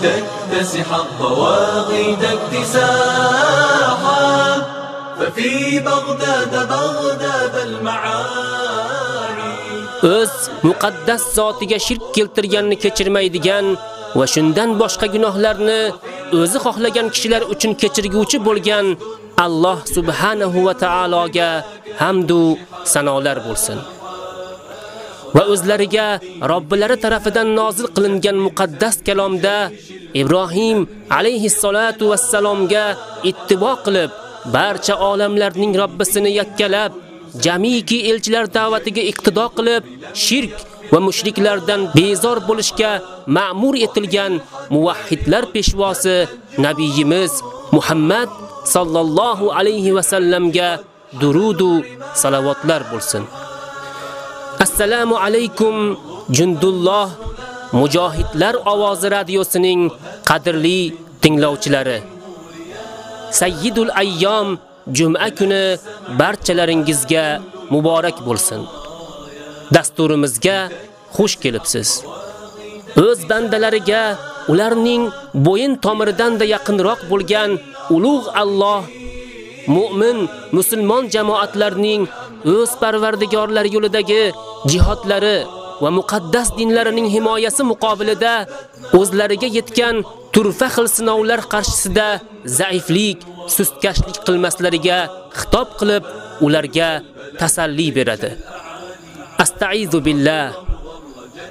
لتكتسح الضواغد اكتساحا ففي بغداد بغداد المعاني o'z muqaddas zotiga shirk keltirganni kechirmaydigan va shundan boshqa gunohlarni o'zi xohlagan kishilar uchun kechirguvchi bo'lgan Alloh subhanahu va taologa hamd va sanolar bo'lsin. Va o'zlariga Robbilari tarafidan nozil qilingan muqaddas kalomda Ibrohim alayhissalatu vassalomga ittibo qilib, barcha olamlarning Robbisini yakkalab, jamiki elchilar da'vatiga iqtido qilib, shirk va mushriklardan bezor bo'lishga ma'mur etilgan muvahhidlar peshvosi nabiyimiz Muhammad sallallohu alayhi va sallamga durud va salovatlar bo'lsin. Assalomu alaykum Jundulloh Mujohidlar ovozi radiosining qadrli tinglovchilari. Sayyidul ayyom juma kuni barchalaringizga muborak bo'lsin. Dasturimizga xush kelibsiz. O'z bandalariga ularning bo'yin tomiridan da yaqinroq bo'lgan ulug' Alloh mu'min musulmon jamoatlarining o'z parvardigorlari yo'lidagi jihodlari va muqaddas dinlarining himoyasi muqobilida o'zlariga yetgan turfa xil sinovlar qarshisida zaiflik, sustkashlik qilmaslariga xitob qilib, ularga tasalli beradi. Astaizu billah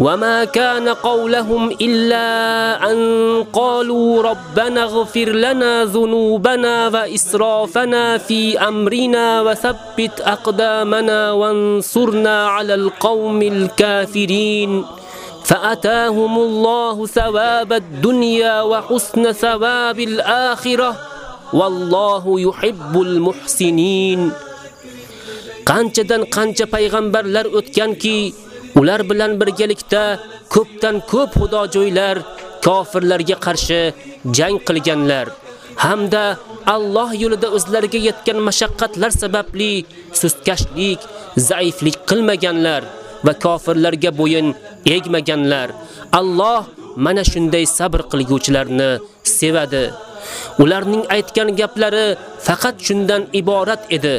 وما كان قولهم إلا أن قالوا ربنا اغفر لنا ذنوبنا وإسرافنا في أمرنا وثبت أقدامنا وانصرنا على القوم الكافرين فأتاهم الله ثواب الدنيا وحسن ثواب الآخرة والله يحب المحسنين. qanchadan qancha payg'ambarlar o'tganki Ular bilan birgalikda ko'pdan ko'p xudojoylar kofirlarga qarshi jang qilganlar hamda Alloh yo'lida o'zlariga yetgan mashaqqatlar sababli sustkashlik, zaiflik qilmaganlar va kofirlarga bo'yin egmaganlar. Alloh mana shunday sabr qilguvchilarni sevadi. Ularning aytgan gaplari faqat shundan iborat edi.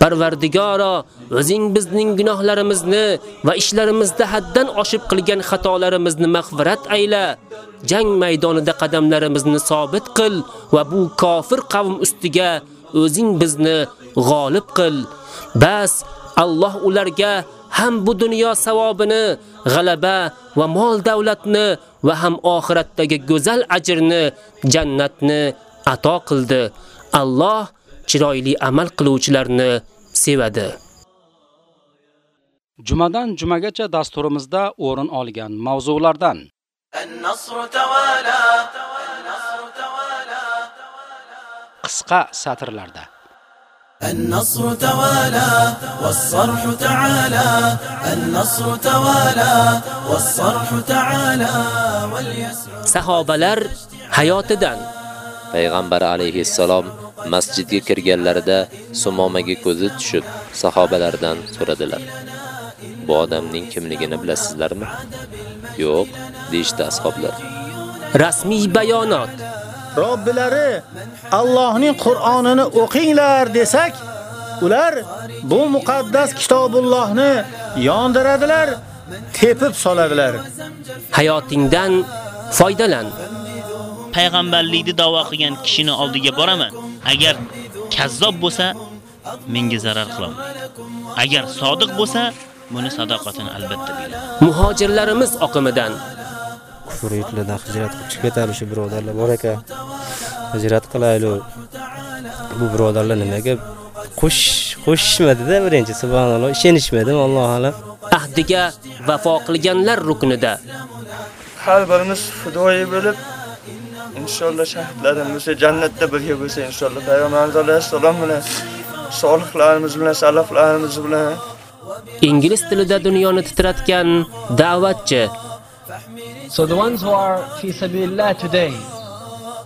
Parvardigoro, o'zing bizning gunohlarimizni va ishlarimizda haddan oshib qilgan xatolarimizni mag'firat ayla. Jang maydonida qadamlarimizni sobit qil va bu kofir qavm ustiga o'zing bizni g'olib qil. Bas Alloh ularga ham bu dunyo savobini, g'alaba va mol davlatni va ham oxiratdagi go'zal ajrni, jannatni ato qildi. Alloh chiroyli amal qiluvchilarni sevadi. Jumadan jumagacha dasturimizda o'rin olgan mavzulardan qisqa satrlarda النصر توالى والصرح تعالى النصر توالى والصرح تعالى واليسر sahobalar hayotidan payg'ambar alayhissalom masjidga kirganlarida Sumomaga ko'zi tushib, sahobalardan so'radilar. Bu odamning kimligini bilasizlarmi? Yo'q, deyshti ashoblar. rasmiy bayonot Robbilari Allohning Qur'onini o'qinglar desak, ular bu muqaddas kitobullohni yondiradilar, tepib soladilar. hayotingdan foydalan. payg'ambarlikni da'vo qilgan kishini oldiga boraman. Agar kazzob bo'lsa, menga zarar qilolmaydi. Agar sodiq bo'lsa, buni sadoqatini albatta biladi. Muhojirlarimiz oqimidan kufr yurtlardan hijrat qilib chiqib ketadi shu birodarlar bor ekan. Hijrat qilaylik. Bu birodarlar nimaga qo'sh qo'shishmadi-da birinchi subhanalloh ishonishmadi Alloh alam. ahdiga vafo qilganlar ruknida har birimiz fidoyi bo'lib inshaalloh shahidlarimiz jannatda birga bo'lsa inshaalloh payg'ambarimiz alayhissalom bilan solihlarimiz bilan salaflarimiz bilan ingliz tilida dunyoni titratgan da'vatchi So the ones who are fi sabilillah today,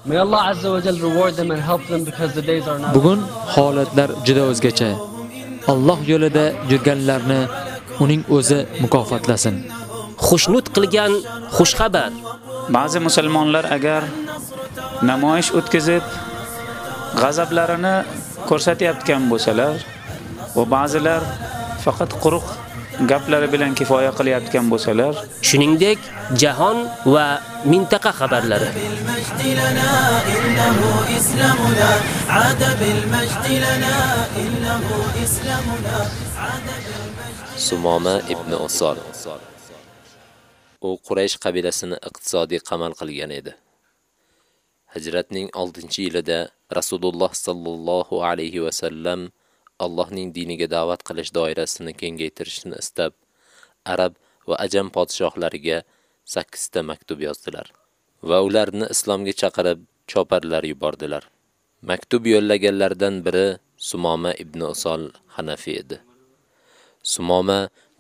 may Allah Azza wa Jal reward them and help them because the days are now. Bugun holatlar juda o'zgacha. Alloh yo'lida yurganlarni uning o'zi mukofotlasin. xushnud qilgan xushxabar Ba'zi musulmonlar agar namoyish o'tkazib, g'azablarini ko'rsatayotgan bo'lsalar va ba'zilar faqat quruq gaplari bilan kifoya qilayotgan bo'lsalar, shuningdek jahon va mintaqa xabarlari. Sumoma ibn Usol. U Quraysh qabilasini iqtisodiy qamal qilgan edi. Hijratning 6-yilida Rasululloh sallallohu alayhi va sallam Allohning diniga da'vat qilish doirasini kengaytirishni istab, arab va ajam podshohlariga 8 ta maktub yozdilar va ularni islomga chaqirib choparlar yubordilar. Maktub yo'llaganlardan biri Sumoma ibn Usol Hanafi edi. Sumoma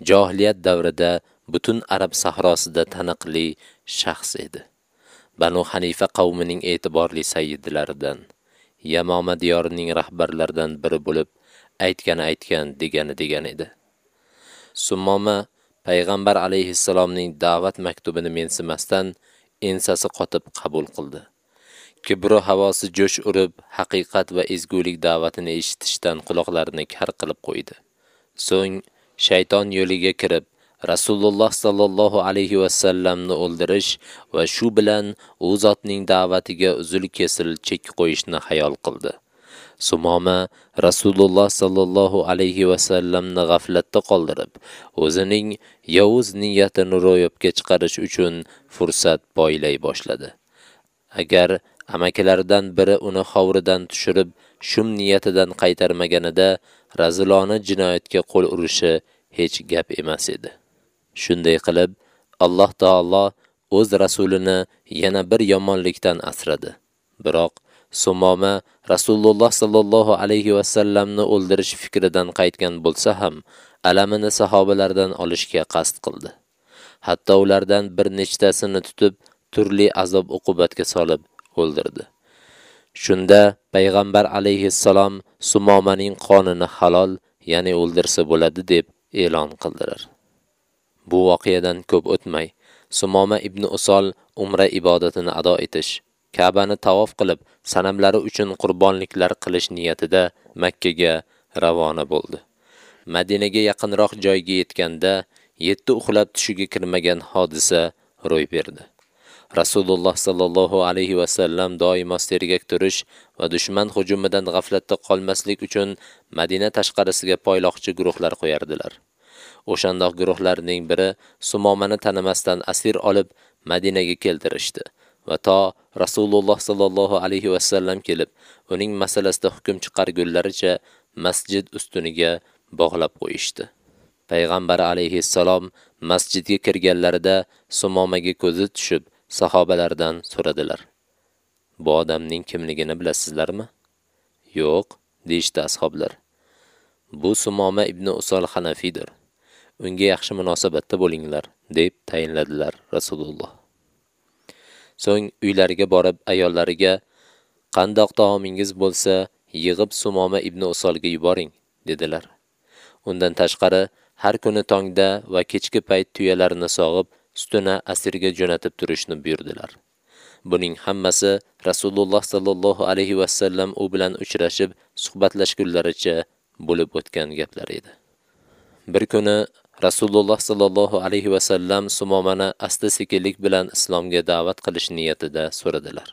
jahiliyat davrida butun arab sahrosida taniqli shaxs edi. Banu Hanifa qavmining e'tiborli sayyidlaridan, Yamoma diyorining rahbarlaridan biri bo'lib, aytgani aytgan degani degan edi. Sumoma payg'ambar alayhissalomning da'vat maktubini mensimasdan ensasi qotib qabul qildi. Kibro havosi jo'sh urib, haqiqat va ezgulik da'vatini eshitishdan quloqlarini kar qilib qo'ydi. So'ng shayton yo'liga kirib, Rasululloh sollallohu alayhi vasallamni o'ldirish va shu bilan u zotning da'vatiga uzil kesil chek qo'yishni xayol qildi. Sumoma Rasululloh sollallohu alayhi vasallamni g'aflatda qoldirib, o'zining yovuz niyatini ro'yobga chiqarish uchun fursat boylay boshladi. Agar amakilaridan biri uni hovridan tushirib, shum niyatidan qaytarmaganida razilona jinoyatga qo'l urishi hech gap emas edi. Shunday qilib, Alloh taolo o'z rasulini yana bir yomonlikdan asradi. Biroq Sumoma Rasululloh sallallohu alayhi va sallamni o'ldirish fikridan qaytgan bo'lsa ham, alamini sahobalardan olishga qasd qildi. Hatto ulardan bir nechtasini tutib, turli azob uqubatga solib o'ldirdi. Shunda payg'ambar alayhissalom Sumomaning qonini halol, ya'ni o'ldirsa bo'ladi deb e'lon qildilar. Bu voqeadan ko'p o'tmay, Sumoma ibn Usol umra ibodatini ado etish, Ka'bani tavof qilib, sanamlari uchun qurbonliklar qilish niyatida Makka ga ravona bo'ldi. Madinaga yaqinroq joyga yetganda, yetti uxlab tushiga kirmagan hodisa ro'y berdi. Rasululloh sallallohu alayhi va sallam doimo sergak turish va dushman hujumidan g'aflatda qolmaslik uchun Madina tashqarisiga poyloqchi guruhlar qo'yardilar. O'shandoq guruhlarning biri Sumomani tanimasdan asir olib Madinaga keltirishdi va to Rasululloh sallallohu alayhi va sallam kelib, uning masalasida hukm chiqargunlaricha masjid ustuniga bog'lab qo'yishdi. Payg'ambar alayhissalom masjidga kirganlarida Sumomaga ko'zi tushib, sahobalardan so'radilar. Bu odamning kimligini bilasizlarmi? Yo'q, deyshti ashoblar. Bu Sumoma ibn Usol Hanafidir. Unga yaxshi munosabatda bo'linglar, deb tayinladilar Rasululloh. So'ng uylariga borib ayollariga qandoq taomingiz bo'lsa, yig'ib Sumoma ibn Usolga yuboring, dedilar. Undan tashqari har kuni tongda va kechki payt tuyalarini sog'ib, sutini asirga jo'natib turishni buyurdilar. Buning hammasi Rasululloh sallallohu alayhi va sallam u bilan uchrashib, suhbatlashgunlaricha bo'lib o'tgan gaplar edi. Bir kuni Rasululloh sallallohu alayhi va sallam Sumomani asta-sekinlik bilan islomga da'vat qilish niyatida so'radilar.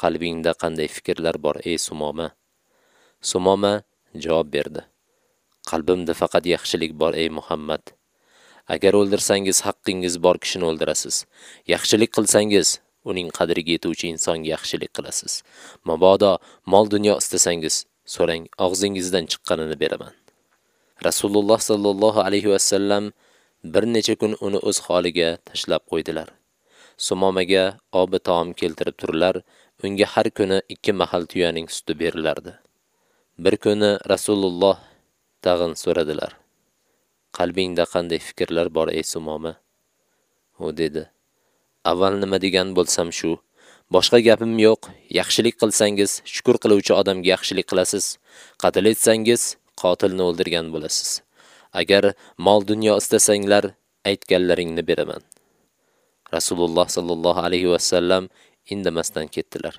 Qalbingda qanday fikrlar bor, ey Sumoma? Sumoma javob berdi. Qalbimda faqat yaxshilik bor, ey Muhammad. Agar o'ldirsangiz haqqingiz bor kishini o'ldirasiz. Yaxshilik qilsangiz, uning qadriga yetuvchi insonga yaxshilik qilasiz. Mabodo mol dunyo istasangiz, so'rang, og'zingizdan chiqqanini beraman. Rasululloh sallallohu alayhi va sallam bir necha kun uni o'z holiga tashlab qo'ydilar. Sumomaga obi taom keltirib turlar, unga har kuni ikki mahal tuyaning suti berilardi. Bir kuni Rasululloh tag'in so'radilar. Qalbingda qanday fikrlar bor ey Sumoma? U dedi: Avval nima degan bo'lsam shu. Boshqa gapim yo'q. Yaxshilik qilsangiz, shukr qiluvchi odamga yaxshilik qilasiz. Qatl etsangiz, qotilni o'ldirgan bo'lasiz. Agar mol dunyo istasanglar, aytganlaringni beraman. Rasululloh sallallohu alayhi va sallam indamasdan ketdilar.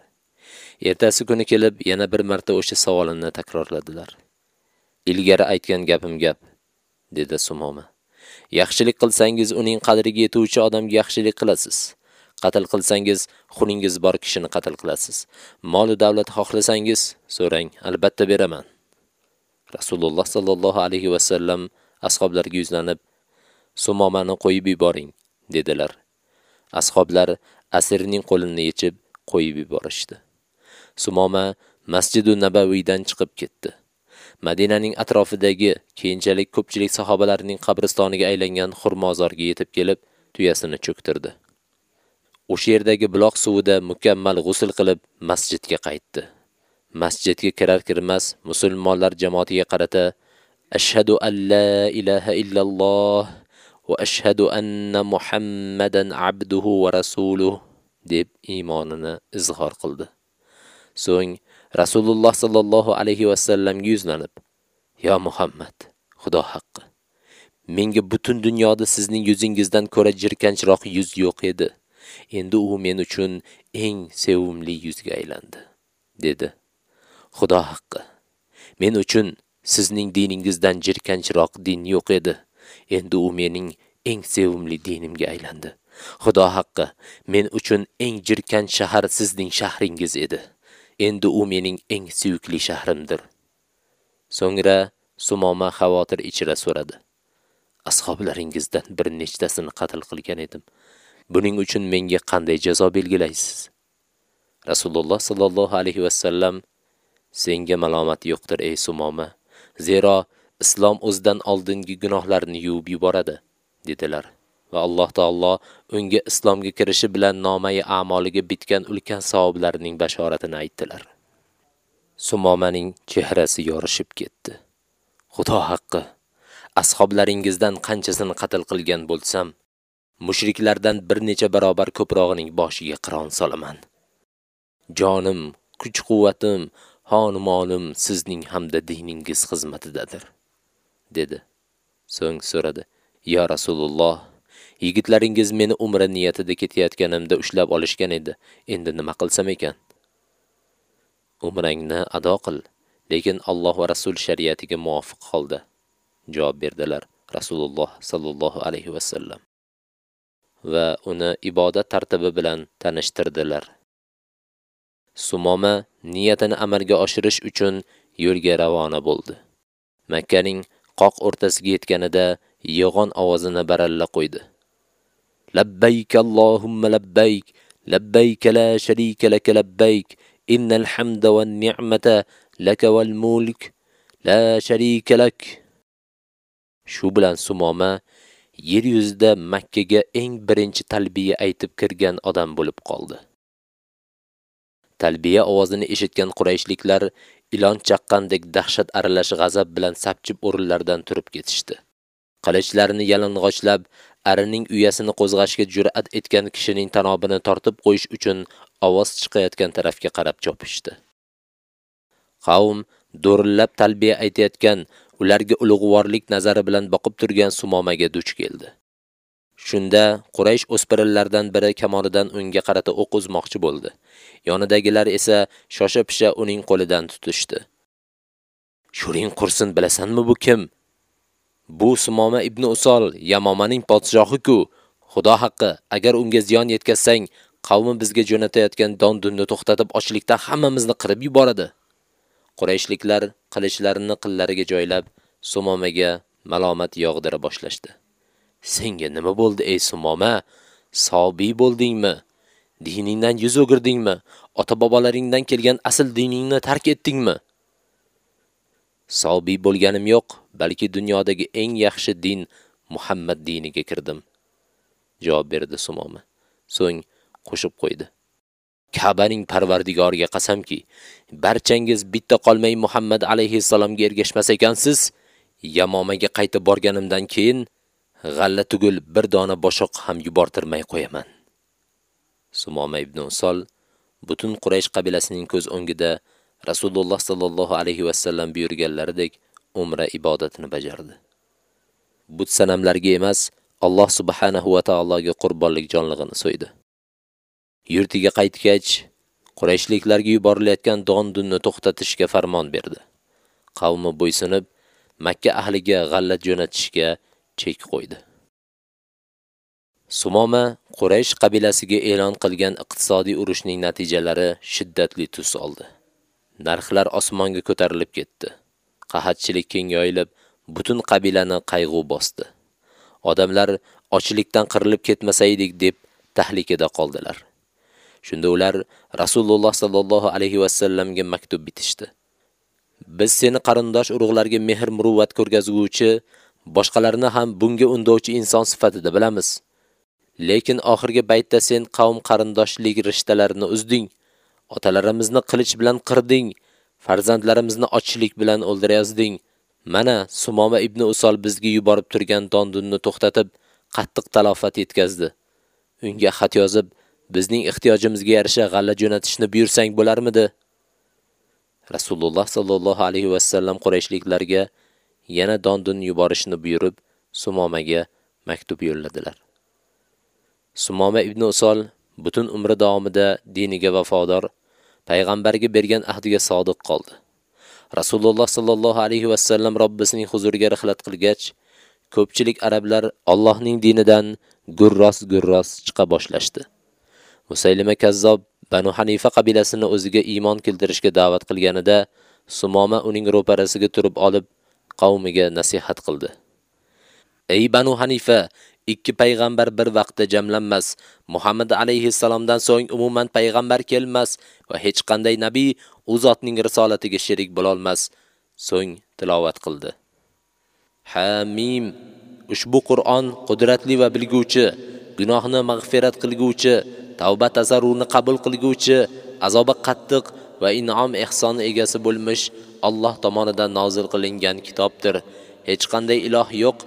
Ertasi kuni kelib yana bir marta o'sha savolini takrorladilar. Ilgari aytgan gapim gap, dedi Sumoma. Yaxshilik qilsangiz uning qadriga yetuvchi odamga yaxshilik qilasiz. Qatl qilsangiz xuningiz bor kishini qatl qilasiz. Mol va davlat xohlasangiz, so'rang, albatta beraman. Rasululloh sallallohu alayhi va sallam ashoblarga yuzlanib, Sumomani qo'yib yuboring, dedilar. Ashoblar asirning qo'lini yechib qo'yib yuborishdi. Sumoma Masjidu Nabaviydan chiqib ketdi. Madinaning atrofidagi keyinchalik ko'pchilik sahobalarining qabristoniga aylangan xurmozorga yetib kelib, tuyasini cho'ktirdi. O'sha yerdagi buloq suvida mukammal g'usl qilib masjidga qaytdi. Masjidga kirar kirmas musulmonlar jamoatiga qarata Ashhadu an la ilaha illalloh va ashhadu anna Muhammadan abduhu va rasuluhu deb iymonini izhor qildi. So'ng Rasululloh sallallohu alayhi va sallamga yuzlanib: "Ya Muhammad, Xudo haqqi, menga butun dunyoda sizning yuzingizdan ko'ra jirkanchroq yuz yo'q edi. Endi u men uchun eng sevimli yuzga aylandi." dedi. Xudo haqqi, men uchun sizning diningizdan jirkanchroq din yo'q edi. Endi u mening eng sevimli dinimga aylandi. Xudo haqqi, men uchun eng jirkan shahar sizning shahringiz edi. Endi u mening eng suyukli shahrimdir. So'ngra Sumoma xavotir ichra so'radi. Ashoblaringizdan bir nechtasini qatl qilgan edim. Buning uchun menga qanday jazo belgilaysiz? Rasululloh sallallohu alayhi vasallam senga malomat yo'qdir ey Sumoma. Zero islom o'zidan oldingi gunohlarni yuvib yuboradi, dedilar. Va Alloh taolo unga islomga kirishi bilan nomai a'moliga bitgan ulkan savoblarining bashoratini aytdilar. Sumomaning chehrasi yorishib ketdi. Xudo haqqi, ashoblaringizdan qanchasini qatl qilgan bo'lsam, mushriklardan bir necha barobar ko'prog'ining boshiga qiron solaman. Jonim, kuch-quvvatim, xonumonim sizning hamda diningiz xizmatidadir, dedi. So'ng so'radi: "Ya Rasululloh, yigitlaringiz meni umra niyatida ketayotganimda ushlab olishgan edi. Endi nima qilsam ekan?" Umrangni ado qil, lekin Alloh va Rasul shariatiga muvofiq holda, javob berdilar Rasululloh sallallohu alayhi va sallam. Va uni ibodat tartibi bilan tanishtirdilar. Sumoma niyatini amalga oshirish uchun yo'lga ravona bo'ldi. Makkaning qoq o'rtasiga yetganida yig'on ovozini baralla qo'ydi. Labbayk Allohumma labbayk, labbayk la sharika lak labbayk, innal hamda wan ni'mata laka wal mulk la sharika lak. Shu bilan Sumoma yer yuzida Makkaga eng birinchi talbiya aytib kirgan odam bo'lib qoldi. Talbiya ovozini eshitgan Qurayshliklar ilon chaqqandek dahshat aralash g'azab bilan sapchib o'rinlaridan turib ketishdi. Qilichlarini yalang'ochlab, arining uyasini qo'zg'ashga jur'at etgan kishining tanobini tortib qo'yish uchun ovoz chiqayotgan tarafga qarab chopishdi. Qavm do'rillab talbiya aytayotgan, ularga ulug'vorlik nazari bilan boqib turgan Sumomaga duch keldi. Shunda Quraysh o'spirinlardan biri kamonidan unga qarata o'q uzmoqchi bo'ldi. Yonidagilar esa shosha-pisha uning qo'lidan tutishdi. Shuring qursin bilasanmi bu kim? Bu Sumoma ibn Usol, Yamomaning podshohi-ku. Xudo haqqi, agar unga ziyon yetkazsang, qavmi bizga jo'natayotgan don-dunni to'xtatib ochlikdan hammamizni qirib yuboradi. Qurayshliklar qilichlarini qillariga joylab, Sumomaga malomat yog'dira boshlashdi. Senga nima bo'ldi ey Sumoma? Sobiy bo'ldingmi? Diningdan yuz o'girdingmi? Ota-bobolaringdan kelgan asl diningni tark etdingmi? Sobiy bo'lganim yo'q, balki dunyodagi eng yaxshi din Muhammad diniga kirdim. Javob berdi Sumoma. So'ng qo'shib qo'ydi. Ka'baning Parvardigoriga qasamki, barchangiz bitta qolmay Muhammad alayhi salomga ergashmas ekansiz, Yamomaga qaytib borganimdan keyin g'alla tugul bir dona boshoq ham yubortirmay qo'yaman. Sumoma ibn Usol butun Quraysh qabilasining ko'z o'ngida Rasululloh sallallohu alayhi va sallam buyurganlaridek umra ibodatini bajardi. But sanamlarga emas, Alloh subhanahu va taologa qurbonlik jonlig'ini so'ydi. Yurtiga qaytgach, Qurayshliklarga yuborilayotgan don-dunni to'xtatishga farmon berdi. Qavmi bo'ysunib, Makka ahliga g'alla jo'natishga chek qo'ydi. Sumoma Quraysh qabilasiga e'lon qilgan iqtisodiy urushning natijalari shiddatli tus oldi. Narxlar osmonga ko'tarilib ketdi. Qahatchilik keng yoyilib, butun qabilani qayg'u bosdi. Odamlar ochlikdan qirilib ketmasaydik deb tahlikada qoldilar. Shunda ular Rasululloh sallallohu alayhi va sallamga maktub bitishdi. Biz seni qarindosh urug'larga mehr muruvvat ko'rgazuvchi, boshqalarni ham bunga undovchi inson sifatida bilamiz. Lekin oxirgi baytda sen qavm qarindoshlik rishtalarini uzding, otalarimizni qilich bilan qirding, farzandlarimizni ochlik bilan o'ldirayozding. Mana Sumoma ibn Usol bizga yuborib turgan dondunni to'xtatib, qattiq talofat yetkazdi. Unga xat yozib, bizning ehtiyojimizga yarasha g'alla jo'natishni buyursang bo'larmidi? Rasululloh sallallohu alayhi va sallam Qurayshliklarga yana dondun yuborishni buyurib, Sumomaga maktub yo'lladilar. Sumoma ibn Usol butun umri davomida diniga vafodor, payg'ambarga bergan ahdiga sodiq qoldi. Rasululloh sallallohu alayhi va sallam Robbisining huzuriga rihlat qilgach, ko'pchilik arablar Allohning dinidan gurros-gurros chiqa boshlashdi. Musaylima kazzob Banu Hanifa qabilasini o'ziga iymon keltirishga da'vat qilganida, Sumoma uning ro'parasiga turib olib, qavmiga nasihat qildi. Ey Banu Hanifa, ikki payg'ambar bir vaqtda jamlanmas. Muhammad alayhi salomdan so'ng umuman payg'ambar kelmas va hech qanday nabiy u zotning risolatiga sherik bo'la olmas. So'ng tilovat qildi. Hamim Ushbu Qur'on qudratli va bilguvchi, gunohni mag'firat qilguvchi, tavba tazarruni qabul qilguvchi, azobi qattiq va in'om ehsoni egasi bo'lmish Alloh tomonidan nozil qilingan kitobdir. Hech qanday iloh yo'q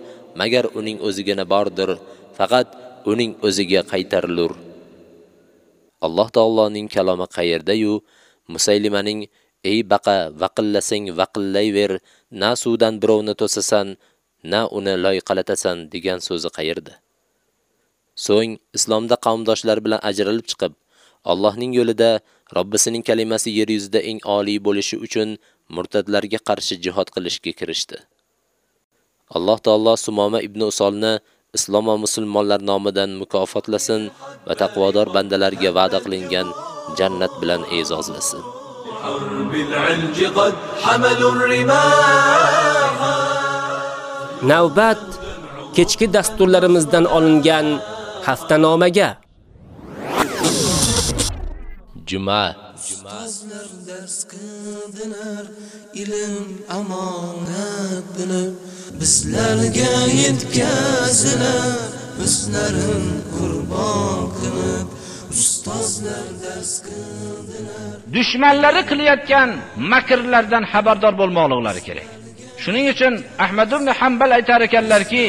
magar uning o'zigina bordir. Faqat uning o'ziga qaytarilur. Alloh taoloning kalomi qayerda-yu Musaylimaning ey baqa vaqillasang vaqillayver, na suvdan birovni to'sasan, na uni loyqalatasan degan so'zi qayerda? So'ng islomda qavmdoshlar bilan ajralib chiqib, Allohning yo'lida Robbisining kalimasi yer yuzida eng oliy bo'lishi uchun murtadlarga qarshi jihad qilishga kirishdi. Alloh taolo Sumoma ibn Usolni islom va musulmonlar nomidan mukofotlasin va taqvodor bandalarga va'da qilingan jannat bilan e'zozlasin. Navbat kechki dasturlarimizdan olingan haftanomaga. Juma Ustozlar dars qildilar, ilm amonat bilib, bizlarga yetkazilar, o'zlarin qurbon qilib, ustozlar dars qildilar. dushmanlari qilayotgan makrlardan xabardor bo'lmoqliklari kerak. Shuning uchun Ahmad ibn Hanbal aytar ekanlarki,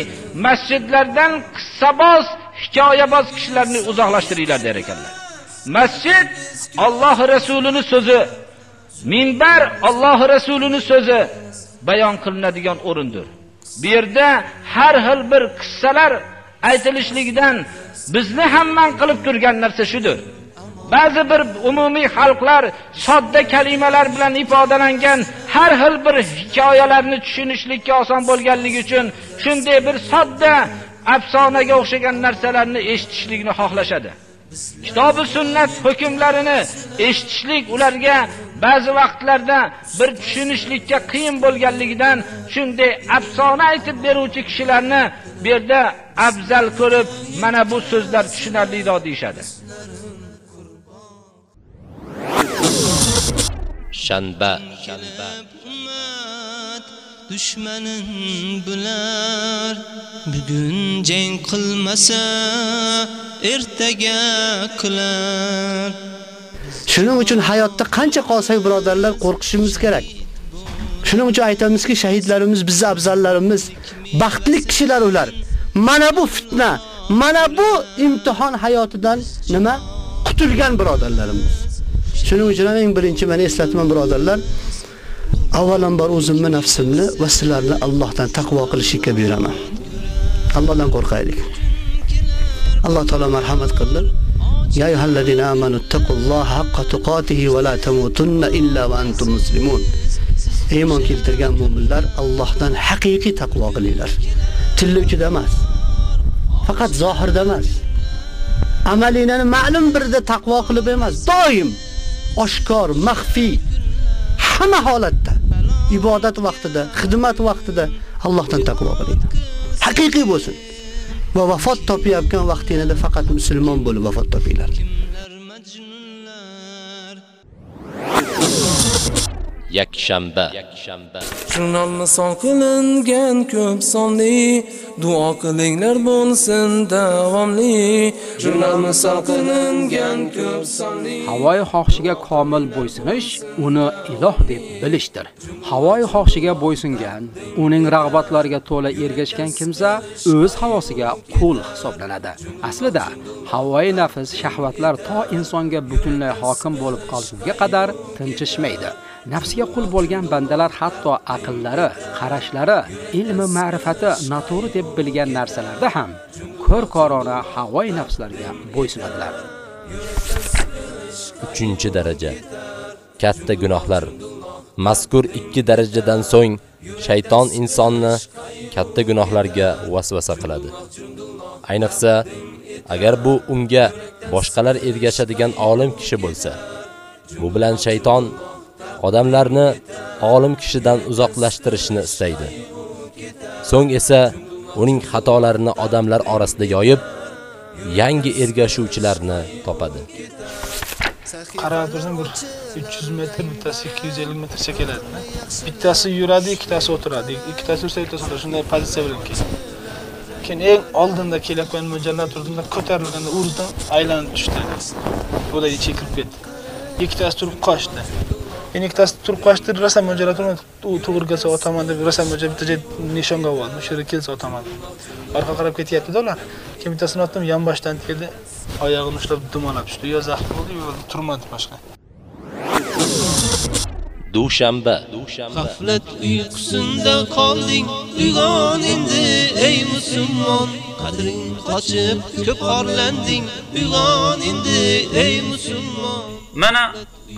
masjidlardan qissaboz, hikoyaboz kishilarni uzoqlashtiringlar der ekanlar. Masjid Alloh Rasulining so'zi, minbar Alloh Rasulining so'zi bayon qilinadigan o'rindir. Bu yerda har xil bir qissalar aytilishligidan bizni hamman qilib turgan narsa shudir. Ba'zi bir umumiy xalqlar sodda kalimalar bilan ifodalangan har xil bir hikoyalarni tushunishlikka oson bo'lganligi uchun shunday bir sodda afsonaga o'xshagan narsalarni eshitishlikni xohlashadi. Kitobi sunnat hukmlarini eshitishlik ularga ba'zi vaqtlarda bir tushunishlikka qiyin bo'lganligidan shunday afsona aytib beruvchi kishilarni bu yerda afzal ko'rib, mana bu so'zlar tushunarli deyishadi. shanba dushmanin bular bugun jang qilmasa ertaga qilar Shuning uchun hayotda qancha qolsak birodarlar qo'rqishimiz kerak. Shuning uchun aytamizki, shahidlarimiz bizning afzallarimiz, baxtli kishilar ular. Mana bu fitna, mana bu imtihon hayotidan nima qutulgan birodarlarimiz. Shuning uchun eng birinchi meni eslatma birodarlar, avvalambor o'zimni nafsimni va sizlarni Allohdan taqvo qilishga buyuraman. Allohdan qo'rqaylik. Alloh taolo marhamat qildi. Ya ayyuhallazina amanu taqulloha haqqa tuqatihi va la tamutunna illa va antum muslimun. Iymon keltirgan mu'minlar Allohdan haqiqiy taqvo qilinglar. Tilla uchida emas. Faqat zohirda emas. Amalingni ma'lum birda taqvo qilib emas, doim oshkor, maxfi hamma holatda, ibodat vaqtida, xizmat vaqtida Allohdan taqvo qilinglar. Haqiqiy bo'lsin. va vafot topayotgan vaqtingizda faqat musulmon bo'lib vafot topinglar. Yakshanba Jurnalni son qilingan ko'p sonli duo qilinglar bo'lsin davomli jurnalni son qilingan ko'p sonli Havoyi xohishiga komil bo'ysunish uni iloh deb bilishdir. Havoyi xohishiga bo'ysungan, uning rag'batlariga to'la ergashgan kimsa o'z havosiga qul hisoblanadi. Aslida havoyi nafs shahvatlar to insonga butunlay hokim bo'lib qolgunga qadar tinchishmaydi. Nafsiga qul bo'lgan bandalar hatto aqllari, qarashlari, ilmi, ma'rifati noto'g'ri deb bilgan narsalarda ham ko'r-korona havoi nafslarga bo'ysunadilar. 3-daraja katta gunohlar. Mazkur 2 darajadan so'ng shayton insonni katta gunohlarga vasvasa qiladi. Ayniqsa, agar bu unga boshqalar ergashadigan olim kishi bo'lsa, bu bilan shayton odamlarni olim kishidan uzoqlashtirishni istaydi. So'ng esa uning xatolarini odamlar orasida yoyib, yangi ergashuvchilarni topadi. qarab tursam bir 300 metr bittasi 250 metrcha keladi bittasi yuradi ikkitasi o'tiradi. Ikkitasi yursa ikkitasi o'tiradi. Shunday pozitsiya bilan kelgan keyin eng oldinda kelayotgan mo'ljallab turdimda ko'tarilganda urdim aylanib tushdi. Bu ichiga kirib ketdi. Ikkitasi turib qochdi. Endi ikkitasi turib qochdi rosa mo'ljallab turib u to'g'ri kelsa otaman deb rosa mo'ljal bitta joy nishonga oldim o'sha yerga kelsa otaman orqa qarab ketyapti-da ular keyin bittasini otdim yonboshdan keldi oyog'ini ushlab dumalab tushdi yo zax bo'ldi yo turmadi boshqa dushanba g'aflat uyqusinda qolding uyg'on endi ey musulmon qadring qochib ko'p orlanding uyg'on endi ey musulmon mana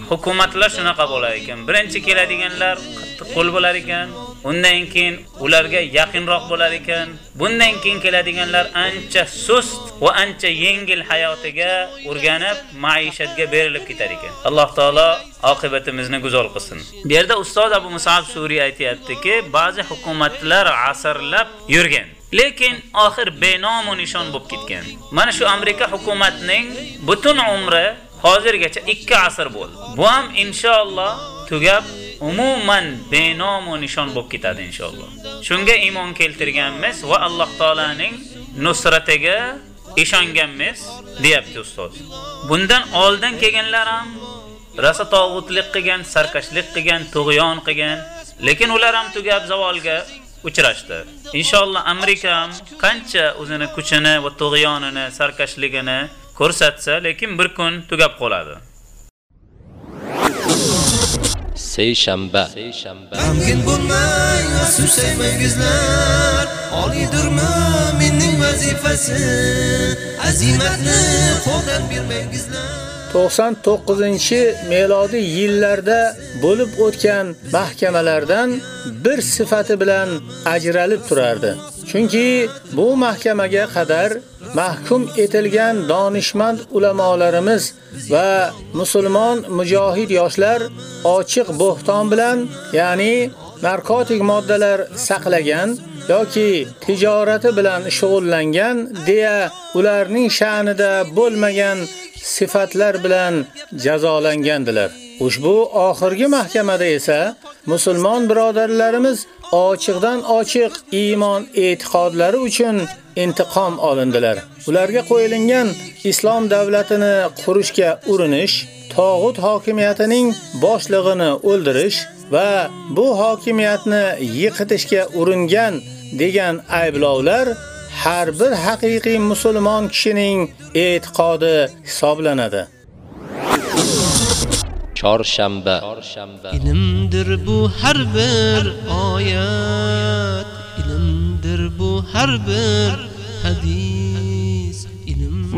hukumatlar shunaqa bo'lar ekan. Birinchi keladiganlar qattiq qo'l bo'lar ekan undan keyin ularga yaqinroq bo'lar ekan. Bundan keyin keladiganlar ancha sust va ancha yengil hayotiga o'rganib maishatga berilib ketar ekan. Alloh taolo oqibatimizni go'zal qilsin. Bu yerda ustoz abu musab suriy aytayaptiki ba'zi hukumatlar asrlab yurgan lekin oxir benomu nishon bo'lib ketgan. Mana shu amerika hukumatining butun umri hozirgacha 2 asr bo'ldi bu ham inshaalloh tugab umuman benomu nishon bo'lib ketadi inshaalloh. Shunga iymon keltirganmiz va Alloh taolaning nusratiga ishonganmiz, deyapti ustoz. Bundan oldin kelganlar ham rasa tog'utlik qilgan, sarkashlik qilgan, tug'yon qilgan, lekin ular ham tugab zavolga uchrashdi. Inshaalloh Amerika ham qancha o'zini kuchini va tug'yonini, sarkashligini ko'rsatsa, lekin bir kun tugab qoladi. Seyshanba. G'amgin bo'lmang, susaymaygizlar. Oliydir mu'minning vazifasi. Azimatni qo'ldan bermaygizlar. 99-melodiy yillarda bo'lib o'tgan mahkamalardan bir sifati bilan ajralib turardi. Chunki bu mahkamaga qadar mahkum etilgan donishmand ulamolarimiz va musulmon mujohid yoshlar ochiq bo'xton bilan, ya'ni narkotik moddalar saqlagan yoki tijorati bilan shug'ullangan deya ularning sha'nida bo'lmagan sifatlar bilan jazolangandilar. Ushbu oxirgi mahkamada esa musulmon birodarlarimiz ochiqdan ochiq iymon e'tiqodlari uchun intiqom olindilar. Ularga qo'yilgan islom davlatini qurishga urinish, tog'ut hokimiyatining boshlig'ini o'ldirish va bu hokimiyatni yiqitishga uringan degan ayblovlar har bir haqiqiy musulmon kishining e'tiqodi hisoblanadi. Chorshanba. Ilmdir bu har bir oyat, ilmdir bu har bir hadis.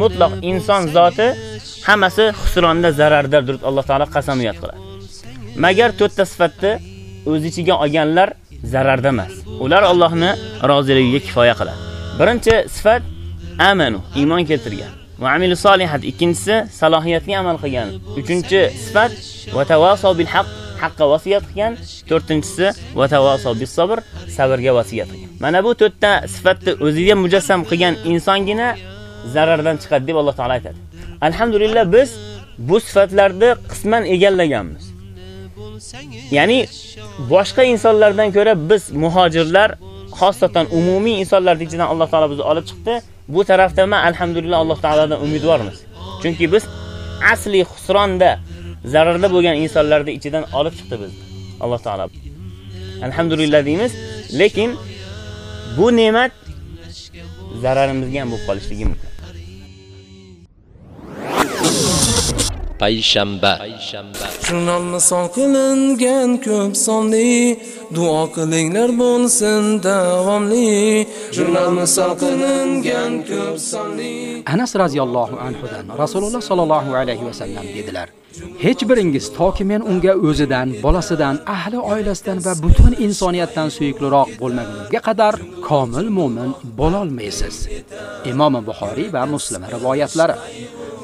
Mutlaq inson zoti hammasi xusronda zarardadir. Alloh taolo qasamiyat qiladi. Magar to'rtta sifatni o'z ichiga olganlar zararda emas. Ular Allohni roziligiga kifoya qiladi. Birinchi sifat amanu, iymon keltirgan. Va amil solihat. Ikkinchisi salohiyatli amal qilgan. Uchinchi sifat va tavaso bil haqq, haqqa vasiyat qilgan. To'rtinchisi va tavaso bis sabr, sabrga vasiyat qilgan. Mana bu to'rtta sifatni o'ziga mujassam qilgan insongina zarardan chiqadi deb Alloh taolay aytadi. Alhamdulillah biz bu sifatlarni qisman egallaganmiz. Ya'ni boshqa insonlardan ko'ra biz muhojirlar, xosatan umumiy insonlar ichidan Alloh taolay bizni olib chiqdi. Bu tarafdan men alhamdulillah Alloh taoladan umidvormiz. Chunki biz asli xusronda, zararda bo'lgan insonlarning ichidan olib chiqdi bizni. Alloh taolo. Alhamdulillah deymiz, lekin bu ne'mat zararimizga ham bo'lib qolishligi mumkin. Payshanba. Jurnalni son qilingan ko'p sonli duo qilinglar bo'lsin davomli. Jurnalni son qilingan ko'p sonli. Anas radhiyallohu anhu dan Rasululloh sallallohu alayhi va sallam dedilar: Hech biringiz toki men unga o'zidan, bolasidan, ahli oilasidan va butun insoniyatdan suyukliroq bo'lmaguningizga qadar komil mu'min bo'la olmaysiz. Imom Buxoriy va Muslim rivoyatlari.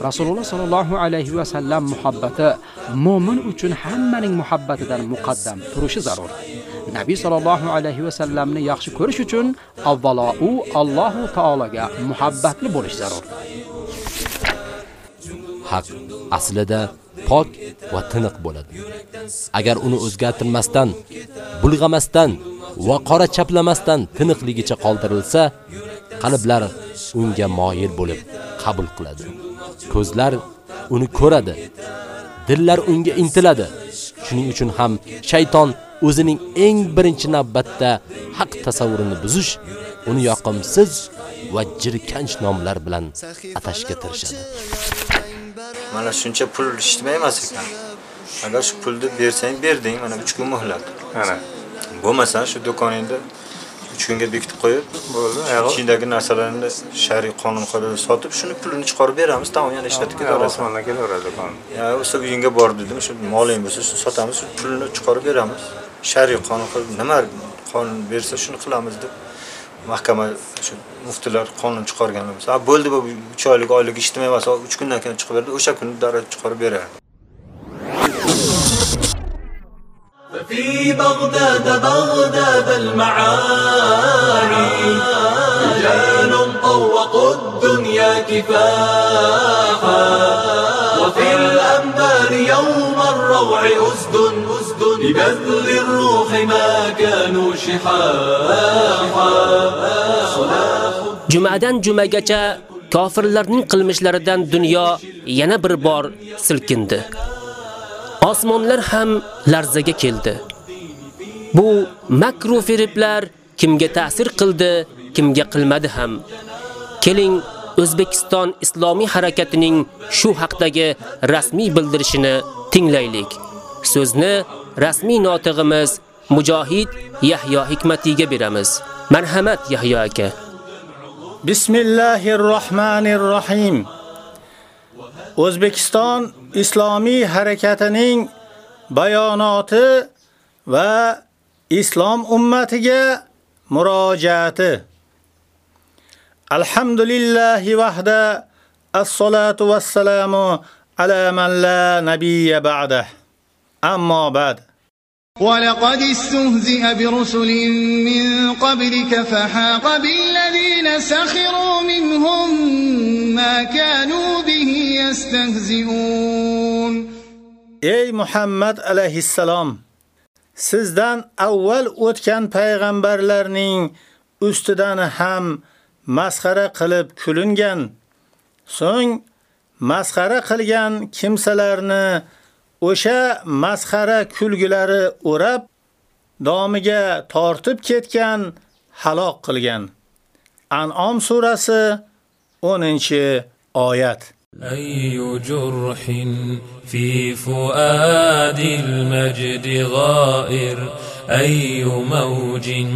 Rasululloh sallallohu alayhi va sallam muhabbati mu'min uchun hammaning muhabbatidan muqaddam turishi zarur. Nabiy sallallohu alayhi va sallamni yaxshi ko'rish uchun avvalo u Allohu taologa muhabbatli bo'lish zarur. haq aslida pok va tiniq bo'ladi. Agar uni o'zgartirmasdan, bulg'amasdan va qora chaplamasdan tiniqligicha qoldirilsa, qalblar unga moyil bo'lib qabul qiladi. Ko'zlar uni ko'radi, dillar unga intiladi. Shuning uchun ham shayton o'zining eng birinchi navbatda haq tasavvurini buzish, uni yoqimsiz va jirkanch nomlar bilan atashga tirishadi. Mana shuncha pul ijtimoiy emas ekan. Agar shu pulni bersang, berding, mana 3 kun muhlat. Ana. Bo'lmasa shu do'koningda 3 kunga bekitib qo'yib, bo'ldi. Ichidagi narsalarni shariy qonun qoidada sotib, shuni pulini chiqarib beramiz, tamom yana ishlatib ketaverasan. Osmondan kelaveradi. Ya, o'sha uyingga bor dedim, shu moling bo'lsa, shuni sotamiz, shu pulni chiqarib beramiz. Shariy qonun nima qonun bersa, shuni qilamiz deb mahkama shu muftilar qonun chiqarganimiz. Ha bo'ldi bu 3 oylik oylik ijtimoiy emas, 3 kundan keyin chiqib berdi, o'sha kuni darrov chiqarib beradi. في بغداد بغداد المعاني رجال طوقوا الدنيا كفاحا وفي الأنبار يوم الروع أسد أسد ببذل الروح ما كانوا شحاحا Jumadan jumagacha kofirlarning qilmishlaridan dunyo yana bir bor silkindi. Osmonlar ham larzaga keldi. Bu makru firiblar kimga ta'sir qildi, kimga qilmadi ham. Keling, O'zbekiston Islomiy harakatining shu haqdagi rasmiy bildirishini tinglaylik. So'zni rasmiy notig'imiz Mujohid Yahyo Hikmatiga beramiz. Marhamat Yahyo aka. Bismillahir Rohmanir O'zbekiston Islomiy harakatining bayonoti va islom ummatiga murojaati. Alhamdulillahi wahda as-salatu was-salamu ala man la nabiyya ba'dahu. Ammo ba'd. ولقد استهزئ برسل من قبلك فحاق بالذين سخروا منهم ما كانوا به يستهزئون Ey Muhammad alayhissalom sizdan avval o'tgan payg'ambarlarning ustidan ham masxara qilib kulingan so'ng masxara qilgan kimsalarni o'sha masxara kulgilari o'rab domiga tortib ketgan halok qilgan. An'om surasi 10-oyat. أي جرح في فؤاد المجد غائر أي موج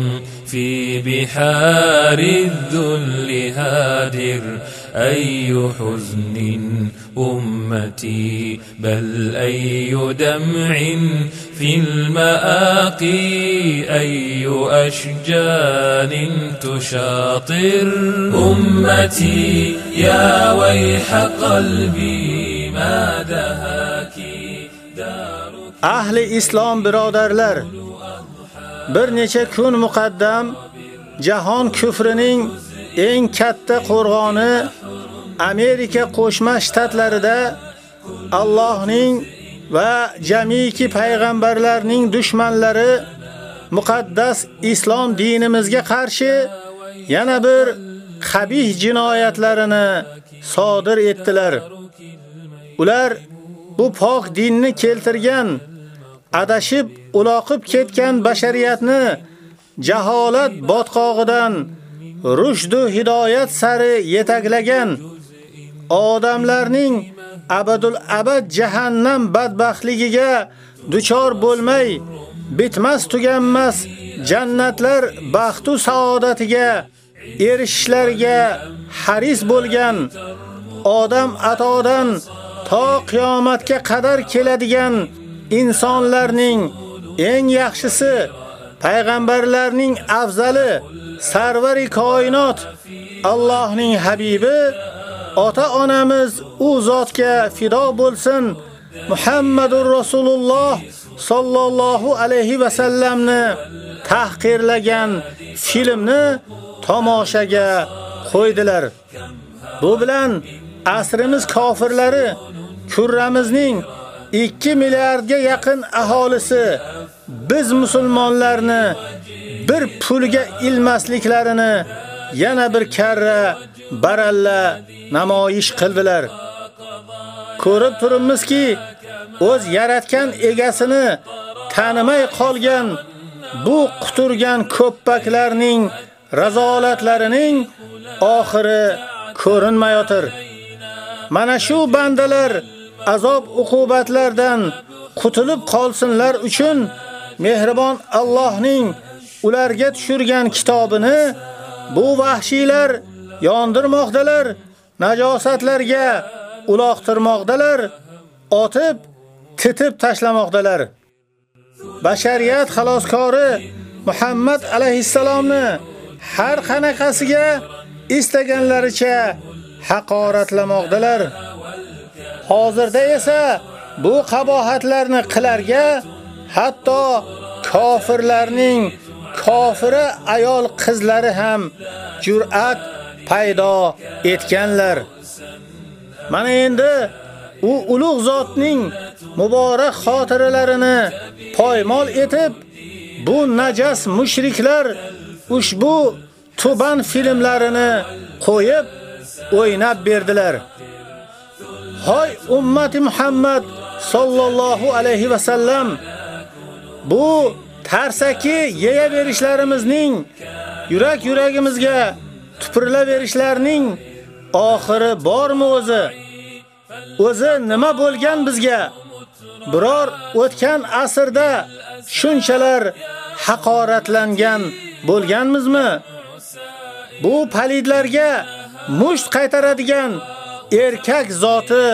في بحار الذل هادر أي حزن أمتي بل أي دمع في المآقي أي أشجان تشاطر أمتي. يا ويح قلبي ما دهاك Ahli islom birodarlar bir necha kun muqaddam jahon kufrining eng katta qo'rg'oni Amerika Qo'shma Shtatlarida Allohning va jamiki payg'ambarlarning dushmanlari muqaddas islom dinimizga qarshi yana bir qabih jinoyatlarini sodir etdilar. Ular bu pok dinni keltirgan, adashib uloqib ketgan bashariyatni jaholat botqog'idan rushd va hidoyat sari yetaklagan odamlarning abadul abad jahannam badbaxtligiga duchor bo'lmay, bitmas tuganmas jannatlar baxtu saodatiga erishishlariga haris bo'lgan odam atodan to qiyomatga qadar keladigan insonlarning eng yaxshisi payg'ambarlarning afzali sarvari koinot Allohning habibi ota-onamiz u zotga fido bo'lsin Muhammadur Rasululloh sallallohu alayhi va sallamni tahqirlagan filmni tomoshaga qo'ydilar. Bu bilan asrimiz kofirlari kurramizning 2 milliardga yaqin aholisi biz musulmonlarni bir pulga ilmasliklarini yana bir karra baralla namoyish qildilar. Ko'rib turibmizki, o'z yaratgan egasini tanimay qolgan bu quturgan ko'ppaklarning razolatlarining oxiri ko'rinmayotir. Mana shu bandalar azob uqubatlardan qutulib qolsinlar uchun mehribon Allohning ularga tushirgan kitobini bu vahshiylar yondirmoqdalar, najosatlarga uloqtirmoqdalar, otib, titib tashlamoqdalar. Bashariyat xaloskori Muhammad alayhissalomni har qanaqasiga istaganlaricha haqoratlamoqdalar. Hozirda esa bu qabohatlarni qilarga hatto kofirlarning kofira ayol qizlari ham jur'at paydo etganlar. Mana endi u ulug' zotning muborak xotiralarini poymol etib, bu najas mushriklar ushbu tuban filmlarini qo'yib o'ynab berdilar. Hoy ummati Muhammad sallallohu alayhi va sallam bu tarsaki yeya berishlarimizning yurak yuragimizga tupurla berishlarining oxiri bormi o'zi? O'zi nima bo'lgan bizga? Biror o'tgan asrda shunchalar haqoratlangan bo'lganmizmi? Bu palidlarga musht qaytaradigan erkak zoti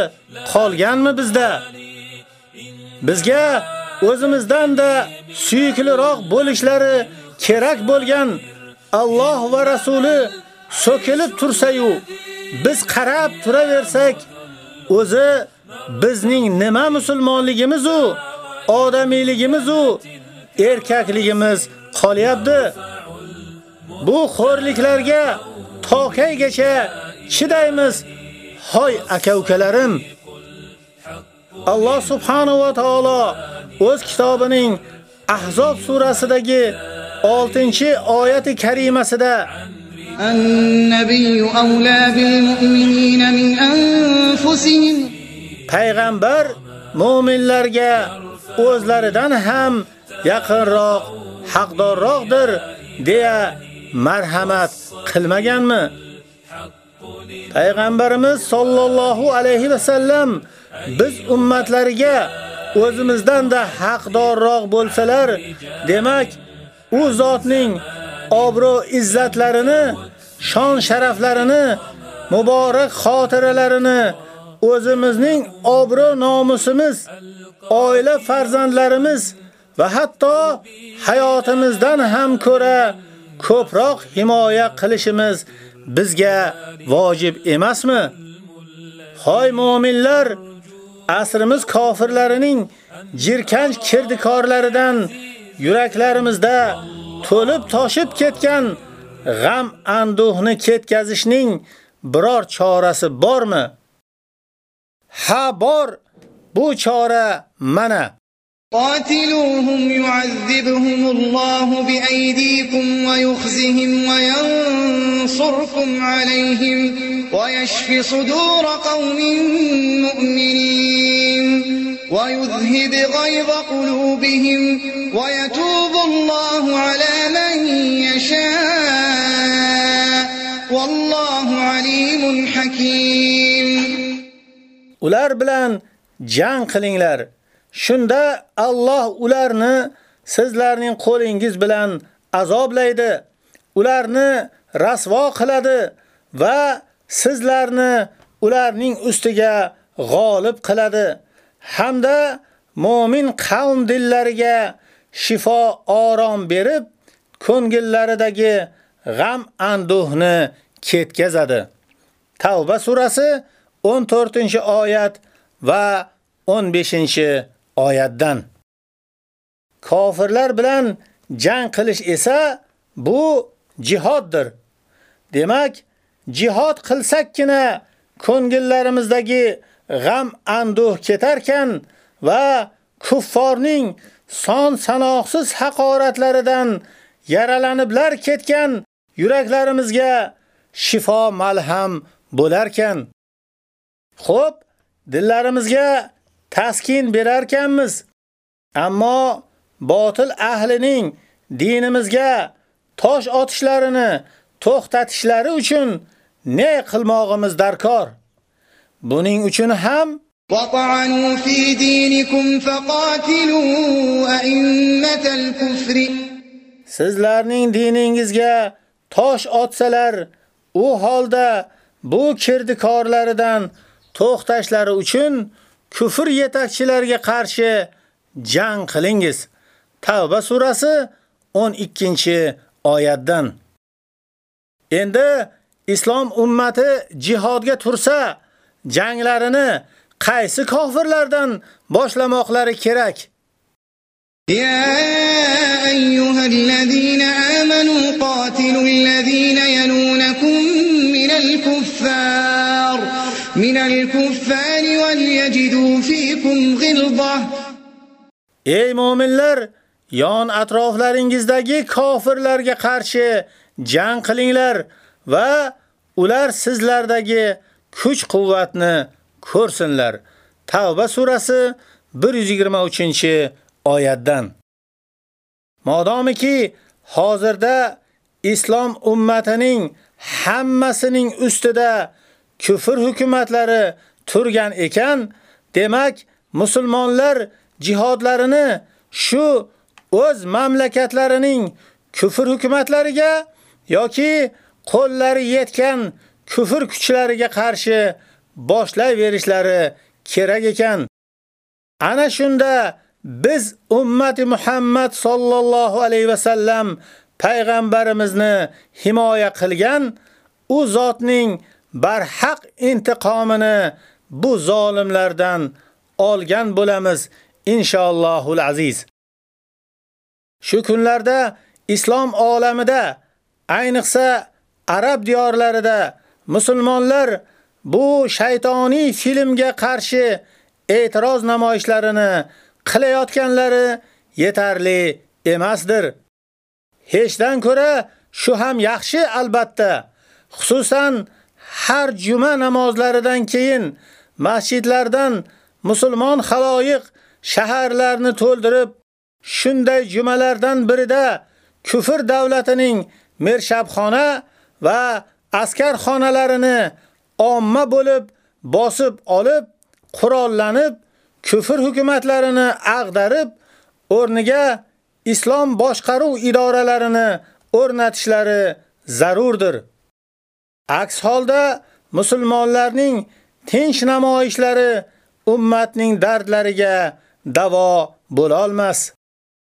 qolganmi bizda? Bizga o'zimizdan da suyukliroq bo'lishlari kerak bo'lgan Alloh va Rasuli so'kilib tursa-yu, biz qarab turaversak, o'zi bizning nima musulmonligimiz u, odamiyligimiz u, erkakligimiz qolyapti. Bu xo'rliklarga toqaygacha chidaymiz. Hoy aka-ukalarim. Alloh subhanahu va taolo o'z kitobining Ahzob surasidagi 6-oyati karimasida An-nabiyyu awla bil mu'minina min anfusihim Payg'ambar mu'minlarga o'zlaridan ham yaqinroq, haqdorroqdir deya marhamat qilmaganmi? Payg'ambarimiz sollallohu alayhi va sallam biz ummatlariga o'zimizdan da haqdorroq bo'lsalar, demak, u zotning obro izzatlarini, shon sharaflarini, muborak xotiralarini o'zimizning obro nomusimiz, oila farzandlarimiz va hatto hayotimizdan ham ko'ra ko'proq himoya qilishimiz bizga vojib emasmi? Hoy mu'minlar, asrimiz kofirlarining jirkanch kirdikorlaridan yuraklarimizda to'lib toshib ketgan g'am anduhni ketkazishning biror chorasi bormi? Ha bor, bu chora mana. قاتلوهم يعذبهم الله بأيديكم ويخزهم وينصركم عليهم ويشف صدور قوم مؤمنين ويذهب غيظ قلوبهم ويتوب الله على من يشاء والله عليم حكيم ular bilan jang qilinglar. Shunda Alloh ularni sizlarning qo'lingiz bilan azoblaydi. Ularni rasvo qiladi va sizlarni ularning ustiga g'olib qiladi. Hamda mu'min qavm dillariga shifo orom berib, ko'ngillaridagi g'am anduhni ketkazadi. Tavba surasi 14-oyat va 15 oyatdan Kofirlar bilan jang qilish esa bu jihoddir. Demak, jihod qilsakkina ko'ngillarimizdagi g'am anduh ketarkan va kufforning son sanoqsiz haqoratlaridan yaralaniblar ketgan yuraklarimizga shifo malham bo'larkan. Xo'p, dillarimizga taskin berarkanmiz. Ammo botil ahlining dinimizga tosh otishlarini to'xtatishlari uchun ne qilmog'imiz darkor? Buning uchun ham وطعنوا في دينكم فقاتلوا أئمة الكفر Sizlarning diningizga tosh otsalar, u holda bu kirdikorlaridan to'xtashlari uchun kufr yetakchilariga qarshi jang qilingiz. Tavba surasi 12-oyatdan. Endi islom ummati jihodga tursa, janglarini qaysi kofirlardan boshlamoqlari kerak? يا أيها الذين آمنوا قاتلوا الذين يلونكم من الكفار من الكفار وليجدوا فيكم غلظة Ey mu'minlar, yon atroflaringizdagi kofirlarga qarshi jang qilinglar va ular sizlardagi kuch-quvvatni ko'rsinlar. Tavba surasi 123-oyatdan. Modomiki hozirda islom ummatining hammasining ustida kufr hukumatlari turgan ekan, demak musulmonlar jihodlarini shu o'z mamlakatlarining kufr hukumatlariga yoki qo'llari yetgan kufr kuchlariga qarshi boshlayverishlari kerak ekan. Ana shunda biz ummati Muhammad sallallohu alayhi va sallam payg'ambarimizni himoya qilgan u zotning barhaq intiqomini bu zolimlardan olgan bo'lamiz inshaallohul aziz. Shu kunlarda islom olamida, ayniqsa arab diyorlarida musulmonlar bu shaytoniy filmga qarshi e'tiroz namoyishlarini qilayotganlari yetarli emasdir. Hechdan ko'ra shu ham yaxshi albatta. Xususan har juma namozlaridan keyin masjidlardan musulmon xaloyiq shaharlarni to'ldirib, shunday jumalardan birida kufr davlatining mershabxona va askar xonalarini omma bo'lib bosib olib, qurollanib, kufr hukumatlarini ag'darib, o'rniga islom boshqaruv idoralarini o'rnatishlari zarurdir. Aks holda musulmonlarning tinch namoyishlari ummatning dardlariga davo bo'la olmas.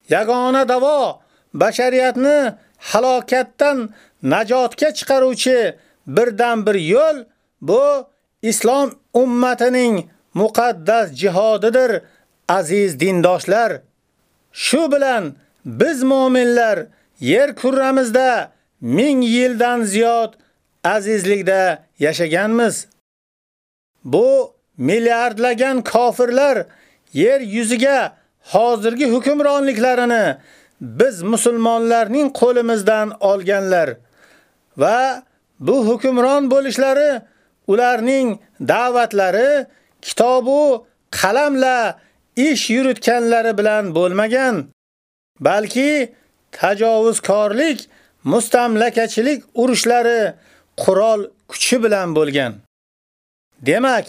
Yagona davo bashariyatni halokatdan najotga chiqaruvchi birdan bir yo'l Bu islom ummatining muqaddas jihodidir, aziz dindoshlar. Shu bilan biz mu'minlar yer kurramizda ming yildan ziyod azizlikda yashaganmiz. Bu milliardlagan kofirlar yer yuziga hozirgi hukmronliklarini biz musulmonlarning qo'limizdan olganlar va bu hukmron bo'lishlari ularning da'vatlari kitobu qalamla ish yuritganlari bilan bo'lmagan, balki tajovuzkorlik, mustamlakachilik urushlari qurol kuchi bilan bo'lgan. Demak,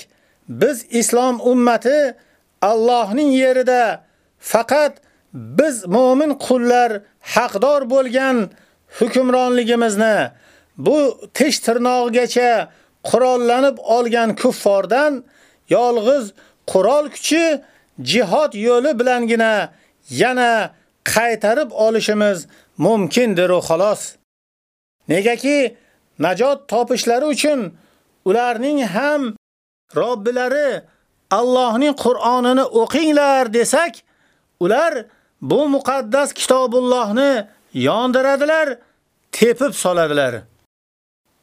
biz islom ummati Allohning yerida faqat biz mu'min qullar haqdor bo'lgan hukmronligimizni bu tish tirnog'igacha qurollanib olgan kuffordan yolg'iz qurol kuchi jihad yo'li bilangina yana qaytarib olishimiz mumkindir xolos. Negaki najot topishlari uchun ularning ham Robbilari Allohning Qur'onini o'qinglar desak, ular bu muqaddas kitobullohni yondiradilar, tepib soladilar.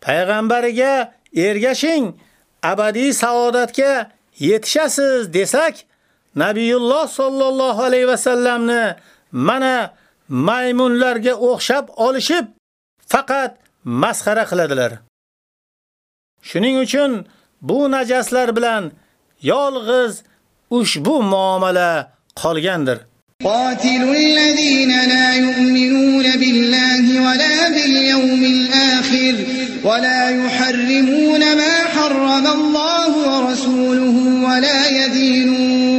Payg'ambariga ergashing, abadiy saodatga yetishasiz desak, Nabiyulloh sollallohu alayhi va sallamni mana maymunlarga o'xshab olishib, faqat masxara qiladilar. Shuning uchun bu najaslar bilan yolg'iz ushbu muomala qolgandir. Qatilul ladina la yu'minuna billahi va la bil yawmil akhir va la yuharrimuna ma harrama Alloh va rasuluhu va la yadinun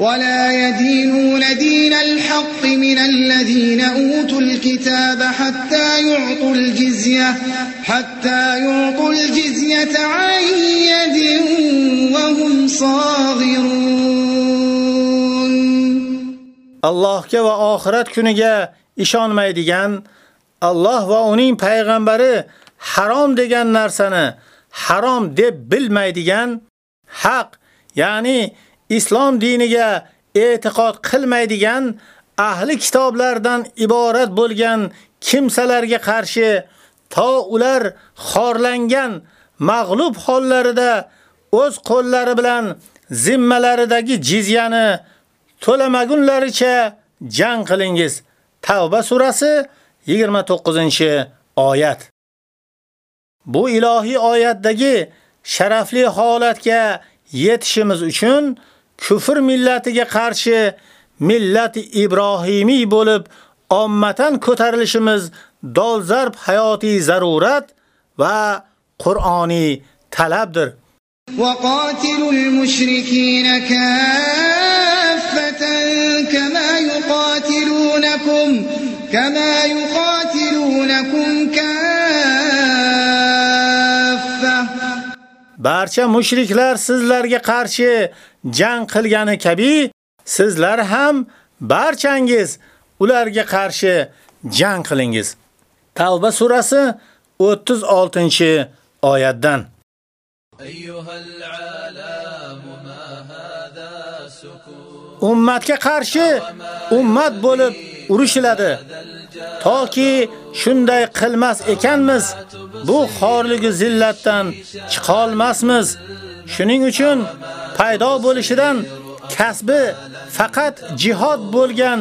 ولا يدينون دين الحق من الذين أوتوا الكتاب حتى يعطوا الجزية حتى يعطوا الجزية عن يد وهم صاغرون. الله كه و آخرت کنگه إشان میدیگن الله و اونین پیغمبره حرام دجان نرسنه حرام دی بلمیدیگن حق يعني islom diniga e'tiqod qilmaydigan ahli kitoblardan iborat bo'lgan kimsalarga qarshi to ular xorlangan mag'lub hollarida o'z qo'llari bilan zimmalaridagi jizyani to'lamagunlaricha jang qilingiz. Tavba surasi 29-oyat. Bu ilohiy oyatdagi sharafli holatga yetishimiz uchun kufr millatiga qarshi millati ibrohimiy bo'lib ommatan ko'tarilishimiz dolzarb hayotiy zarurat va qur'oniy talabdir. وقاتلوا المشركين كافة كما يقاتلونكم كما يقاتلونكم كافة Barcha mushriklar sizlarga qarshi jang qilgani kabi sizlar ham barchangiz ularga qarshi jang qilingiz. Tavba surasi 36-oyatdan. Ummatga qarshi ummat bo'lib urushiladi. Toki shunday qilmas ekanmiz, bu xorligi zillatdan chiqa olmasmiz. Shuning uchun paydo bo'lishidan kasbi faqat jihad bo'lgan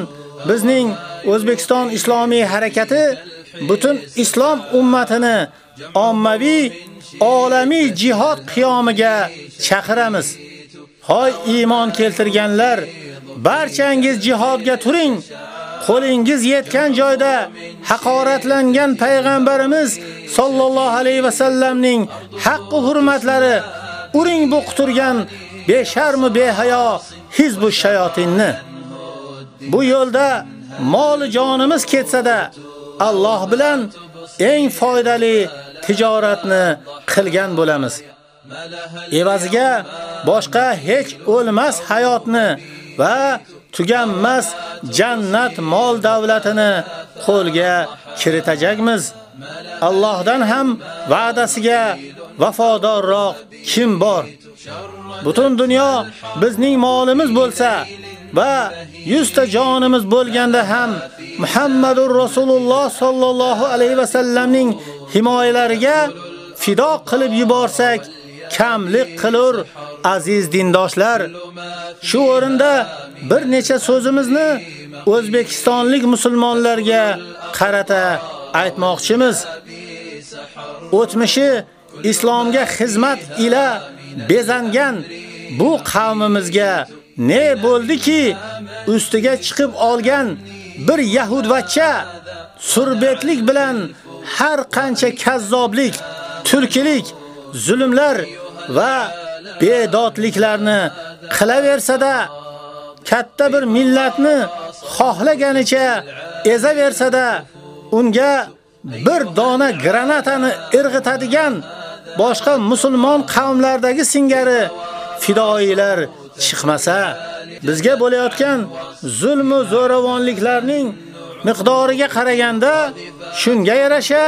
bizning O'zbekiston Islomiy harakati butun islom ummatini ommaviy olamiy jihad qiyomiga chaqiramiz. Hoy iymon keltirganlar, barchangiz jihodga turing. Qo'lingiz yetgan joyda haqoratlangan payg'ambarimiz sollallohu alayhi va sallamning haqqi hurmatlari uring bu quturgan besharmi behayo hizbu shayotinni. Bu yo'lda mol jonimiz ketsa-da Alloh bilan eng foydali tijoratni qilgan bo'lamiz. Evaziga boshqa hech o'lmas hayotni va tuganmas jannat mol davlatini qo'lga kiritajakmiz. Allohdan ham va'dasiga vafodorroq kim bor? Butun dunyo bizning molimiz bo'lsa va 100 ta jonimiz bo'lganda ham Muhammadur Rasululloh sallallohu alayhi va sallamning himoyalariga fido qilib yuborsak, kamlik qilur aziz dindoshlar. Shu o'rinda bir necha so'zimizni O'zbekistonlik musulmonlarga qarata aytmoqchimiz. O'tmishi islomga xizmat ila bezangan bu qavmimizga ne bo'ldiki, ustiga chiqib olgan bir yahudvacha surbetlik bilan har qancha kazzoblik, turkilik, zulmlar va bedodliklarni qilaversa-da, katta bir millatni xohlaganicha ezaversa-da, unga bir dona granatani irg'itadigan boshqa musulmon qavmlardagi singari fidoilar chiqmasa, bizga bo'layotgan zulm va zo'ravonliklarning miqdoriga qaraganda shunga yarasha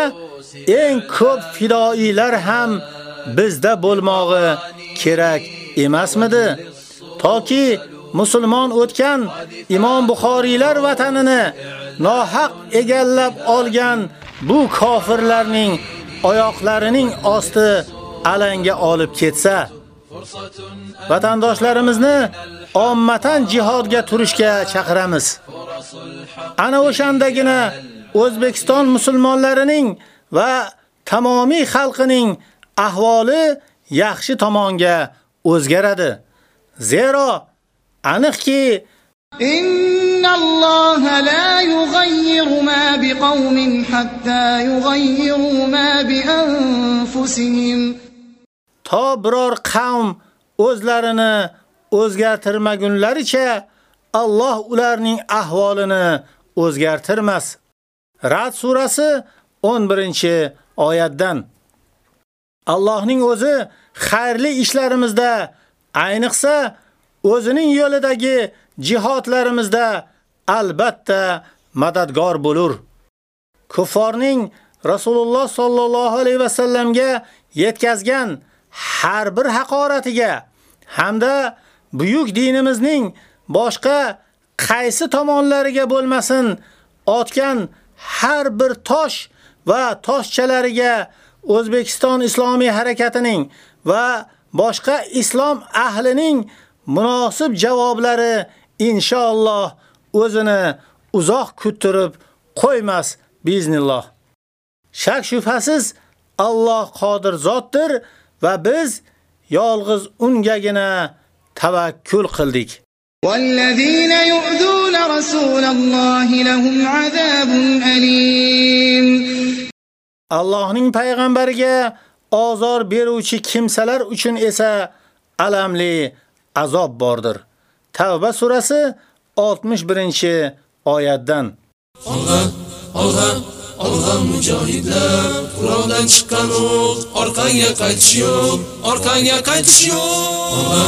eng ko'p fidoilar ham bizda bo'lmog'i kerak emasmidi? Toki musulmon o'tgan Imom Buxoriylar vatanini nohaq egallab olgan bu kofirlarning oyoqlarining osti alanga olib ketsa, vatandoshlarimizni ommatan jihodga turishga chaqiramiz. Ana o'shandagina O'zbekiston musulmonlarining va tamomiy xalqining ahvoli yaxshi tomonga o'zgaradi. Zero aniqki إن الله لا يغير ما بقوم حتى يغيروا ما بأنفسهم to biror qavm o'zlarini o'zgartirmagunlaricha Alloh ularning ahvolini o'zgartirmas. Rad surasi 11-oyatdan. Allohning o'zi xayrli ishlarimizda, ayniqsa o'zining yo'lidagi jihodlarimizda albatta madadgor bo'lur. Kufarning Rasululloh sallallohu alayhi va sallamga yetkazgan har bir haqoratiga hamda buyuk dinimizning boshqa qaysi tomonlariga bo'lmasin otgan har bir tosh va toshchalariga O'zbekiston Islomiy harakatining va boshqa islom ahlining munosib javoblari inshaalloh o'zini uzoq kuttirib qo'ymas biznilloh. Shak shubhasiz Alloh qodir zotdir va biz yolg'iz ungagina tavakkul qildik. والذين يؤذون رسول الله لهم عذاب أليم Allohning payg'ambariga ozor beruvchi kimsalar uchun esa alamli azob bordir. Tavba surasi 61-oyatdan. Olg'a, olg'a, olg'a mujohidlar, Qur'ondan chiqqan o'q, orqaga qaytish yo'q, orqaga qaytish yo'q. Olg'a,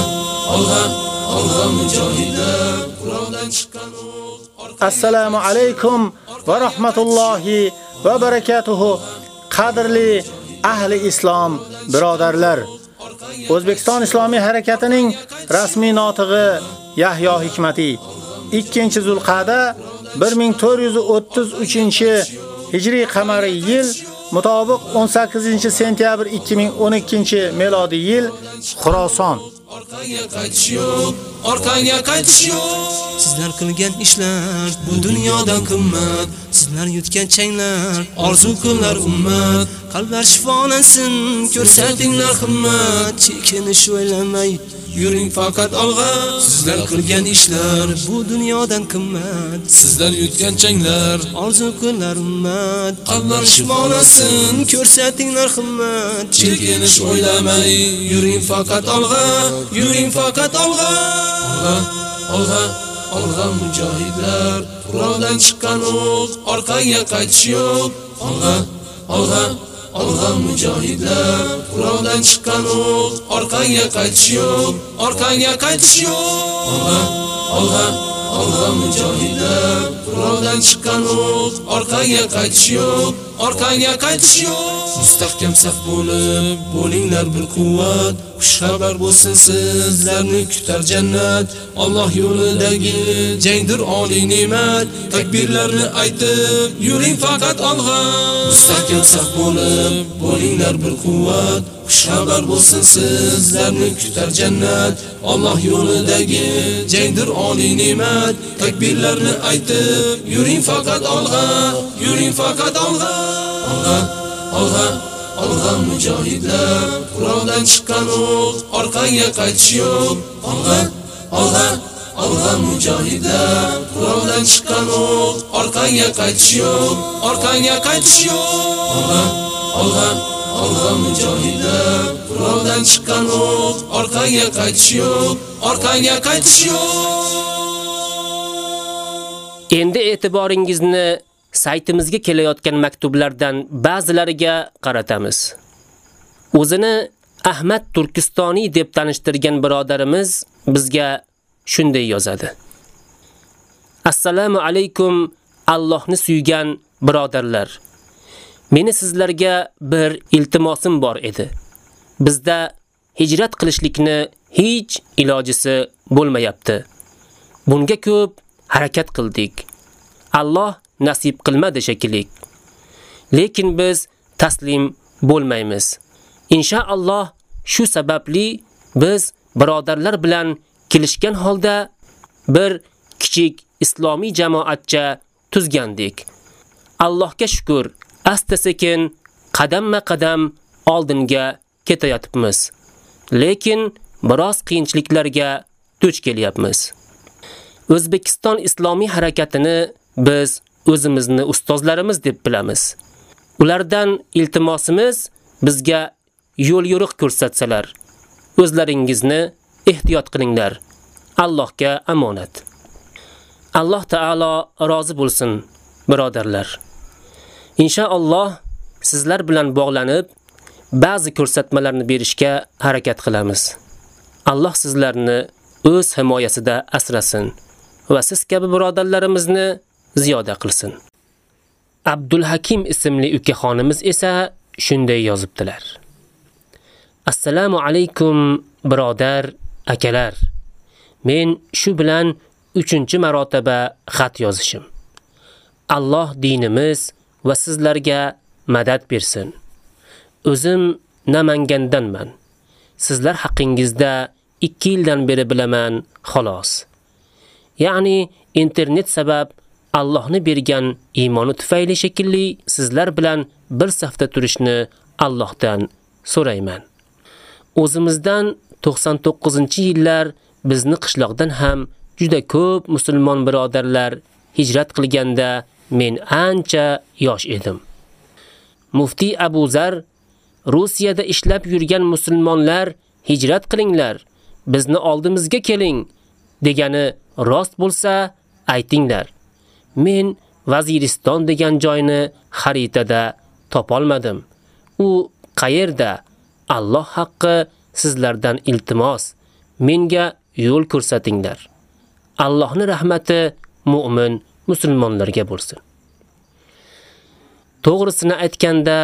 olg'a, olg'a mujohidlar, Qur'ondan chiqqan o'q. Assalomu alaykum va rahmatullohi va barakatuhu. Qadrli ahli islom birodarlar. O'zbekiston Islomiy harakatining rasmiy notig'i Yahyo Hikmati 2-Zulqa'da 1433-hijriy qamariy yil mutobiq 18-sentyabr 2012-melodiy yil Xuroson Orqaga qaytish yo'q, orqaga qaytish yo'q. Sizlar qilgan ishlar bu dunyodan qimmat. Sizlar yutgan changlar, orzu qillar ummat. Qalblar shifolansin, ko'rsatinglar himmat. Chekinish o'ylamay, yuring faqat olg'a. Sizlar qilgan ishlar bu dunyodan qimmat. Sizlar yutgan changlar, orzu qillar ummat. Qalblar shifolansin, ko'rsatinglar himmat. chekinish o'ylamay, yuring faqat olg'a, yuring faqat olg'a. Olg'a, olg'a, olg'a mujohidlar, Qur'ondan chiqqan o'q, orqaga qaytish yo'q. Olg'a, olg'a, olg'a mujohidlar, Qur'ondan chiqqan o'q, orqangga qaytish yo'q, orqangga qaytish yo'q. Olg'a, olg'a, olg'a mujohidlar, Qur'ondan chiqqan o'q, orqaga qaytish yo'q, orqaga qaytish yo'q. Mustahkam saf bo'lib, bo'linglar bir quvvat, xush xabar bo'lsin sizlarni kutar jannat. Alloh yo'lidagi jangdir oliy ne'mat, takbirlarni aytib, yuring faqat olg'a. Mustahkam saf bo'lib, bo'linglar bir quvvat, xush xabar bo'lsin sizlarni kutar jannat. Alloh yo'lidagi jangdir oliy ne'mat, takbirlarni aytib, yuring faqat olg'a, yuring faqat olg'a. Olg'a, olg'a, olg'a mujohidlar, Qur'ondan chiqqan o'q, orqaga qaytish yo'q. Olg'a, olg'a, olg'a mujohidlar, Qur'ondan chiqqan o'q, orqaga qaytish yo'q, orqaga qaytish yo'q. Olg'a, olg'a, olg'a mujohidlar quroldan chiqqan o'q orqaga qaytish yo'q orqaga qaytish yo'q Endi e'tiboringizni saytimizga kelayotgan maktublardan ba'zilariga qaratamiz. O'zini Ahmad Turkistoniy deb tanishtirgan birodarimiz bizga shunday yozadi. Assalomu alaykum Allohni suygan birodarlar. Meni sizlarga bir iltimosim bor edi. Bizda hijrat qilishlikni hech ilojisi bo'lmayapti. Bunga ko'p harakat qildik. Alloh nasib qilmadi shekilli. Lekin biz taslim bo'lmaymiz. Inshaalloh shu sababli biz birodarlar bilan kelishgan holda bir kichik islomiy jamoatcha tuzgandik. Allohga shukr, asta-sekin qadamma-qadam oldinga ketayotibmiz. Lekin biroz qiyinchiliklarga duch kelyapmiz. O'zbekiston islomiy harakatini biz o'zimizni ustozlarimiz deb bilamiz. Ulardan iltimosimiz bizga yo'l yo'riq ko'rsatsalar, o'zlaringizni ehtiyot qilinglar. Allohga amonat. Alloh taolo rozi bo'lsin, birodarlar. Inshaalloh sizlar bilan bog'lanib, ba'zi ko'rsatmalarni berishga harakat qilamiz. Alloh sizlarni o'z himoyasida asrasin va siz kabi birodarlarimizni ziyoda qilsin. Abdul Hakim ismli ukaxonimiz esa shunday yozibdilar. Assalomu alaykum birodar, akalar. Men shu bilan 3-marotaba xat yozishim. Alloh dinimiz va sizlarga madad bersin. O'zim Namangandanman. Sizlar haqingizda 2 yildan beri bilaman, xolos. Ya'ni internet sabab Allohni bergan iymoni tufayli shekilli sizlar bilan bir safda turishni Allohdan so'rayman. O'zimizdan 99-yillar bizni qishloqdan ham juda ko'p musulmon birodarlar hijrat qilganda men ancha yosh edim. Muftiy Abu Zar Rossiyada ishlab yurgan musulmonlar hijrat qilinglar, bizni oldimizga keling degani rost bo'lsa aytinglar. Men Vaziriston degan joyni xaritada topolmadim. U qayerda? Alloh haqqi sizlardan iltimos, menga yo'l ko'rsatinglar. Allohning rahmati mu'min musulmonlarga bo'lsin. To'g'risini aytganda,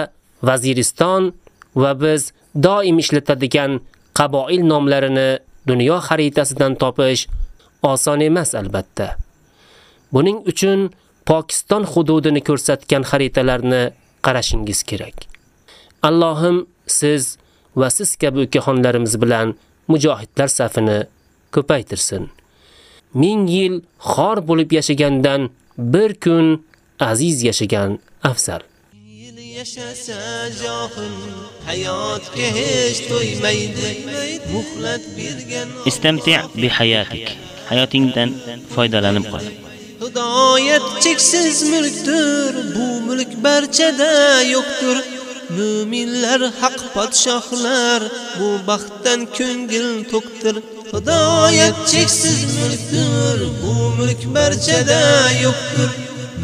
Vaziriston va biz doim ishlatadigan qaboil nomlarini dunyo xaritasidan topish oson emas albatta. Buning uchun Pokiston hududini ko'rsatgan xaritalarni qarashingiz kerak. Allohim siz va siz kabi ukaxonlarimiz bilan mujohidlar safini ko'paytirsin. Ming yil xor bo'lib yashagandan bir kun aziz yashagan afzal. yashasa johil hayotga hech to'ymaydi muhlat bergan Istamti' bi hayatik. Hayotingdan foydalanib qol. hidoyat cheksiz mulkdir bu mulk barchada yo'qdir Mu'minlar haq podshohlar bu baxtdan ko'ngil to'ktir hidoyat cheksiz mulkdir bu mulk barchada yo'qdir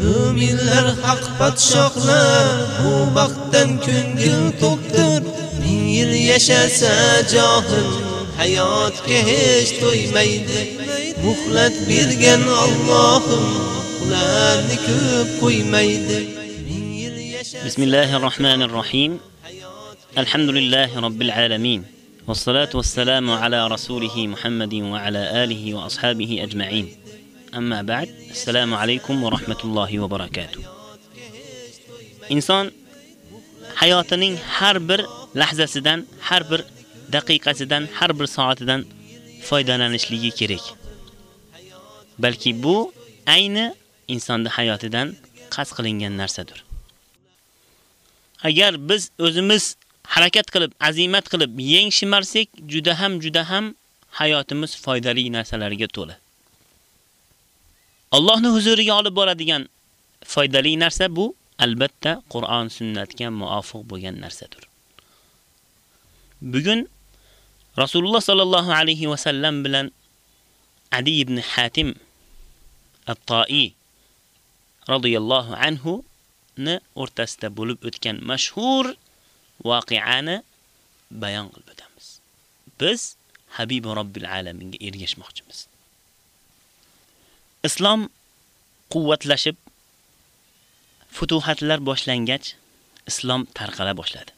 Mu'minlar haq podshohlar bu baxtdan ko'ngil to'ktir ming yil yashasa johil hayotga hech to'ymaydi muhlat bergan Allohim ularni ko'p qo'ymaydi بسم الله الرحمن الرحيم الحمد لله رب العالمين والصلاة والسلام على رسوله محمد وعلى آله وأصحابه أجمعين. أما بعد السلام عليكم ورحمة الله وبركاته. إنسان حياتنين حربر لحظة سدن حربر دقيقة سدن حربر ساعة سدن فايدانا نشلي كريك بلكي بو أين إنسان ده حياتدن قصقلين جنر سدر أجار بز أزمز harakat qilib, azimat qilib yeng shimarsak, juda ham juda ham hayotimiz foydali narsalarga to'la. Allohning huzuriga olib boradigan foydali narsa bu albatta Qur'on sunnatga muvofiq bo'lgan narsadir. Bugun Rasululloh sallallohu alayhi va sallam bilan Adi ibn Hatim At-Ta'i radhiyallohu anhu ni o'rtasida bo'lib o'tgan mashhur voqeani bayon qilib o'tamiz. Biz Habib Robbil alaminga ergashmoqchimiz. Islom quvvatlashib futuhatlar boshlangach, islom tarqala boshladi.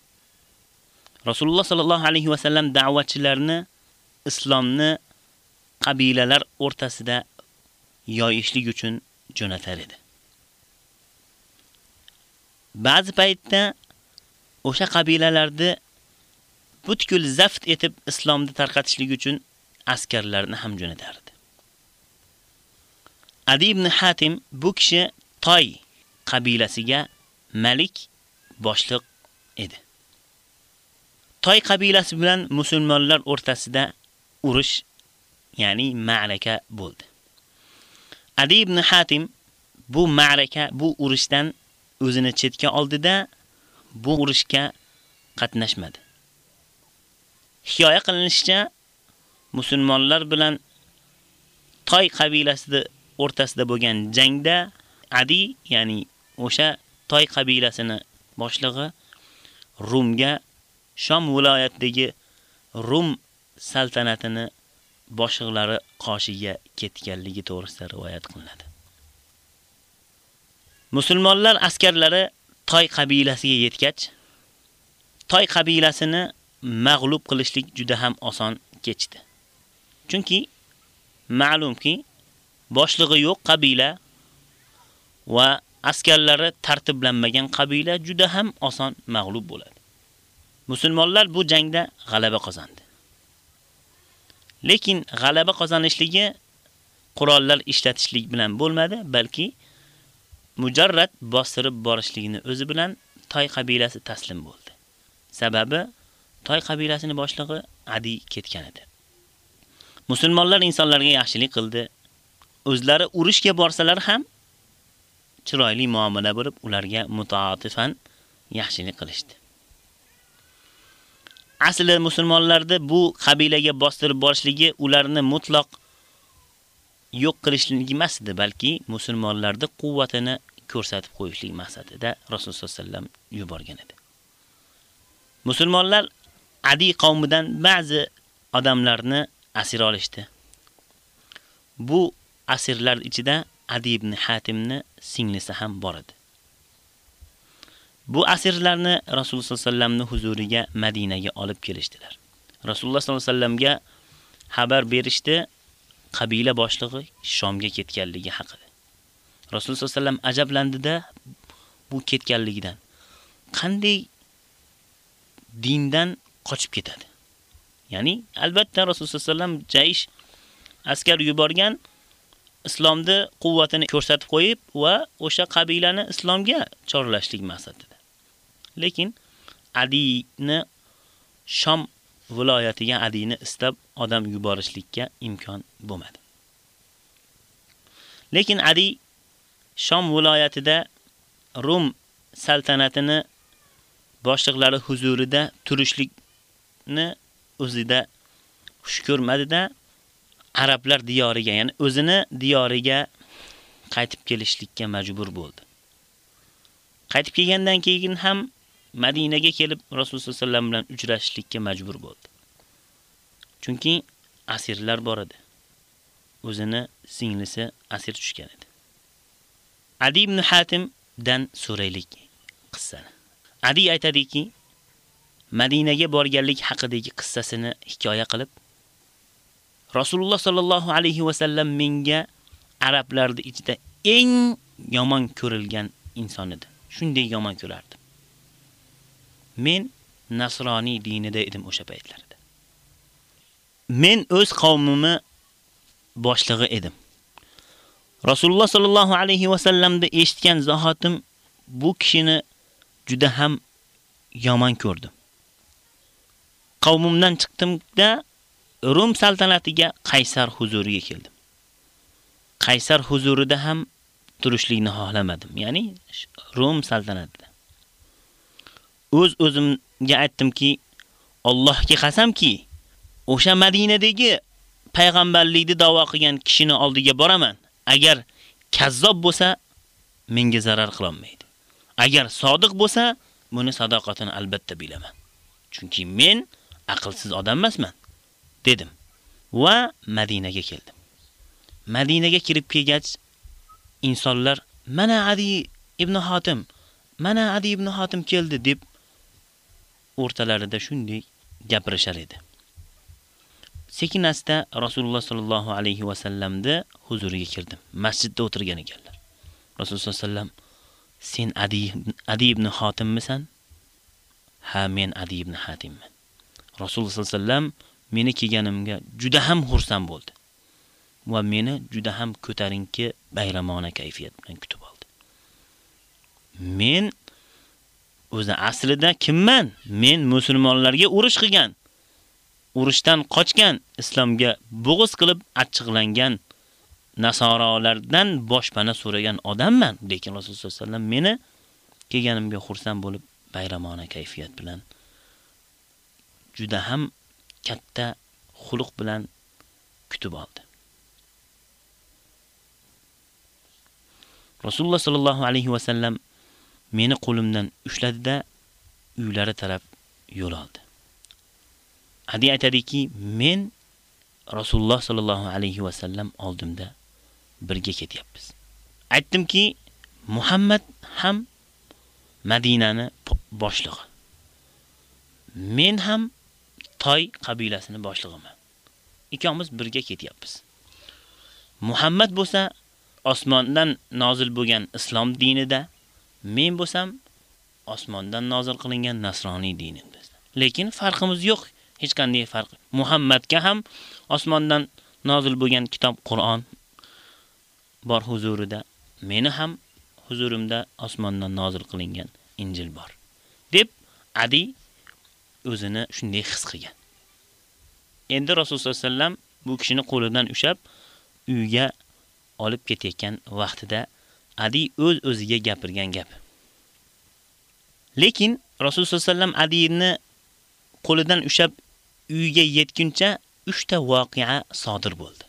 Rasululloh sallallohu alayhi va sallam da'vatchilarni islomni qabilalar o'rtasida yoyishlik uchun jo'natar edi. Ba'zi paytda o'sha qabilalarni butkul zaft etib islomni tarqatishlik uchun askarlarni ham jo'natardi. Adi ibn Hatim bu kishi Toy qabilasiga malik boshliq edi. Toy qabilasi bilan musulmonlar o'rtasida urush, ya'ni ma'raka bo'ldi. Adi ibn Hatim bu ma'raka, bu urushdan o'zini chetga oldida bu urushga qatnashmadi. Hikoya qilinishicha, musulmonlar bilan Toy qabilasida o'rtasida bo'lgan jangda Adi, ya'ni o'sha Toy qabilasini boshlig'i Rumga Shom viloyatidagi Rum saltanatini boshliqlari qoshiga ketganligi to'g'risida rivoyat qilinadi. Musulmonlar askarlari Toy qabilasiga yetgach, Toy qabilasini mag'lub qilishlik juda ham oson kechdi. Chunki ma'lumki, boshlig'i yo'q qabila va askarlari tartiblanmagan qabila juda ham oson mag'lub bo'ladi. Musulmonlar bu jangda g'alaba qozondi. Lekin g'alaba qozonishligi qurollar ishlatishlik bilan bo'lmadi, balki mujarrad bostirib borishligini o'zi bilan Toy qabilasi taslim bo'ldi. Sababi Toy qabilasining boshlig'i Adi ketgan edi. Musulmonlar insonlarga yaxshilik qildi. O'zlari urushga borsalar ham chiroyli muomala bo'lib, ularga mutaatifan yaxshilik qilishdi. Asli musulmonlarda bu qabilaga bostirib borishligi ularni mutlaq yo'q qilishlik emas edi, balki musulmonlarda quvvatini ko'rsatib qo'yishlik maqsadida Rasululloh sollallohu alayhi vasallam yuborgan edi. Musulmonlar Adi qavmidan ba'zi odamlarni asir olishdi. Bu asirlar ichida Adi ibn Hatimni singlisi ham bor edi. Bu asirlarni Rasululloh sollallohu alayhi vasallamning huzuriga Madinaga olib kelishdilar. Rasululloh sollallohu alayhi vasallamga xabar berishdi, qabila boshlig'i Shomga ketganligi haqida. Rasululloh sollallohu alayhi vasallam ajablandida bu ketganligidan. Qanday dindan qochib ketadi? Ya'ni albatta Rasululloh sollallohu alayhi vasallam jaysh askar yuborgan islomni quvvatini ko'rsatib qo'yib va o'sha qabilani islomga chorlashlik maqsadida. Lekin Adini Shom viloyatiga Adini istab odam yuborishlikka imkon bo'lmadi. Lekin Adi Shom viloyatida Rum saltanatini boshliqlari huzurida turishlikni o'zida xush ko'rmadida arablar diyoriga, ya'ni o'zini diyoriga qaytib kelishlikka majbur bo'ldi. Qaytib kelgandan keyin ham Madinaga kelib Rasululloh sollallohu alayhi vasallam bilan uchrashishlikka majbur bo'ldi. Chunki asirlar bor edi. O'zini singlisi asir tushgan edi. Adi ibn Hatim dan so'raylik qissani. Adi aytadiki, Madinaga borganlik haqidagi qissasini hikoya qilib, Rasululloh sallallohu alayhi va sallam menga arablarning ichida eng yomon ko'rilgan inson edi. Shunday yomon ko'rardi. Men nasroniy dinida edim o'sha paytlarda. Men o'z qavmimni boshlig'i edim. Rasululloh sallallohu alayhi va sallamda eshitgan zahotim bu kishini juda ham yomon ko'rdim. Qavmimdan chiqdimda Rum saltanatiga Qaysar huzuriga keldim. Qaysar huzurida ham turishlikni xohlamadim, ya'ni Rum saltanatida. O'z o'zimga aytdimki, Allohga qasamki, o'sha Madinadagi payg'ambarlikni da'vo qilgan kishini oldiga boraman. Agar kazzob bo'lsa, menga zarar qila olmaydi. Agar sodiq bo'lsa, buni sadoqatini albatta bilaman. Chunki men aqlsiz odam emasman, dedim va Madinaga keldim. Madinaga kirib kelgach, insonlar mana Adi ibn Hatim, mana Adi ibn Hatim keldi deb o'rtalarida shunday gapirishar edi. Sekin-asta Rasululloh sallallohu alayhi va sallamni huzuriga kirdim. Masjidda o'tirgan ekanlar. Rasululloh sallam sen Adi Adi ibn Xotimmisan?" Ha, men Adi ibn Xatimman." Rasululloh sallam meni kelganimga juda ham xursand bo'ldi. va meni juda ham ko'tarinki bayramona kayfiyat bilan kutib oldi. Men o'zi aslida kimman? Men musulmonlarga urush qilgan, urushdan qochgan, islomga bo'g'iz qilib achchiqlangan nasoralardan boshpana so'ragan odamman. Lekin Rasululloh sollallohu alayhi vasallam meni kelganimga xursand bo'lib bayramona kayfiyat bilan juda ham katta xuluq bilan kutib oldi. Rasululloh sallallohu alayhi va sallam meni qo'limdan ushladida uylari taraf yo'l oldi. Adi aytadiki, men Rasululloh sallallohu alayhi va sallam oldimda birga ketyapmiz. Aytdimki, Muhammad ham Madinani boshlig'i. Men ham Toy qabilasini boshlig'iman. Ikkomiz birga ketyapmiz. Muhammad bo'lsa osmondan nozil bo'lgan islom dinida, men bo'lsam osmondan nozil qilingan nasroniy dinimiz. Lekin farqimiz yo'q, hech qanday farq. Muhammadga ham osmondan nozil bo'lgan kitob Qur'on bor huzurida, meni ham huzurimda osmondan nozil qilingan Injil bor. deb Adi o'zini shunday his qilgan. Endi Rasululloh sollallohu alayhi vasallam bu kishini qo'lidan ushab uyga olib ketayotgan vaqtida Adi o'z öz o'ziga gapirgan gap. Lekin Rasul sollallohu Adiyni qo'lidan ushab uyiga yetguncha 3 ta voqea sodir bo'ldi.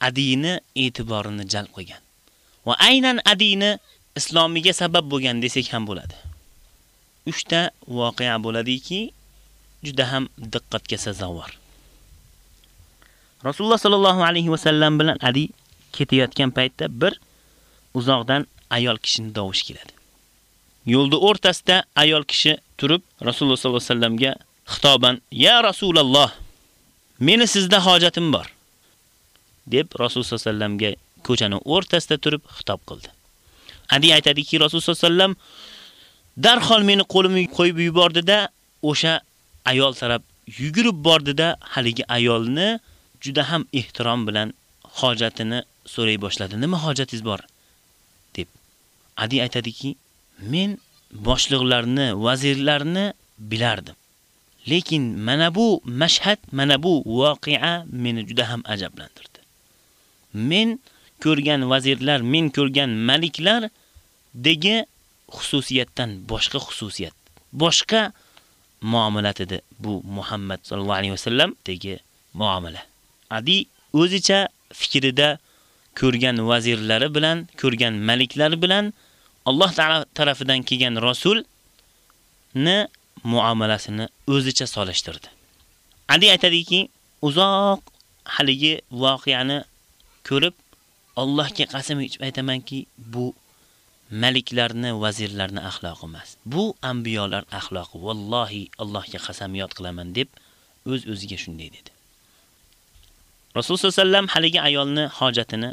Adiyni e'tiborini jalb qilgan va aynan Adiyni islomiga sabab bo'lgan desak ham bo'ladi. 3 ta voqea bo'ladiki, juda ham diqqatga sazovor. Rasululloh sallallohu alayhi va sallam bilan Adi ketayotgan paytda bir uzoqdan ayol kishining tovushi keladi. Yo'lda o'rtasida ayol kishi turib Rasululloh sollallohu alayhi vasallamga xitoban: "Ya Rasululloh, meni sizda hojatim bor." deb Rasululloh sollallohu alayhi vasallamga ko'chani o'rtasida turib xitob qildi. Adi aytadiki, Rasululloh sollallohu alayhi vasallam darhol meni qo'limni qo'yib yubordida, o'sha ayol taraf yugurib bordida, haligi ayolni juda ham ehtirom bilan hojatini so'ray boshladi. Nima hojatingiz bor? Adi aytadiki, men boshliqlarni, vazirlarni bilardim. Lekin mana bu mashhad, mana bu voqea meni juda ham ajablantirdi. Men ko'rgan vazirlar, men ko'rgan maliklar degi xususiyatdan boshqa xususiyat, boshqa muomalat edi bu Muhammad sallallohu alayhi vasallam degi muomala. Adi o'zicha fikrida ko'rgan vazirlari bilan, ko'rgan maliklari bilan Alloh taala tarafidan kelgan rasulni muomalasini o'zicha solishtirdi. Adi aytadiki, uzoq haligi voqeani ko'rib Allohga qasam ichib aytamanki, bu maliklarni, vazirlarni axloqi emas. Bu anbiyolar axloqi. Vallohi Allohga qasamiyat qilaman deb o'z öz o'ziga shunday dedi. Rasul sallam haligi ayolni hojatini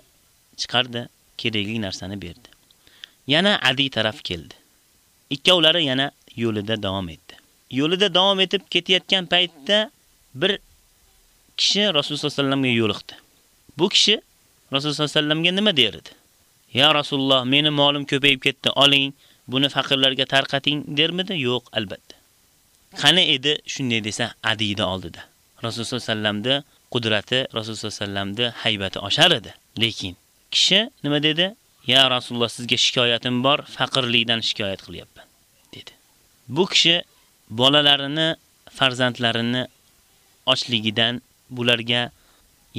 chiqardi, kerakli narsani berdi. Yana Adi taraf keldi. Ikkovlari yana yo'lida davom etdi. Yo'lida davom etib ketayotgan paytda bir kishi Rasululloh sollallohu alayhi vasallamga yo'liqdi. Bu kishi Rasululloh sollallohu alayhi vasallamga nima derdi? Ya Rasululloh, meni molim ko'payib ketdi, oling, buni faqirlarga tarqating dermidi? Yo'q, albatta. Qani edi shunday desa Adida oldida. Rasululloh sollallohu alayhi vasallamda qudrati Rasululloh sollallohu alayhi vasallamda haybati oshar edi. Lekin kishi nima dedi? Ya Rasululloh sizga shikoyatim bor, faqirlikdan shikoyat qilyapman dedi. Bu kishi bolalarini farzandlarini ochligidan bularga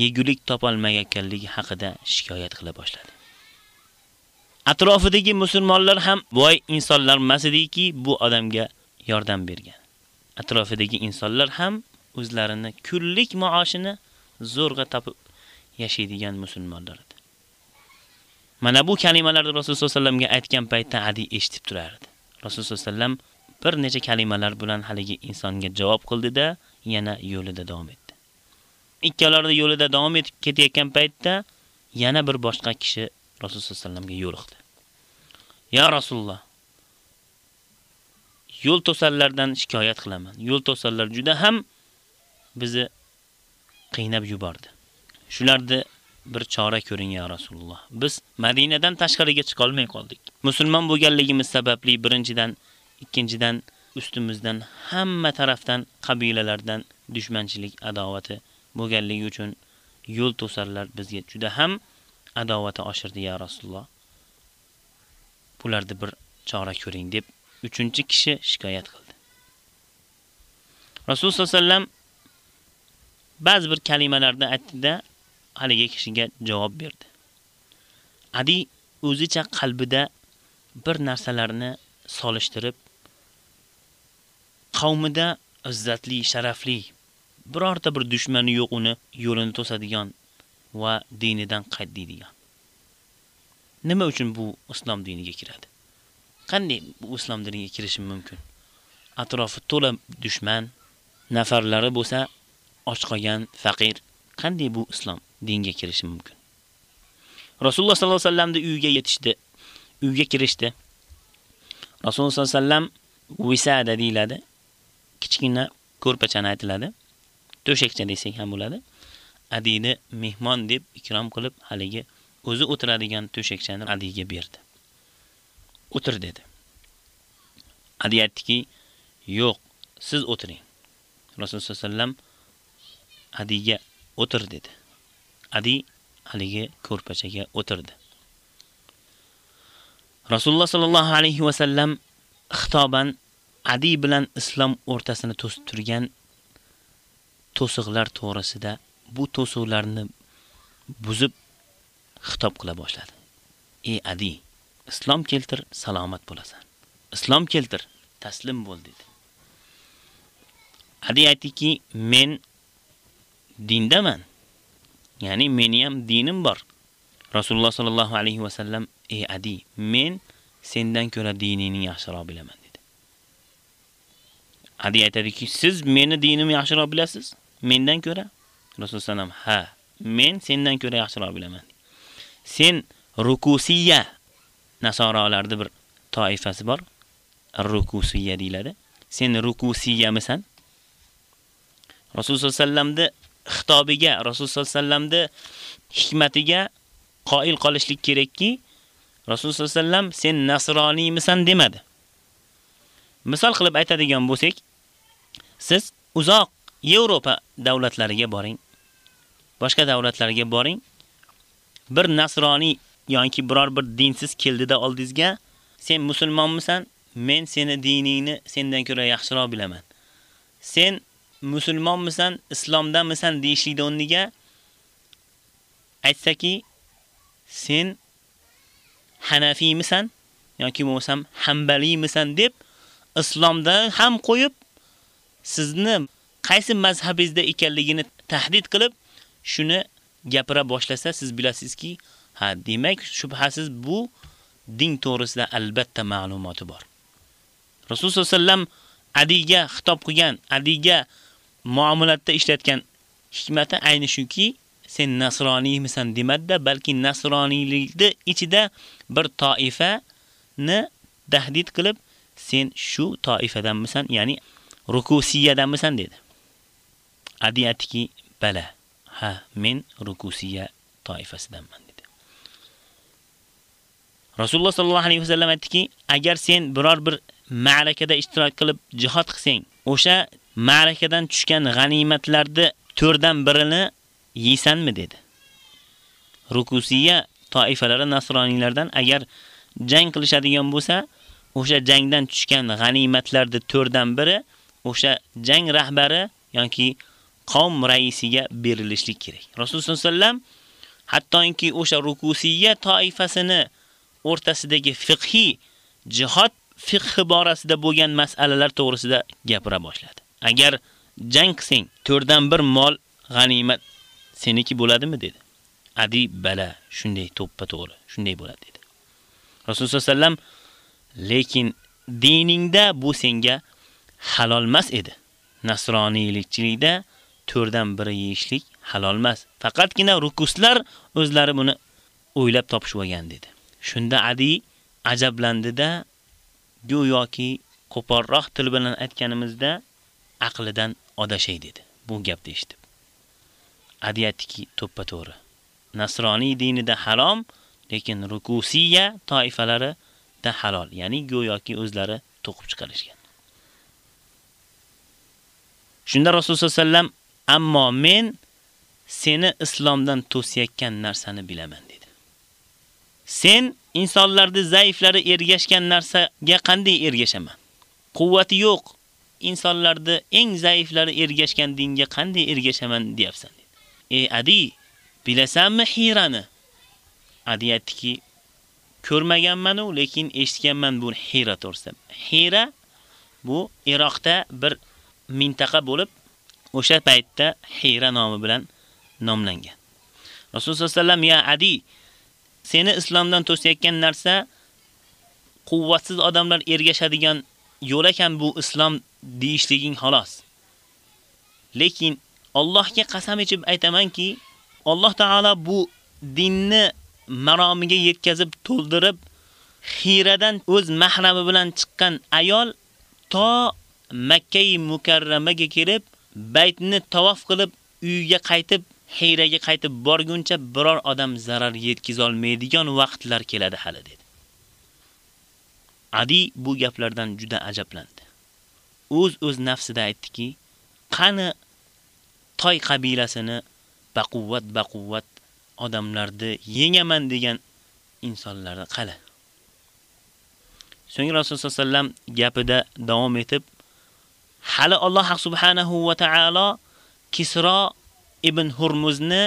yegulik topolmaganligi haqida shikoyat qila boshladi. Atrofidagi musulmonlar ham voy insonlar emas ediki, bu odamga yordam bergan. Atrofidagi insonlar ham o'zlarini kunlik maoshini zo'rg'a topib yashaydigan musulmonlar. Mana bu kalimalarni Rasululloh sollallohu alayhi vasallamga aytgan paytda Adi eshitib turardi. Rasululloh sollallohu alayhi vasallam bir necha kalimalar bilan haligi insonga javob qildi-da, yana yo'lida davom etdi. Ikkalari yo'lida davom etib ketayotgan paytda yana bir boshqa kishi Rasululloh sollallohu alayhi vasallamga yo'liqdi. Ya Rasululloh, yo'l to'sallardan shikoyat qilaman. Yo'l to'sallar juda ham bizni qiynab yubordi. Shularni bir chora ko'ring ya Rasululloh. Biz Madinadan tashqariga chiqa olmay qoldik. Musulmon bo'lganligimiz sababli birinchidan, ikkinchidan ustimizdan hamma tarafdan qabilalardan dushmanchilik adovati bo'lganligi uchun yo'l to'sarlar bizga juda ham adovati oshirdi ya Rasululloh. Bularni bir chora ko'ring deb uchinchi kishi shikoyat qildi. Rasululloh sallam ba'zi bir kalimalarni aytdi-da, haligi kishiga javob berdi. Adi o'zicha qalbida bir narsalarni solishtirib qavmida izzatli, sharafli birorta bir dushmani yo'q uni yo'lini to'sadigan va dinidan qaytdiydigan. Nima uchun bu islom diniga kiradi? Qanday bu islom diniga kirishi mumkin? Atrofi to'la dushman, nafarlari bo'lsa och qolgan, faqir. Qanday bu islom dinga kirishi mumkin? Rasululloh sallallohu alayhi vasallamning uyiga yetishdi. Uyga kirishdi. Rasululloh sallallohu alayhi vasallam visada deyiladi. Kichkina ko'rpachani aytiladi. To'shakcha desak ham bo'ladi. Adini mehmon deb ikrom qilib, haligi o'zi o'tiradigan to'shakchani Adiga berdi. O'tir dedi. Adi aytdiki, "Yo'q, siz o'tiring." Rasululloh sallallohu alayhi vasallam Adiga o'tir dedi. Adi haligi ko'rpachaga o'tirdi. Rasululloh sallallohu alayhi va sallam xitoban Adi bilan islom o'rtasini to'sib turgan to'siqlar to'g'risida bu to'siqlarni buzib xitob qila boshladi. Ey Adi, islom keltir, salomat bo'lasan. Islom keltir, taslim bo'l dedi. Adi aytdiki, men dindaman. Ya'ni meni ham dinim bor. Rasululloh sallallohu alayhi va sallam, ey Adi, men sendan ko'ra diningni yaxshiroq bilaman dedi. Adi aytadiki, siz meni dinimni yaxshiroq bilasiz? Mendan ko'ra? Rasululloh sallam, ha, men sendan ko'ra yaxshiroq bilaman. Sen rukusiyya nasoralarda bir toifasi bor. Rukusiyya deyiladi. Sen rukusiyyamisan? Rasululloh sallamni xitobiga, Rasululloh vasallamni hikmatiga qoil qolishlik kerakki, Rasululloh vasallam sen nasroniymisan demadi. Misol qilib aytadigan bo'lsak, siz uzoq Yevropa davlatlariga boring. Boshqa davlatlarga boring. Bir nasroniy yoki biror bir dinsiz keldida oldingizga, sen musulmonmisan? Men seni diningni sendan ko'ra yaxshiroq bilaman. Sen musulmonmisan, islomdanmisan deyishlikda o'rniga aytsaki, sen Hanafiymisan yoki bo'lsam Hanbaliymisan deb islomda ham qo'yib sizni qaysi mazhabingizda ekanligini tahdid qilib shuni gapira boshlasa siz bilasizki, ha, demak shubhasiz bu din to'g'risida albatta ma'lumoti bor. Rasululloh sallam Adiga xitob qilgan, Adiga muomalatda ishlatgan hikmati ayni shuki, sen nasroniymisan demadda, balki nasroniylikni ichida bir toifani tahdid qilib, sen shu toifadanmisan, ya'ni rukusiyadanmisan dedi. Adi aytdiki, bala, ha, men rukusiya toifasidanman dedi. Rasululloh sallallohu alayhi vasallam aytdiki, agar sen biror bir ma'rakada ishtirok qilib jihad qilsang, o'sha ma'rakadan tushgan g'animatlarni dan birini yeysanmi dedi. Rukusiya toifalari nasroniylardan agar jang qilishadigan bo'lsa, o'sha jangdan tushgan g'animatlarni dan biri o'sha jang rahbari yoki qavm raisiga berilishli kerak. Rasululloh sollallohu alayhi vasallam hattoki o'sha rukusiyya toifasini o'rtasidagi fiqhi jihad fiqhi borasida bo'lgan masalalar to'g'risida gapira boshladi. Agar jang qilsang, 4 dan 1 mol g'animat seniki bo'ladimi dedi. Adi bala, shunday to'ppa to'g'ri, shunday bo'ladi dedi. Rasululloh sallam lekin diningda bu senga halol emas edi. Nasroniylikchilikda 4 dan 1 yeyishlik halol emas. Faqatgina rukuslar o'zlari buni o'ylab topishib olgan dedi. Shunda Adi ajablandida go'yoki qo'porroq til bilan aytganimizda aqlidan odashay dedi. Bu gapni eshitib. Adiyatiki to'ppa to'g'ri. Nasroniy dinida harom, lekin rukusiyya toifalari da halol, ya'ni go'yoki o'zlari to'qib chiqarishgan. Shunda Rasululloh sallam ammo men seni islomdan to'sayotgan narsani bilaman dedi. Sen insonlarda zaiflari ergashgan narsaga qanday ergashaman? Quvvati yo'q insonlarda eng zaiflari ergashgan dinga qanday ergashaman deyapsan dedi. Ey Adi, bilasanmi Hirani? Adi aytdiki, ko'rmaganman u, lekin eshitganman bu Hira to'g'risida. Hira bu Iroqda bir mintaqa bo'lib, o'sha paytda Hira nomi bilan nomlangan. Rasululloh sallam ya Adi, seni islomdan to'sayotgan narsa quvvatsiz odamlar ergashadigan yo'l ekan bu islom deyishliging xolos. Lekin Allohga qasam ichib aytamanki, Alloh taolo bu dinni maromiga yetkazib to'ldirib, xiradan o'z mahrami bilan chiqqan ayol to Makka mukarramaga kelib, baytni tavof qilib, uyiga qaytib, Hiraga qaytib borguncha biror odam zarar yetkiza olmaydigan vaqtlar keladi hali dedi. Adi bu gaplardan juda ajablandi. O'z-o'z nafsida aytdiki, qani Toy qabilasini baquvvat baquvvat odamlarni yengaman degan insonlarni qala. So'ng Rasululloh sallam gapida davom etib, hali Alloh subhanahu va taolo Kisro ibn Hurmuzni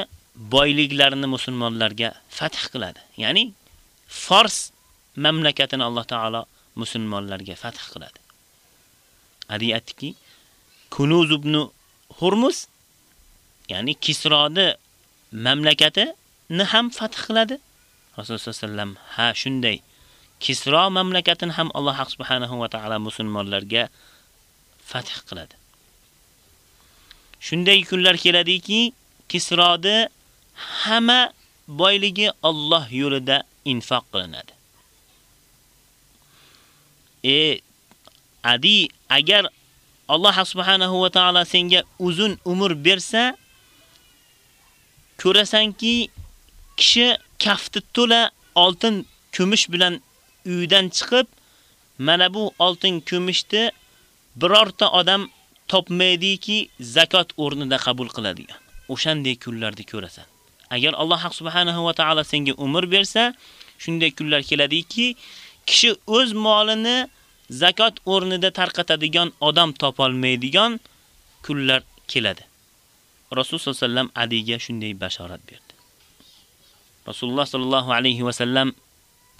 boyliklarini musulmonlarga fath qiladi. Ya'ni Fors mamlakatini Alloh taolo musulmonlarga fath qiladi. Adi aytdiki, Kunuz ibn Hurmuz ya'ni Kisroni mamlakatini ham fath qiladi. Rasululloh sallam ha shunday Kisro mamlakatini ham Alloh subhanahu va taolo musulmonlarga fath qiladi. Shunday kunlar keladiki, Kisrodi hamma boyligi Alloh yo'lida infoq qilinadi. E Adi agar Alloh subhanahu va taolo senga uzun umr bersa, ko'rasanki kishi kafti to'la oltin kumush bilan uydan chiqib, mana bu oltin kumushni birorta odam topmaydiki, zakot o'rnida qabul qiladigan. O'shanday kunlarni ko'rasan. Agar Alloh subhanahu va taolo senga umr bersa, shunday kunlar keladiki, kishi o'z molini zakot o'rnida tarqatadigan odam topolmaydigan kunlar keladi. Rasul sollallohu alayhi vasallam Adiga shunday bashorat berdi. Rasululloh sollallohu alayhi vasallam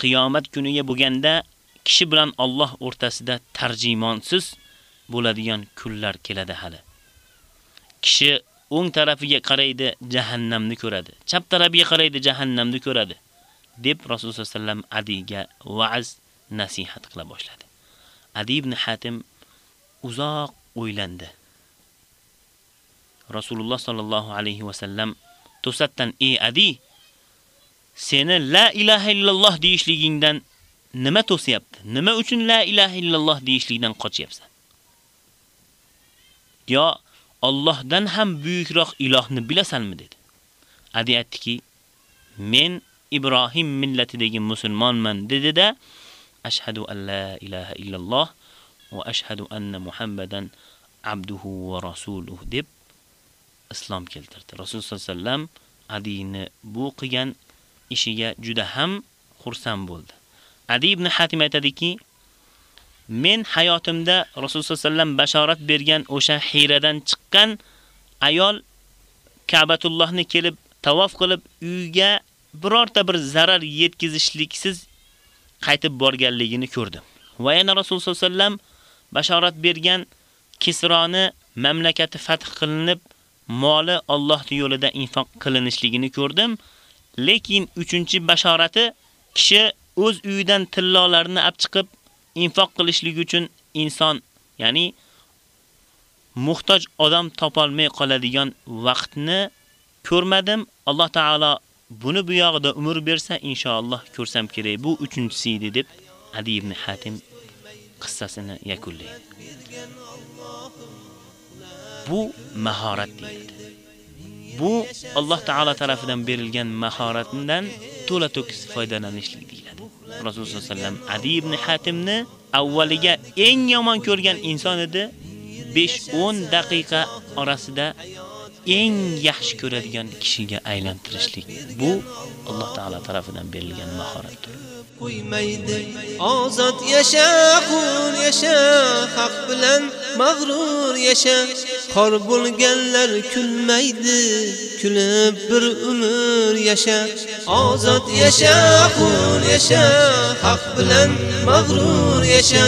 qiyomat kuniga bo'lganda kishi bilan Alloh o'rtasida tarjimonsiz bo'ladigan kunlar keladi hali. Kishi o'ng tarafiga qaraydi, jahannamni ko'radi. Chap tarafiga qaraydi, jahannamni ko'radi. Deb Rasululloh sollallohu alayhi vasallam Adiga va'z nasihat qila boshladi. Adi ibn Hatim uzoq o'ylandi. Rasululloh sallallohu alayhi vasallam to'satdan ey Adi seni la ilaha illalloh deyishligingdan nima to'siyapti? Nima uchun la ilaha illalloh deyishlikdan qochyapsan? Yo Allohdan ham buyukroq ilohni bilasanmi dedi. Adi aytdiki, men Ibrohim millatidagi musulmonman dedi-da, ashhadu an la ilaha illalloh va ashhadu anna Muhammadan abduhu va rasuluhu deb islom keltirdi. Rasul sallam Adini bu qilgan ishiga juda ham xursand bo'ldi. Adi ibn Hatim aytadiki, men hayotimda Rasululloh sollallohu bashorat bergan o'sha Hiradan chiqqan ayol Ka'batullohni kelib tavof qilib uyga birorta bir zarar yetkazishliksiz qaytib borganligini ko'rdim. Va yana Rasululloh sollallam bashorat bergan Kisroni mamlakati fath qilinib, moli Alloh yo'lida infoq qilinishligini ko'rdim. Lekin 3-bashorati kishi o'z uyidan tillolarni olib chiqib infoq qilishligi uchun inson, ya'ni muhtoj odam topolmay qoladigan vaqtni ko'rmadim. Alloh taolo buni bu yog'ida umr bersa, inshaalloh ko'rsam kerak. Bu 3-si edi deb Ali ibn Hatim qissasini yakunlaydi. Bu mahorat deyiladi. Bu Alloh taolo tomonidan berilgan mahoratdan to'la to'kis foydalanishlik deyiladi. Rasululloh sollallohu alayhi vasallam Adi ibn Hatimni avvaliga eng yomon ko'rgan inson edi. 5-10 daqiqa orasida eng yaxshi ko'radigan kishiga aylantirishlik. Bu Alloh taolo tomonidan berilgan mahoratdir. qo'ymaydi ozod yasha qul yasha haq bilan mag'rur yasha qor bo'lganlar kulmaydi kulib bir umr yasha ozod yasha qul yasha haq bilan mag'rur yasha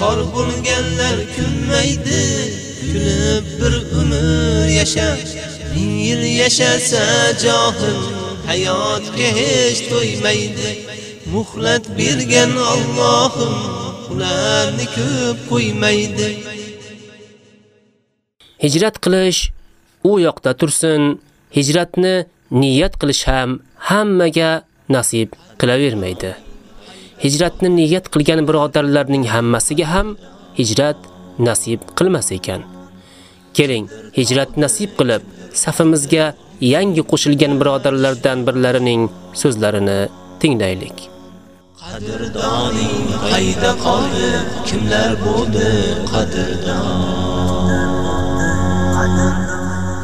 qor bo'lganlar kulmaydi kulib bir umr yasha ming yil yashasa johil hayotga hech to'ymaydi muhlat bergan Allohim ularni ko'p qo'ymaydi. Hijrat qilish u yoqda tursin, hijratni niyat qilish ham hammaga nasib qilavermaydi. Hijratni niyat qilgan birodarlarning hammasiga ham hijrat nasib qilmas ekan. Keling, hijrat nasib qilib, safimizga yangi qo'shilgan birodarlardan birlarining so'zlarini tinglaylik. Qadrdoning qayda qoldi? Kimlar bo'ldi qadrdon?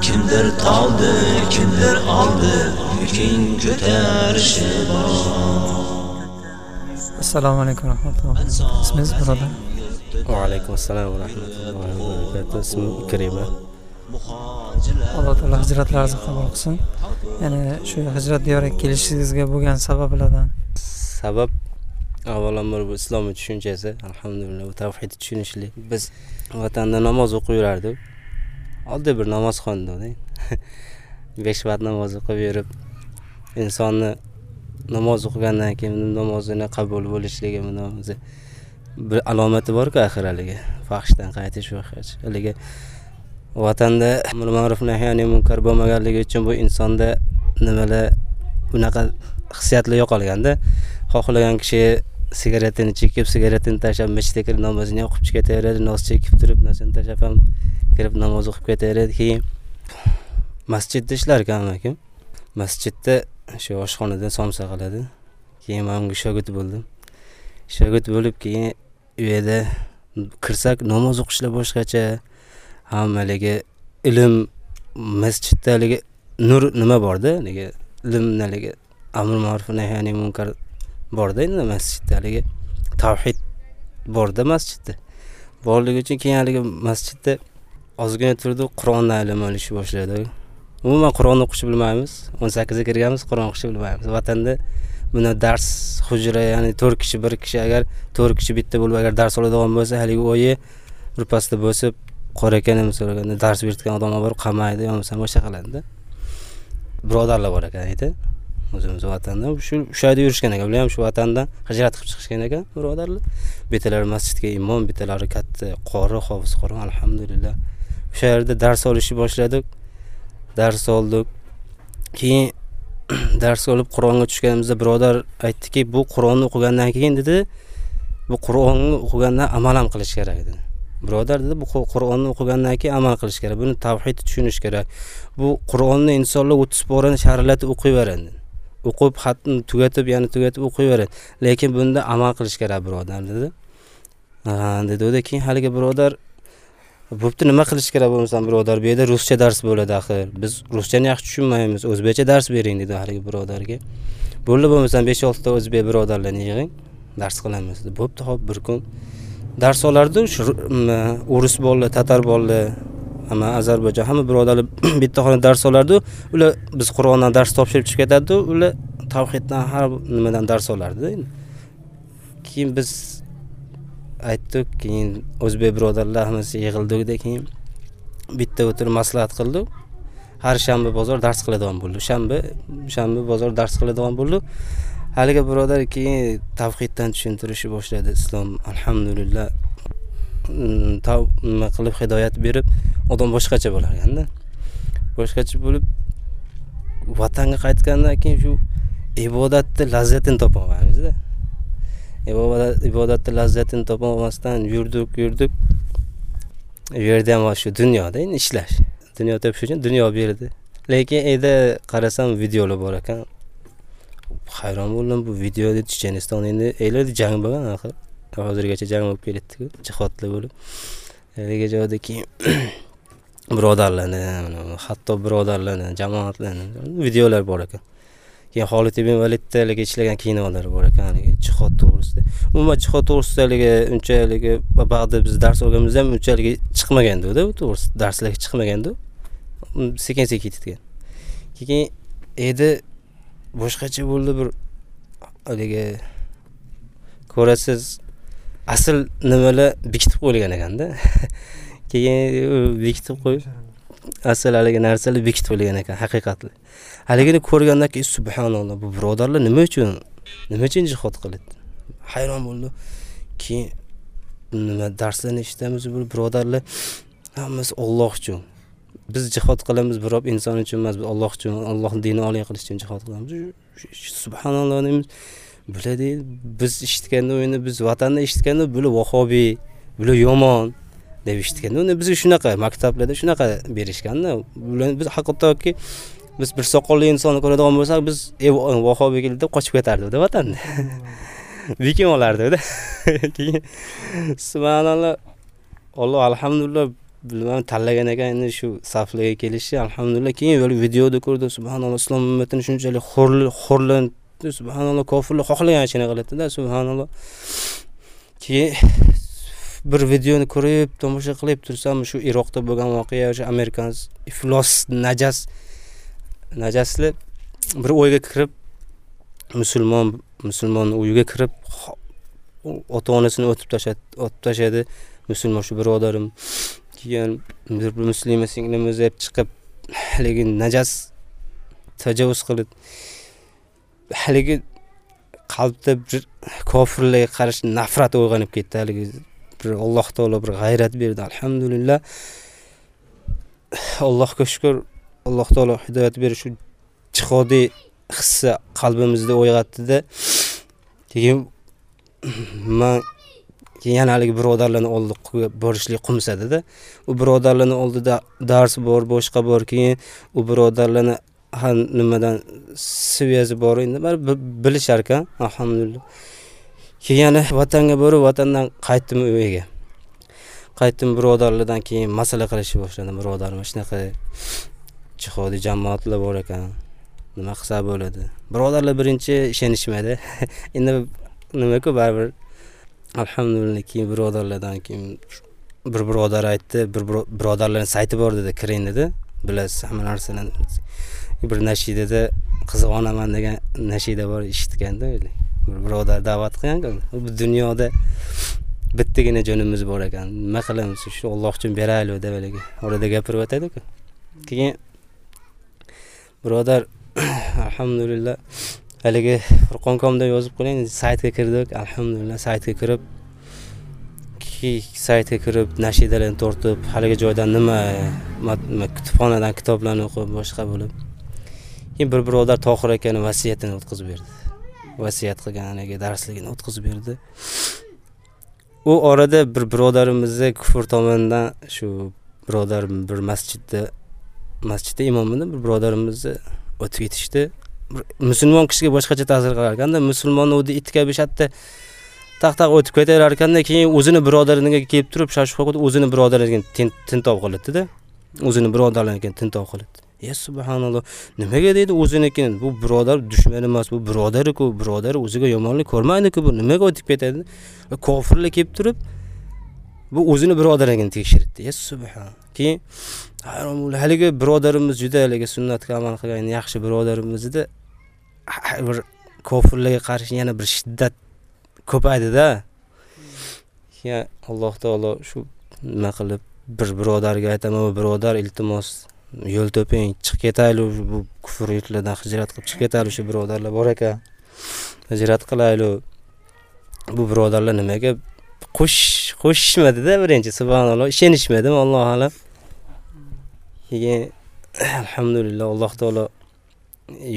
Kimdir toldi, kimdir oldi, yuking ko'tarishi bor. Assalomu alaykum rahmatulloh. Ismingiz birodar? Va alaykum assalom va rahmatullohi va barakatuh. Ismim Ikrima. Alloh taolo hijratlaringizni qabul qilsin. Ya'ni shu hijrat diyoriga kelishingizga bo'lgan sabablardan. Sabab avvalambor bu islomni tushunchasi, alhamdulillah, bu tavhidni tushunishlik. Biz vatanda namoz o'qib yurardik. Oddiy bir namozxonda, 5 vaqt namoz o'qib yurib, insonni namoz o'qigandan keyin namozini qabul bo'lishligi buni bir alomati bor-ku axir haligi fahshdan qaytish haligi vatanda amr ma'ruf nahy munkar bo'lmaganligi uchun bu insonda nimalar bunaqa hissiyatlar yo'qolganda xohlagan kishi sigaretini chekib sigaretini tashlab masjidga kirib namozini o'qib ketaveradi nos chekib turib narsani tashlab ham kirib namoz o'qib ketaveradi. Keyin masjidda ishlar ekan amakim masjidda shu oshxonada somsa qiladi. Keyin man unga shogird bo'ldim. Shogird bo'lib keyin u yerda kirsak namoz o'qishlar boshqacha ham haligi ilm masjidda haligi nur nima borda? Haligi ilm haligi amr ma'ruf nahyani munkar borda endi masjidda haligi tavhid borda masjidda. Borligi uchun keyin haligi masjidda ozgina turdi qur'onni ilm olishni boshladi. Umuman qur'on o'qishni bilmaymiz. o'n sakkizga kirganmiz qur'on o'qishni bilmaymiz. Vatanda buni dars hujra ya'ni to'rt kishi bir kishi agar to'rt kishi bitta bo'lib agar dars oladigan bo'lsa haligi o'yi birpasda bosib qora ekan so'raganda dars berayotgan odam olib borib qamaydi yo bo'lmasam boshqa qiladida. Birodarlar bor ekan ayta. O'zimiz vatanda shu o'sha yerda yurishgan ekan bular ham shu vatandan hijrat qilib chiqishgan ekan birodarlar. Bittalari masjidga imom bittalari katta qori hofiz qori alhamdulillah. O'sha yerda dars olishni boshladik. Dars oldik. Keyin dars olib qur'onga tushganimizda birodar aytdiki bu qur'onni o'qigandan keyin dedi bu qur'onni o'qigandan amal ham qilish kerak dedi. Birodar dedi bu qur'onni o'qigandan keyin amal qilish kerak buni tavhidni tushunish kerak. Bu qur'onni insonlar o'ttiz porani sharillatib o'qiyveradi o'qib xatni tugatib yana tugatib o'qiyveradi. Lekin bunda amal qilish kerak birodar dedi. Dedi. Keyin haligi birodar bo'pti nima qilish kerak bo'lmasam birodar bu yerda ruscha dars bo'ladi axir. Biz ruschani yaxshi tushunmaymiz o'zbekcha dars bering dedi haligi birodarga. Bo'ldi bo'lmasam besh oltita o'zbek birodarlarni yig'ing dars qilamiz dedi. Bo'pti hop bir kun dars olardi. Shu o'ris bolalar tatar bolalar hamma ozarbayjon hamma birodarlar bitta xona dars olardi. Ular biz qur'ondan dars topshirib chiqib ketadi ular tavhiddan har nimadan dars olardi keyin biz aytdik keyin o'zbek birodarlar hammasi yig'ildikda keyin bitta o'tirib maslahat qildik har shanba bozor dars qiladigan bo'ldik shanba shanba bozor dars qiladigan bo'ldik haligi birodar keyin tavhiddan tushuntirishni boshladi. Islom alhamdulillah mm, nima qilib hidoyat berib odam boshqacha bo'lar ekanda. Boshqacha bo'lib vatanga qaytgandan keyin shu ibodatni lazzatini topolmaymizda ibodatni lazzatini topolmasdan yurdik yurdik. U yerda ham shu dunyoda endi ishlash. Dunyo topish uchun dunyo berdi. Lekin endi qarasam videolar bor ekan. Hayron bo'ldim bu videoda checheniston endi elarda jang bo'lgan axir. Hozirgacha jang bo'lib kelyaptiku jihodlar bo'lib. Haligi joyda keyin birodarlarni hatto birodarlarni jamoatlarni videolar bor ekan. Keyin xolid ibn validda haligi ishlagan kinolar bor ekan haligi jihod to'g'risida. Umuman jihod to'g'risida haligi uncha haligi ba'zi biz dars olganimizda ham unchalik chiqmagandi u to'g'risida darslarga chiqmagandi sekin sekin ketgan keyin endi boshqacha bo'ldi bir haligi ko'rasiz asl nimalar bekitib qo'yilgan ekanda. Keyin bekitib qo'yib asl haligi narsalar bekitib qo'yilgan ekan haqiqatli. Haligini ko'rgandan keyin subhanalloh bu birodarlar nima uchun nima uchun jihod qiladi hayron bo'ldi. Keyin nima darslarni eshitamiz bu birodarlar? Hammasi olloh uchun. Biz jihod qilamiz biror inson uchun emas biz olloh uchun allohni dini oliy qilish uchun jihod qilamiz. Subhanalloh deymiz. Bular deydi biz eshitganda uni biz vatanda eshitganda bular vahobiy bular yomon. Deb eshitganda uni bizga shunaqa maktablarda shunaqa berishganda biz hattoki biz bir soqolli insonni ko'radigan bo'lsak biz vahobiy keldi deb qochib ketardikda vatanda bekim olardikda keyin subhanalloh alloh alhamdulillah bilmadim tanlagan ekan endi shu saflarga kelishni alhamdulillah keyin böyle videoda ko'rdim. Subhanalloh islom ummatini shunchalik xo'rlanib subhanalloh kofirlar xohlaganchani qiladida subhanalloh. Keyin bir videoni ko'rib tomosha qilib tursam shu iroqda bo'lgan voqea o'sha amerikan iflos najas najasli bir o'yga kirib musulmon musulmonni uyiga kirib ota onasini o'tib tashladi otib tashladi. Musulmon shu birodarim keyin bir muslima singlimiz deb chiqib haligi najas tajovuz qilib haligi qalbda bir kofirlarga qarshi nafrat uyg'onib ketdi haligi. Bir alloh taolo bir g'ayrat berdi. Alhamdulillah. Allohga shukur alloh taolo hidoyat berib shu jihodiy hissa qalbimizda uyg'otdida. Keyin man keyin yana haligi birodarlarni oldiga borishlik qumsadida. U birodarlarni oldida dars bor boshqa bor. Keyin u birodarlarni nimadan svyazi bor endi baribir bilishar ekan. Alhamdulillah. Keyin yana vatanga borib vatandan qaytdim uyga. Qaytdim birodarlardan keyin masala qilishni boshladim. Birodarim shunaqa jihodiy jamoatlar bor ekan. Nima qilsa bo'ladi? Birodarlar birinchi ishonishmadi endi nimaku baribir. Alhamdulillah keyin birodarlardan keyin bir birodar aytdi bir birodarlarni sayti bor dedi kiring dedi. Bilasiz hamma narsani bir nashidada qiziq degan nashida bor eshitganda birodar da'vat qilganku bu dunyoda bittagina jonimiz bor ekan. Nima qilamiz? Shu olloh uchun beraylik deb haligi orada gapirib o'tadiku. Keyin birodar alhamdulillah haligi furqoncomda yozib qo'ying. Saytga kirdik. Alhamdulillah saytga kirib saytga kirib nashidalarni tortib haligi joydan nima kutubxonadan kitoblarni o'qib boshqa bo'lib. Keyin bir birodar tohir akani vasiyatini o'tkazib berdi. Vasiyat qilgan haligi darsligini o'tkazib berdi. U orada bir birodarimizni kufr tomonidan shu birodar bir masjidda masjidda imomidan bir birodarimizni o'tib ketishdi. Musulmon kishiga boshqacha ta'sir qilar ekanda musulmonni o'zi it kabi shatda taq taq o'tib ketaverar ekanda keyin o'zini birodariniga kelib turib shashqa o'zini birodariga tintov qiladida. O'zini birodarlariga tintov qiladi. Ya subhanalloh nimaga deydi o'zinikini bu birodar dushman emas bu birodariku birodar o'ziga yomonlik ko'rmaydiku bu nimaga o'tib ketadi kofirlar kelib turib bu o'zini birodarligini tekshiribdi ya subhan keyin hayron bo'ldi haligi birodarimiz juda haligi sunnatga amal qilgan yaxshi birodarimiz edi bir kofirlarga qarshi yana bir shiddat ko'paydida keyin alloh taolo shu nima qilib bir birodarga aytaman birodar iltimos yo'l to'ping chiqib ketaylik bu kufr yurtlardan hijrat qilib chiqib ketaylik shu birodarlar bor ekan. Hijrat qilaylik. Bu birodarlar nimaga qo'sh qo'shishmadida birinchi subhanalloh ishonishmadimi allohu alam? Keyin alhamdulillah alloh taolo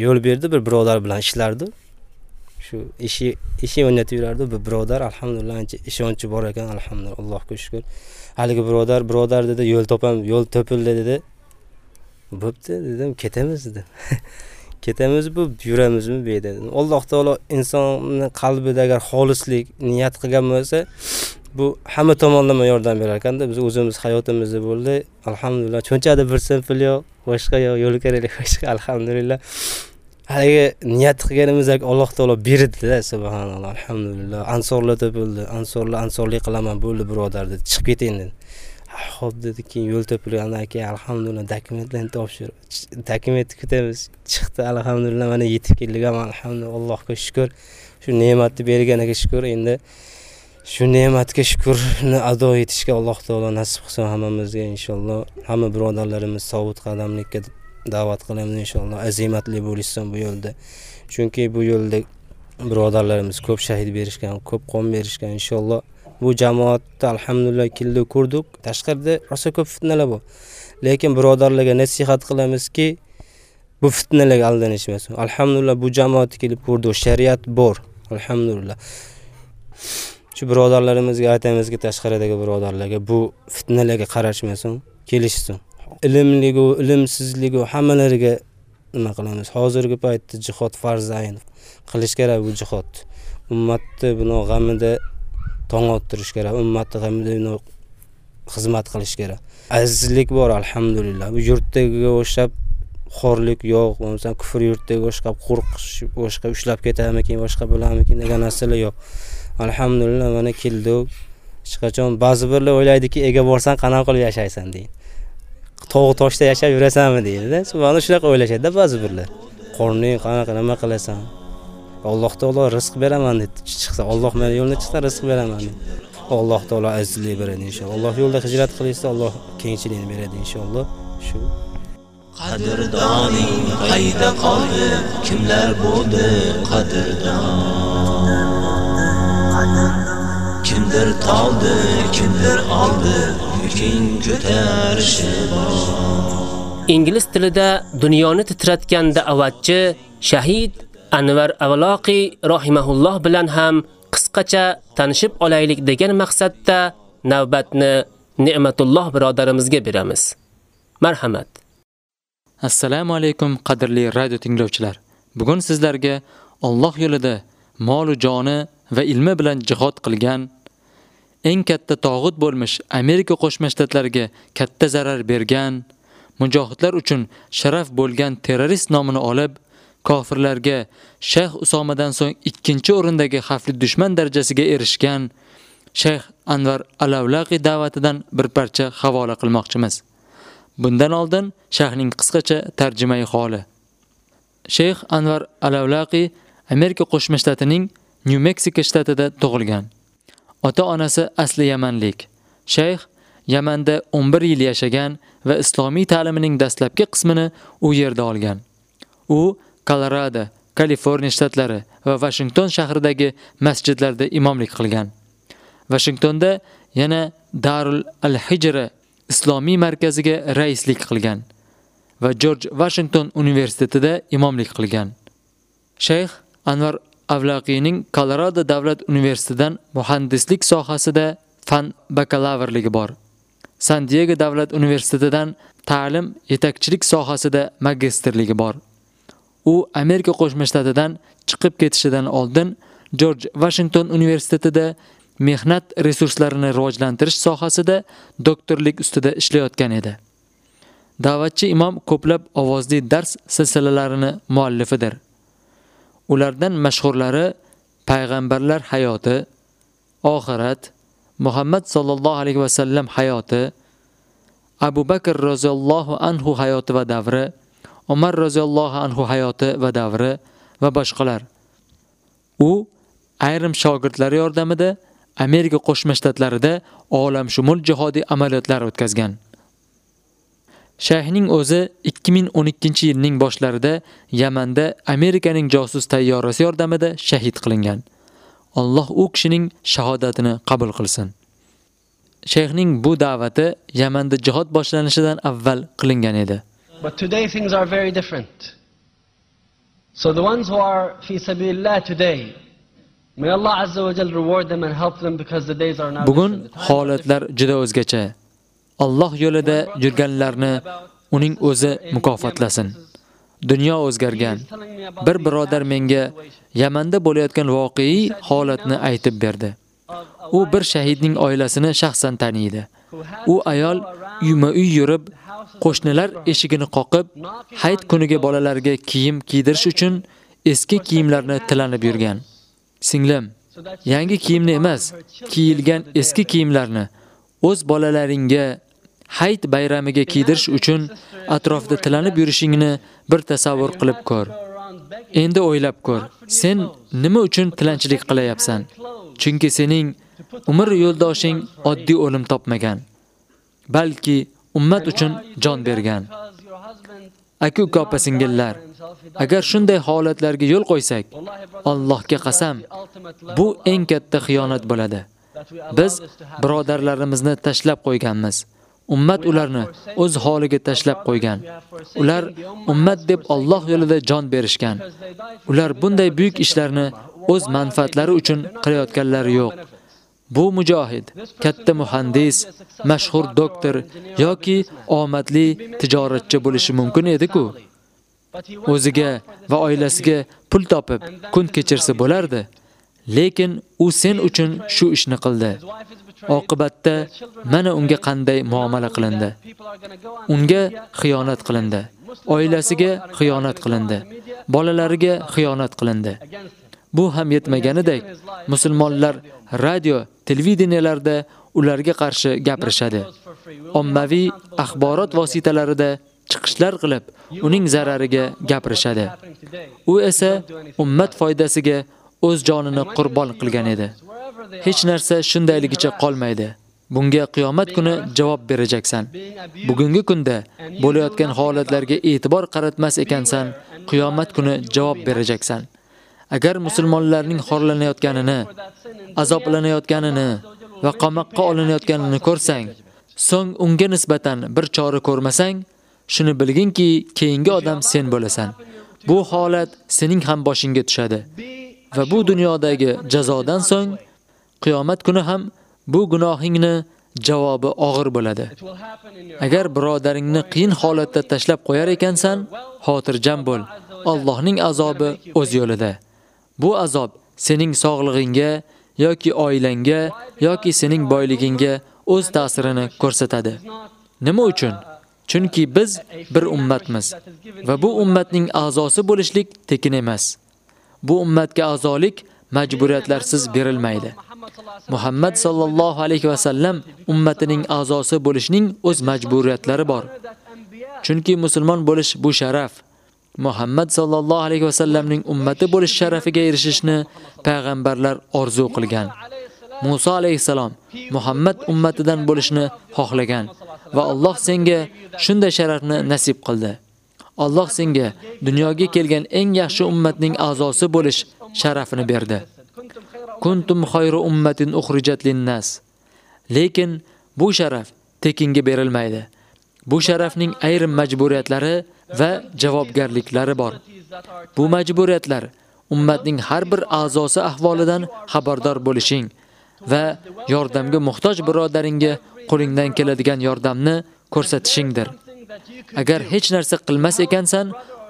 yo'l berdi bir birodar bilan ishlardi. Shu ishi ishi o'ynatib yurardi bir birodar alhamdulillah ancha ishonchi bor ekan alhamdulillah allohga shukur haligi birodar birodar dedi yo'l topam yo'l topildi dedi. Bo'pti dedim ketamiz dedim. Ketamiz bu yuramizmi bu yerda? Dedim alloh taolo insonni qalbida agar xolislik niyat qilgan bo'lsa bu hamma tomonlama yordam berar ekanda. Biz o'zimiz hayotimizda bo'ldi. Alhamdulillah cho'nchada bir so'm pul yo'q boshqa yo'q yo'l kerak, boshqa alhamdulillah. Haligi niyat qilganimizdek alloh taolo berdida subhanalloh alhamdulillah. Ansorlar topildi ansorlar ansorlik qilaman bo'ldi birodar dedi. Chiqib keting dedi. Ho'p dedi keyin yo'l topilgandan keyin alhamdulillah dokumentlarni topshirib dokumentni kutamiz. Chiqdi alhamdulillah mana yetib keldik ham alhamdulillah allohga shukur shu ne'matni berganiga shukur endi shu ne'matga shukurni ado etishga alloh taolo nasib qilsin hammamizga inshaalloh. Hamma birodarlarimiz sovut qadamlikka da'vat qilamiz inshaalloh. Azimatli bo'lishsin bu yo'lda. Chunki bu yo'lda birodarlarimiz ko'p shahid berishgan ko'p qon berishgan inshaalloh. Bu jamoatni alhamdulillah keldi ko'rdik. Tashqarida rosa ko'p fitnalar bor. Lekin birodarlarga nasihat qilamizki bu fitnalarga aldanishmasin. Alhamdulillah bu jamoatni kelib ko'rdik shariat bor. Alhamdulillah. Shu birodarlarimizga aytamizki tashqaridagi birodarlarga bu fitnalarga qarashmasin kelishsin. Ilmligu ilmsizligu hammalariga nima qilamiz? Hozirgi paytda jihod farzayn qilish kerak bu jihod. Ummatni buni g'amida tong ottirish kerak ummatni ham xizmat qilish kerak. Azizlik bor alhamdulillah. Bu yurtdagiga o'xshab xorlik yo'q bo'lmasam kufr yurtdagiga o'xshab qo'rqish boshqa ushlab ketarmikin boshqa bo'larmikin degan narsalar yo'q. Alhamdulillah mana keldik hech qachon ba'zi birlar o'ylaydiki ega bo'lsang qanaqa qilib yashaysan? deydi. Tog' toshda yashab yurasanmi deydida subhanalloh shunaqa o'ylashadida ba'zi birlar. Qorning qanaqa nima qilasan? Alloh taolo rizq beraman deb chiqsa olloh meni yo'lida chiqsa rizq beraman deb. Alloh taolo azizlik beradi inshaalloh. Alloh yo'lida hijrat qilishsa alloh kengchilikni beradi inshaalloh. Shu. Qadrdoning qayda qoldi? Kimlar bo'ldi qadrdon? Kimdir toldi kimdir oldi yuking ko'tarishi bor Ingliz tilida dunyoni titratgan da'vatchi shahid Anvar Avloqi rahimahulloh bilan ham qisqacha tanishib olaylik degan maqsadda navbatni Ne'matulloh birodarimizga beramiz. Marhamat. Assalomu alaykum qadrli radio tinglovchilar. Bugun sizlarga Alloh yo'lida mol va joni va ilmi bilan jihad qilgan eng katta tog'ut bo'lmish Amerika Qo'shma Shtatlariga katta zarar bergan mujohidlar uchun sharaf bo'lgan terrorist nomini olib kofirlarga Shayx Usomadan so'ng ikkinchi o'rindagi xavfli dushman darajasiga erishgan Shayx Anvar Alavlaqi da'vatidan bir parcha havola qilmoqchimiz. Bundan oldin shayxning qisqacha tarjimai holi. Shayx Anvar Alavlaqi Amerika Qo'shma Shtatining New Mexico shtatida tug'ilgan. Ota-onasi asli yamanlik. Shayx Yamanda 11 yil yashagan va islomiy ta'limining dastlabki qismini u yerda olgan. U Колорадо, Kaliforniya shtatlari va Вашингтон shahridagi masjidlarda imomlik qilgan. Вашингтонда yana Darul al-Hijra islomiy markaziga raislik qilgan va George Washington universitetida imomlik qilgan. Shayx Anvar Avlaqiyning Colorado davlat universitetidan muhandislik sohasida fan bakalavrligi bor. San Diego davlat universitetidan ta'lim yetakchilik sohasida magistrligi bor. U Amerika Qo'shma Shtatidan chiqib ketishidan oldin George Washington universitetida mehnat resurslarini rivojlantirish sohasida doktorlik ustida ishlayotgan edi. Da'vatchi imom ko'plab ovozli dars silsilalarini muallifidir. Ulardan mashhurlari payg'ambarlar hayoti, oxirat, Muhammad sallallohu alayhi va sallam hayoti, Abu Bakr roziyallohu anhu hayoti va davri, Umar roziyallohu anhu hayoti va davri va boshqalar. U ayrim shogirdlari yordamida Amerika Qo'shma Shtatlarida olamshumul jihodiy amaliyotlar o'tkazgan. Shayxning o'zi 2012-yilning boshlarida Yamanda Amerikaning josus tayyorasi yordamida shahid qilingan. Alloh u kishining shahodatini qabul qilsin. Shayxning bu da'vati Yamanda jihod boshlanishidan avval qilingan edi. But today things are very different. So the ones who are fi sabilillah today, may Allah Azza wa Jal reward them and help them because the days are now Bugun holatlar juda o'zgacha. Alloh yo'lida yurganlarni uning o'zi mukofotlasin. Dunyo o'zgargan. Bir birodar menga Yamanda bo'layotgan voqei holatni aytib berdi. U bir shahidning oilasini shaxsan taniydi. U ayol uyma-uy yurib, qo'shnilar eshigini qoqib, hayit kuniga bolalarga kiyim kiydirish uchun eski kiyimlarni tilanib yurgan. Singlim, yangi kiyimni emas, kiyilgan eski kiyimlarni o'z bolalaringa hayit bayramiga kiydirish uchun atrofda tilanib yurishingni bir tasavvur qilib ko'r. Endi o'ylab ko'r, sen nima uchun tilanchilik qilyapsan? Chunki sening umr yo'ldoshing oddiy o'lim topmagan, balki ummat uchun jon bergan. Aka-uka opa-singillar, agar shunday holatlarga yo'l qo'ysak, Allohga qasam, bu eng katta xiyonat bo'ladi. Biz birodarlarimizni tashlab qo'yganmiz. Ummat ularni o'z holiga tashlab qo'ygan. Ular ummat deb Alloh yo'lida jon berishgan. Ular bunday buyuk ishlarni o'z manfaatlari uchun qilayotganlari yo'q. Bu mujohid, katta muhandis, mashhur doktor yoki omadli tijoratchi bo'lishi mumkin edi-ku. O'ziga va oilasiga pul topib kun kechirsa bo'lardi. Lekin u sen uchun shu ishni qildi. Oqibatda mana unga qanday muomala qilindi. Unga xiyonat qilindi. Oilasiga xiyonat qilindi. Bolalariga xiyonat qilindi. Bu ham yetmaganidek, musulmonlar radio, televideniyalarda ularga qarshi gapirishadi. Ommaviy axborot vositalarida chiqishlar qilib, uning zarariga gapirishadi. U esa ummat foydasiga o'z jonini qurbon qilgan edi. Hech narsa shundayligicha qolmaydi. Bunga qiyomat kuni javob berajaksan. Bugungi kunda bo'layotgan holatlarga e'tibor qaratmas ekansan, qiyomat kuni javob berajaksan. Agar musulmonlarning xorlanayotganini, azoblanayotganini va qamoqqa olinayotganini ko'rsang, so'ng unga nisbatan bir chora ko'rmasang, shuni bilginki, keyingi odam sen bo'lasan. Bu holat sening ham boshingga tushadi. Va bu dunyodagi jazodan so'ng qiyomat kuni ham bu gunohingni javobi og'ir bo'ladi. Agar birodaringni qiyin holatda tashlab qo'yar ekansan, xotirjam bo'l. Allohning azobi o'z yo'lida. Bu azob sening sog'lig'ingga yoki oilangga yoki sening boyligingga o'z ta'sirini ko'rsatadi. Nima uchun? Chunki biz bir ummatmiz va bu ummatning a'zosi bo'lishlik tekin emas. Bu ummatga a'zolik majburiyatlarsiz berilmaydi. Muhammad sallallohu alayhi va sallam ummatining a'zosi bo'lishning o'z majburiyatlari bor. Chunki musulmon bo'lish bu sharaf. Muhammad sallallohu alayhi vasallamning ummati bo'lish sharafiga erishishni payg'ambarlar orzu qilgan. Musa alayhisalom Muhammad ummatidan bo'lishni xohlagan va Alloh senga shunday sharafni nasib qildi. Alloh senga dunyoga kelgan eng yaxshi ummatning a'zosi bo'lish sharafini berdi. Kuntum khayru ummatin ukhrijat lin-nas. Lekin bu sharaf tekinga berilmaydi. Bu sharafning ayrim majburiyatlari va javobgarliklari bor. Bu majburiyatlar ummatning har bir a'zosi ahvolidan xabardor bo'lishing va yordamga muhtoj birodaringa qo'lingdan keladigan yordamni ko'rsatishingdir. Agar hech narsa qilmas ekansan,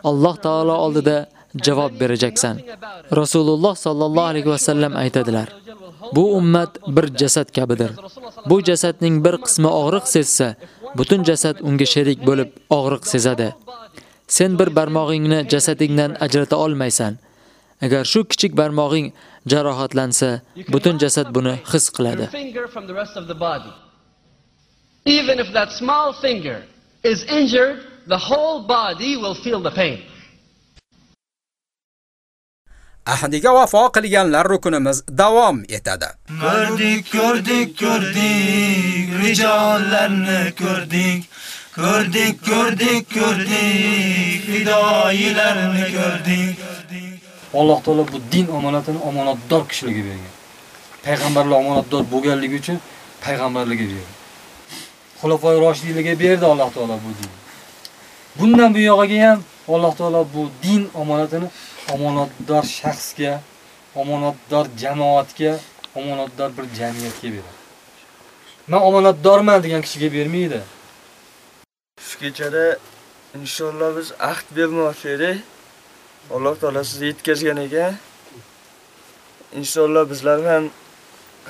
Alloh taolo oldida javob berajaksan. Rasululloh sallallohu alayhi va sallam aytadilar: Bu ummat bir jasad kabidir. Bu jasadning bir qismi og'riq sezsa, butun jasad unga sherik bo'lib og'riq sezadi. Sen bir barmog'ingni jasadingdan ajrata olmaysan. Agar shu kichik barmog'ing jarohatlansa, butun jasad buni his qiladi. Even if that small finger is injured, the whole body will feel the pain. Ahdiga vafo qilganlar rukunimiz davom etadi. Ko'rdik, ko'rdik, ko'rdik, rijollarni ko'rdik. Ko'rdik, ko'rdik, ko'rdik, fidoyilarni ko'rdik. Alloh taolo bu din omonatini omonatdor kishilarga bergan. Payg'ambarlar omonatdor bo'lganligi uchun payg'ambarlarga berdi. Xulofoi roshidiylarga berdi Alloh taolo bu din. Bundan bu yog'iga ham Alloh taolo bu din omonatini omonatdor shaxsga, omonatdor jamoatga, omonatdor bir jamiyatga beradi. Men omonatdorman degan kishiga bermaydi. Shu kechada inshaalloh biz ahd bermoqchi edik. Alloh taolo sizni yetkazgan ekan. Inshaalloh bizlar ham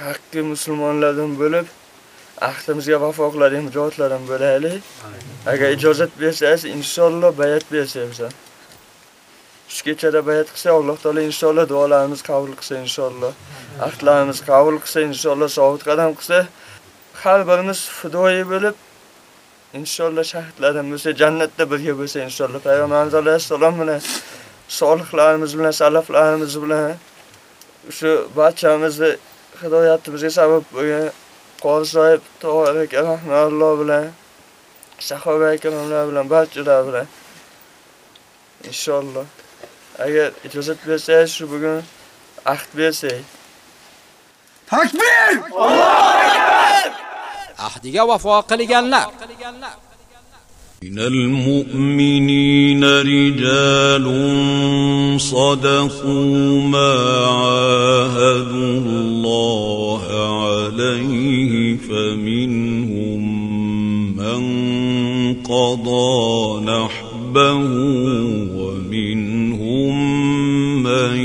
haqqi musulmonlardan bo'lib ahdimizga vafo qiladigan mujohidlardan bo'laylik. Agar ijozat bersangiz, inshaalloh bayat bersangiz. Tushgachada bayat qilsa, Alloh taolo inshaalloh duolarimiz qabul qilsa inshaalloh. Ahdlarimiz qabul qilsa, inshaalloh sobit qadam qilsa, har birimiz fidoyi bo'lib inshaalloh shahidlardan bo'lsa, jannatda birga bo'lsa inshaalloh Payg'ambarimiz alayhissalom bilan solihlarimiz bilan, salaflarimiz bilan shu barchamizni hidoyatimizga sabab bo'lgan Qori sohib aka rahmatulloh bilan sahoba ikromlar bilan barchalar bilan inshaalloh اگر اجازت برسه شروع بگم اخت برسه تکبیر اخت اکبر! اهدیه وفا قلیگن نه. من المؤمنين رجال صدقوا ما عاهدوا الله عليه فمنهم من قضى نحوه ومنهم من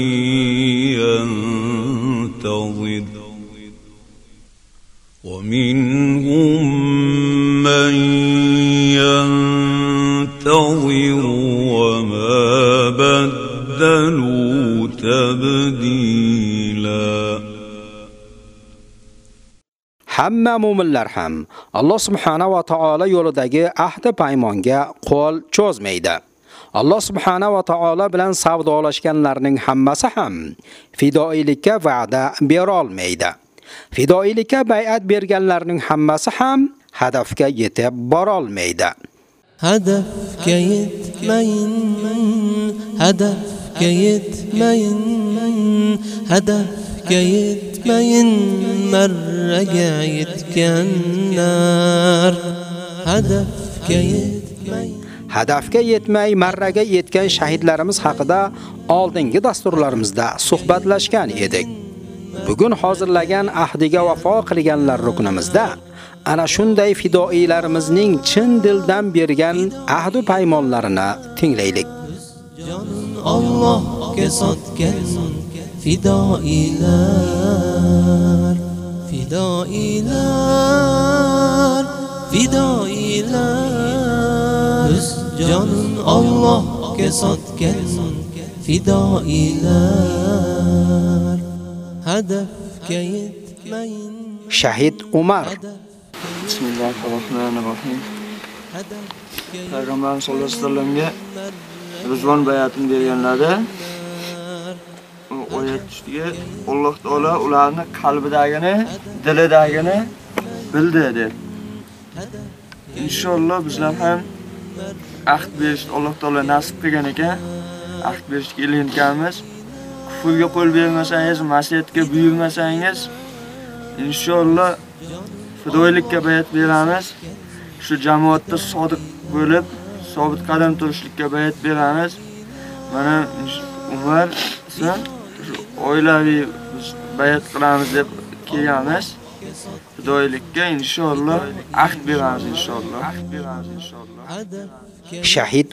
ينتظر ومنهم من ينتظر وما بدلوا تبديلا Hamma mu'minlar ham Alloh subhanahu va taolo yo'lidagi ahdi paymonga qo'l cho'zmaydi. Alloh subhanahu va taolo bilan savdolashganlarning hammasi ham fidoilikka va'da bera olmaydi. Fidoilikka bay'at berganlarning hammasi ham hadafga yetib bora olmaydi. Hadafga yetmayin, hadafga yetmayin, hadafga yetmayin, marraga yetganlar. Hadafga yetmayin. Hadafga yetmay marraga yetgan shahidlarimiz haqida oldingi dasturlarimizda suhbatlashgan edik. Bugun hozirlagan ahdiga vafo qilganlar ruknimizda ana shunday fidoilarimizning chin dildan bergan ahdu paymonlarini tinglaylik. Allohga sotgan fidoilar, fidoilar, fidoilar. Biz jonin Allohga sotgan fidoilar. Hadafga yetmayin. Shahid Umar Bismillahirrohmanirrohim. Payg'ambarimiz sollallohu alayhi vasallamga Rizvon bayatini berganlarda oyat Alloh taolo ularni qalbidagini, dilidagini bildi deb. Inshaalloh bizlar ham ahd berish Alloh taolo nasib qilgan ekan, ahd berishga ilinganmiz. Kufrga qo'l bermasangiz, masiyatga buyurmasangiz, inshaalloh fidoilikka bayat beramiz. Shu jamoatda sodiq bo'lib, sobit qadam turishlikka bayat beramiz. Mana Umar sen oilaviy bayat qilamiz deb kelganmiz. Fidoilikka inshaalloh ahd beramiz inshaalloh. Ahd beramiz inshaalloh. Shahid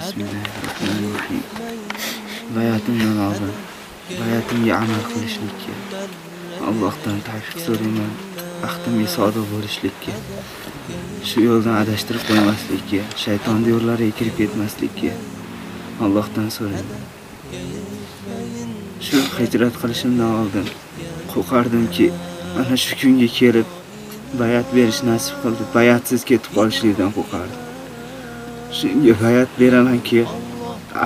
Bismillahirrohmanirrohim. Bayatimdan oldin bayatimga amal qilishlikka Allohdan tavfiq so'rayman. Baxtimga sodiq bo'lishlikka. Shu yo'ldan adashtirib qo'ymaslikka, shayton yo'llariga kirib ketmaslikka Allohdan so'rayman. Shu hijrat qilishimdan oldin qo'rqardimki ana shu kunga kelib bayat berish nasib qildi. Bayatsiz ketib qolishlikdan qo'rqardim. Shunga bayat beramanki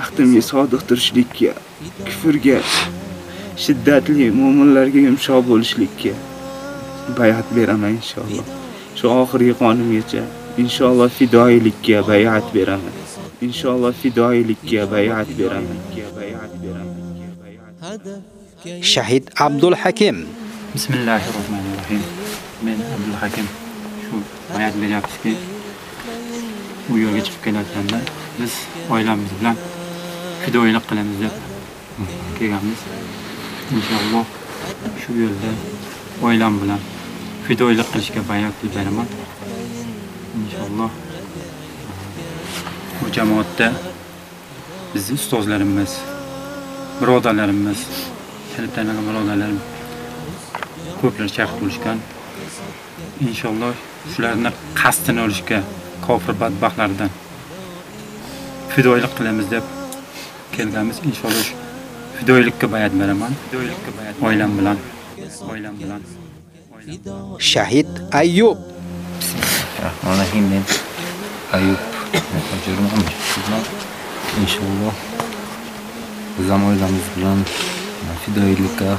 ahdimga sodiq turishlikka kufrga shiddatli mo'minlarga yumshoq bo'lishlikka bayat beraman inshaalloh. Shu oxirgi qonimgacha inshaalloh fidoyilikka bayat beraman. Inshaalloh fidoyilikka bayat beraman. Bayat beraman. Shahid Abdul Hakim bismillahir rohmanir rohim men Abdul Hakim shu bayat beryapmizki bu yo'lga chiqib kelayotganda biz oilamiz bilan fidoyilik qilamiz deb kelganmiz. Inshaalloh shu yo'lda oilam bilan fidoyilik qilishga bayat beraman inshaalloh bu jamoatda bizni ustozlarimiz birodarlarimiz tanigan birodarlarim ko'plar shayx bo'lishgan inshaalloh shularni qasdini olishga kofir badbaxtlardan fidoyilik qilamiz deb kelganmiz. Inshaalloh shu fidoyilikka bayat beraman. Bayat oilam bilan oilam bilan Shahid Ayyub. Bismillahirrahmanirrahim. Men Ayub. Inshaalloh bizham oilamiz bilan fidoyilikka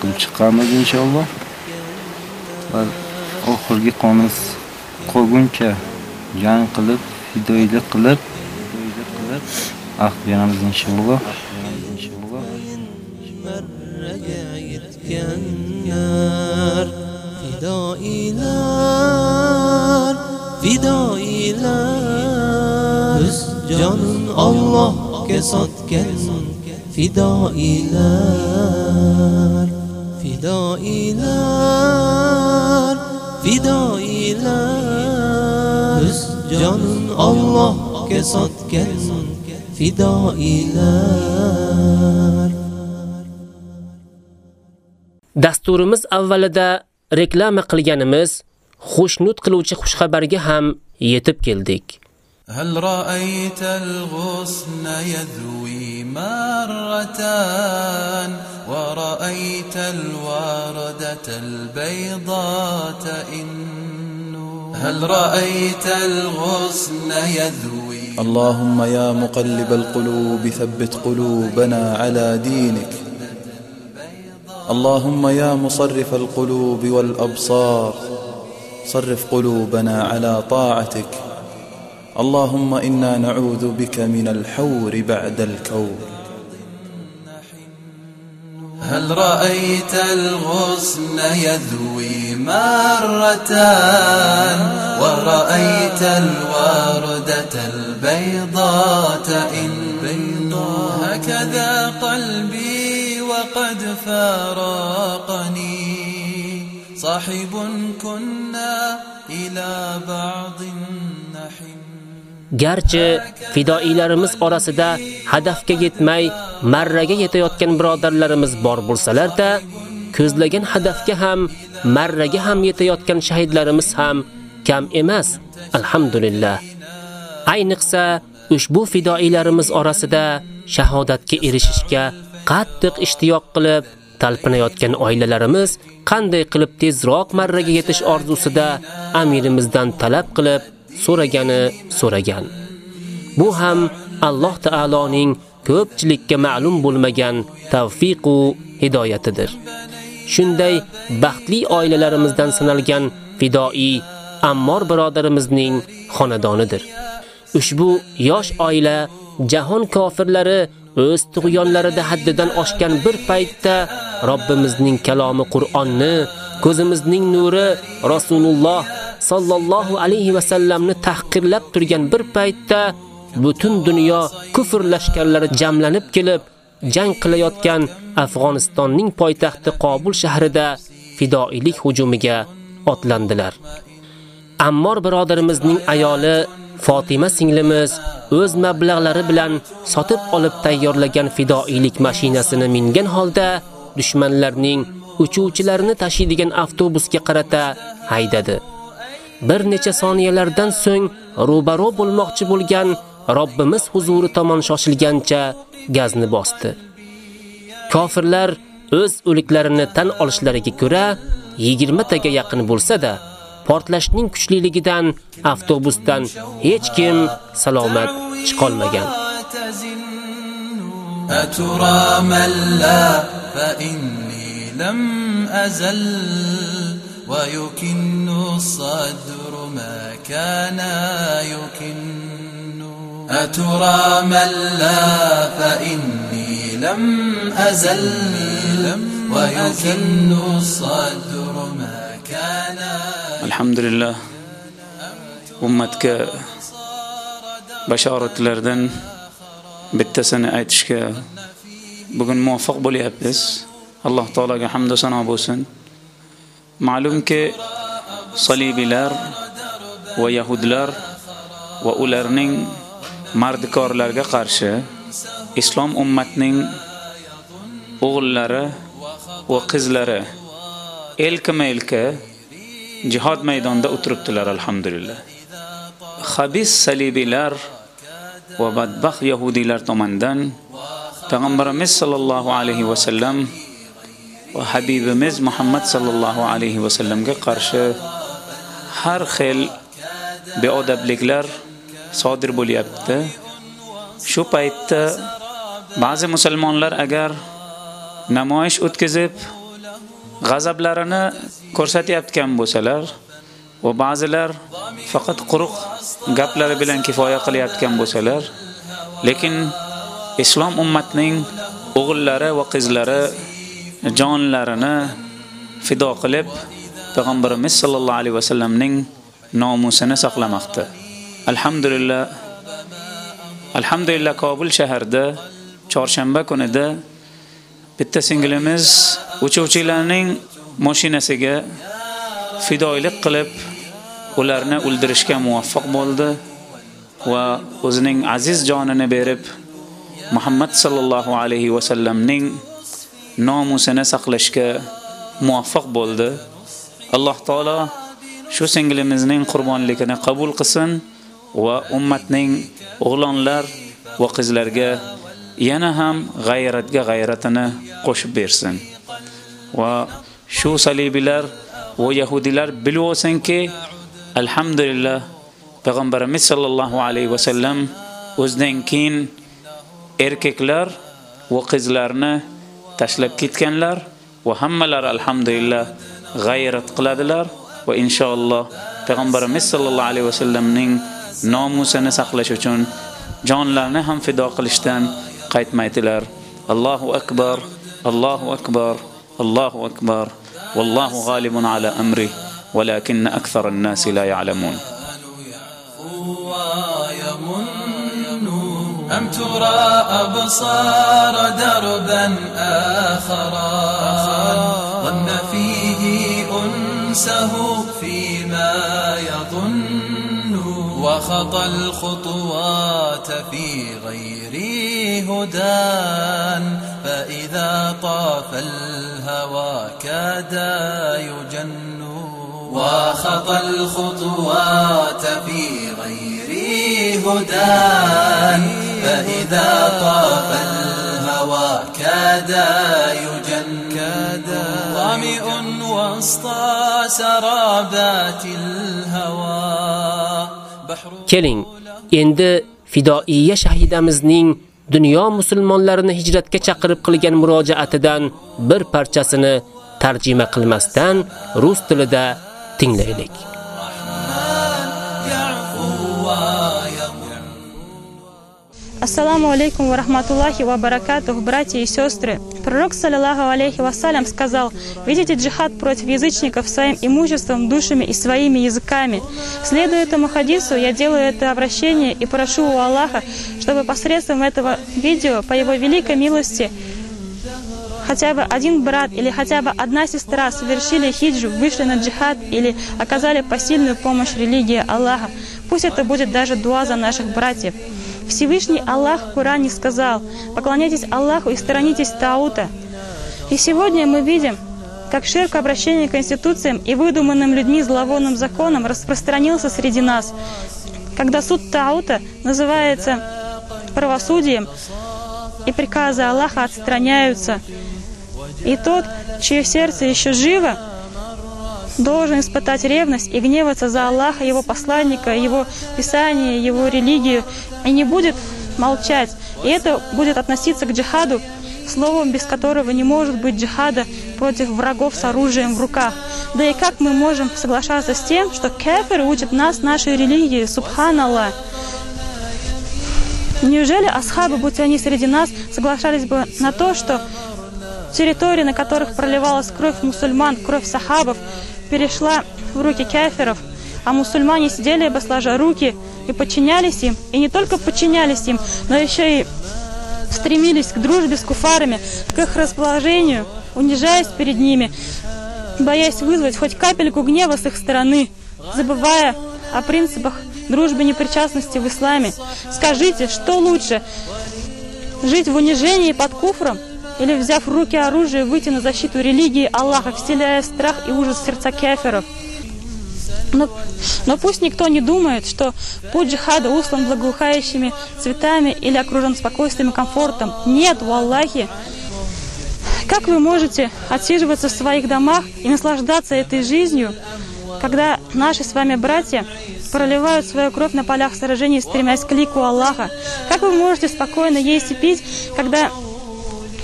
qilib chiqamiz inshaalloh. Va oxirgi qonimiz qolguncha jang qilib, fidoyilik qilib, qilib ahd beramiz inshaalloh. Ah inshaalloh. yetganlar fidoilar fidoilar o'z jonin Allohga sotgan fidoilar fidoilar fidoilar biz jonin Allohga sotgan fidoilar Dasturimiz avvalida reklama qilganimiz xushnud qiluvchi xushxabarga ham yetib keldik. هل رأيت الغصن يذوي مرتان ورأيت الوردة البيضاء تئن هل رأيت الغصن يذوي اللهم يا مقلب القلوب ثبت قلوبنا على دينك. اللهم يا مصرف القلوب والأبصار صرف قلوبنا على طاعتك. اللهم إنا نعوذ بك من الحور بعد الكور. هل رأيت الغصن يذوي مرتان ورأيت الوردة البيضاء تئن هكذا قلبي وقد فارقني. صاحب كنا إلى بعض Garchi fidoilarimiz orasida hadafga yetmay marraga yetayotgan birodarlarimiz bor bo'lsalar-da, ko'zlagan hadafga ham, marraga ham yetayotgan shahidlarimiz ham kam emas, alhamdulillah. Ayniqsa ushbu fidoilarimiz orasida shahodatga erishishga qattiq ishtiyoq qilib talpinayotgan oilalarimiz qanday qilib tezroq marraga yetish orzusida amirimizdan talab qilib so'ragani so'ragan. Bu ham Alloh taoloning ko'pchilikka ma'lum bo'lmagan tavfiq va hidoyatidir. Shunday baxtli oilalarimizdan sanalgan fidoi Ammor birodarimizning xonadonidir. Ushbu yosh oila jahon kofirlari o'z tug'yonlarida haddidan oshgan bir paytda Robbimizning kalomi Qur'onni, ko'zimizning nuri Rasululloh sallallohu alayhi va sallamni tahqirlab turgan bir paytda butun dunyo kufr lashkarlari jamlanib kelib jang qilayotgan Afg'onistonning poytaxti Qobul shahrida fidoilik hujumiga otlandilar. Ammor birodarimizning ayoli Fatima singlimiz o'z mablag'lari bilan sotib olib tayyorlagan fidoilik mashinasini mingan holda dushmanlarning uchuvchilarini tashiydigan avtobusga qarata haydadi. Bir necha soniyalardan so'ng ro'baro bo'lmoqchi bo'lgan Robbimiz huzuri tomon shoshilgancha gazni bosdi. Kofirlar o'z o'liklarini tan olishlariga ko'ra 20 taga yaqin bo'lsa-da, portlashning kuchliligidan avtobusdan hech kim salomat chiqolmagan. أترى من لا فإني لم أزل ويكن الصدر ما كان يكن. أترى من لا فإني لم أزل ويكن الصدر ما كان الحمد لله أمتك بشارة الأردن بالتسنة آيتشك بقول موفق بلي أبس الله تعالى حمد سنة أبو سنة ma'lumki salibiylar va yahudlar va ularning mardikorlarga qarshi islom ummatining o'g'illari va qizlari elkama-elka jihad maydonida o'tiribdilar alhamdulillah. Xabis salibiylar va badbaxt yahudiylar tomonidan payg'ambarimiz sollallohu alayhi va sallam va habibimiz Muhammad sallallohu alayhi va sallamga qarshi har xil beodobliklar sodir bo'lyapti. Shu paytda ba'zi musulmonlar agar namoyish o'tkazib g'azablarini ko'rsatayotgan bo'lsalar va ba'zilar faqat quruq gaplari bilan kifoya qilayotgan bo'lsalar, lekin islom ummatining o'g'illari va qizlari jonlarini fido qilib payg'ambarimiz sollallohu alayhi vasallamning nomusini saqlamoqda. Alhamdulillah Alhamdulillah Kobul shahrida chorshanba kunida bitta singlimiz uchuvchilarning mashinasiga fidoilik qilib ularni o'ldirishga muvaffaq bo'ldi va o'zining aziz jonini berib Muhammad sallallohu alayhi va sallamning nomusini saqlashga muvaffaq bo'ldi. Alloh taolo shu singlimizning qurbonligini qabul qilsin va ummatning o'g'lonlar va qizlarga yana ham g'ayratga g'ayratini qo'shib bersin. Va shu salibilar va yahudilar bilib olsinki, alhamdulillah payg'ambarimiz sollallohu alayhi va sallam o'zidan keyin erkaklar va qizlarni تشلب كتكنلر وهملر الحمد لله غيرت قلادلر وإن شاء الله پیغمبر صلى الله عليه وسلم نين ناموس نسخلش وچون جان لرنا هم في داقلشتن قيت ميتلر الله أكبر الله أكبر الله أكبر والله غالب على أمره ولكن أكثر الناس لا يعلمون أم ترى أبصار دربا آخرا ظن فيه أنسه فيما يظن. وخطى الخطوات في غير هدى فإذا طاف الهوى كاد يجن. وخطى الخطوات في غير هدى فإذا طاف الهوى كاد يجن كاد ظامئ وسط سرابات الهوى Keling, endi fidoiya shahidamizning dunyo musulmonlarini hijratga chaqirib qilgan murojaatidan bir parchasini tarjima qilmasdan rus tilida tinglaylik. Ассаламу алейкум ва рахматуллахи ва баракатух, братья и сестры. Пророк, саллиллаху алейхи вассалям, сказал, «Видите джихад против язычников своим имуществом, душами и своими языками». Следуя этому хадису, я делаю это обращение и прошу у Аллаха, чтобы посредством этого видео, по его великой милости, хотя бы один брат или хотя бы одна сестра совершили хиджу, вышли на джихад или оказали посильную помощь религии Аллаха. Пусть это будет даже дуа за наших братьев. Всевышний Аллах в Коране сказал, поклоняйтесь Аллаху и сторонитесь Таута. И сегодня мы видим, как ширко обращение к конституциям и выдуманным людьми зловонным законам распространился среди нас. Когда суд Таута называется правосудием, и приказы Аллаха отстраняются. И тот, чье сердце еще живо, должен испытать ревность и гневаться за Аллаха, Его посланника, Его Писание, Его религию, и не будет молчать. И это будет относиться к джихаду, словом, без которого не может быть джихада против врагов с оружием в руках. Да и как мы можем соглашаться с тем, что кефир учит нас нашей религии, субханаллах. Неужели асхабы, будь они среди нас, соглашались бы на то, что территории, на которых проливалась кровь мусульман, кровь сахабов, перешла в руки кефиров, а мусульмане сидели бы сложа руки и подчинялись им, и не только подчинялись им, но еще и стремились к дружбе с куфарами, к их расположению, унижаясь перед ними, боясь вызвать хоть капельку гнева с их стороны, забывая о принципах дружбы непричастности в исламе. Скажите, что лучше, жить в унижении под куфром или, взяв в руки оружие, выйти на защиту религии Аллаха, вселяя страх и ужас в сердца кеферов? Но, но пусть никто не думает, что путь джихада услан благоухающими цветами или окружен спокойствием и комфортом. Нет, в Аллахе. Как вы можете отсиживаться в своих домах и наслаждаться этой жизнью, когда наши с вами братья проливают свою кровь на полях сражений, стремясь к лику Аллаха? Как вы можете спокойно есть и пить, когда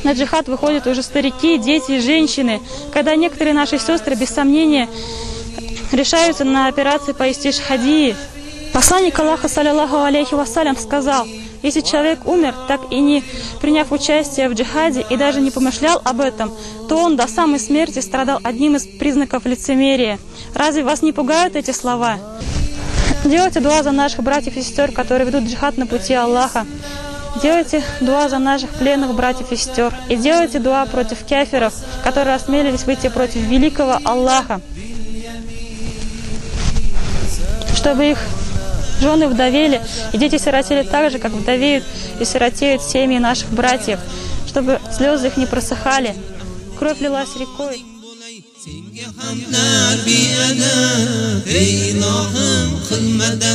на джихад выходят уже старики, дети женщины, когда некоторые наши сестры, без сомнения, решаются на операции по истишхадии. Посланник Аллаха, саллиллаху алейхи вассалям, сказал, если человек умер, так и не приняв участие в джихаде и даже не помышлял об этом, то он до самой смерти страдал одним из признаков лицемерия. Разве вас не пугают эти слова? Делайте дуа за наших братьев и сестер, которые ведут джихад на пути Аллаха. Делайте дуа за наших пленных братьев и сестер. И делайте дуа против кеферов, которые осмелились выйти против великого Аллаха. Чтобы их жены вдовели, и дети сиротели так же, как вдовеют и сиротеют семьи наших братьев, чтобы слезы их не просыхали, кровь лилась рекой. hamlar beadab ey ilohim qilmada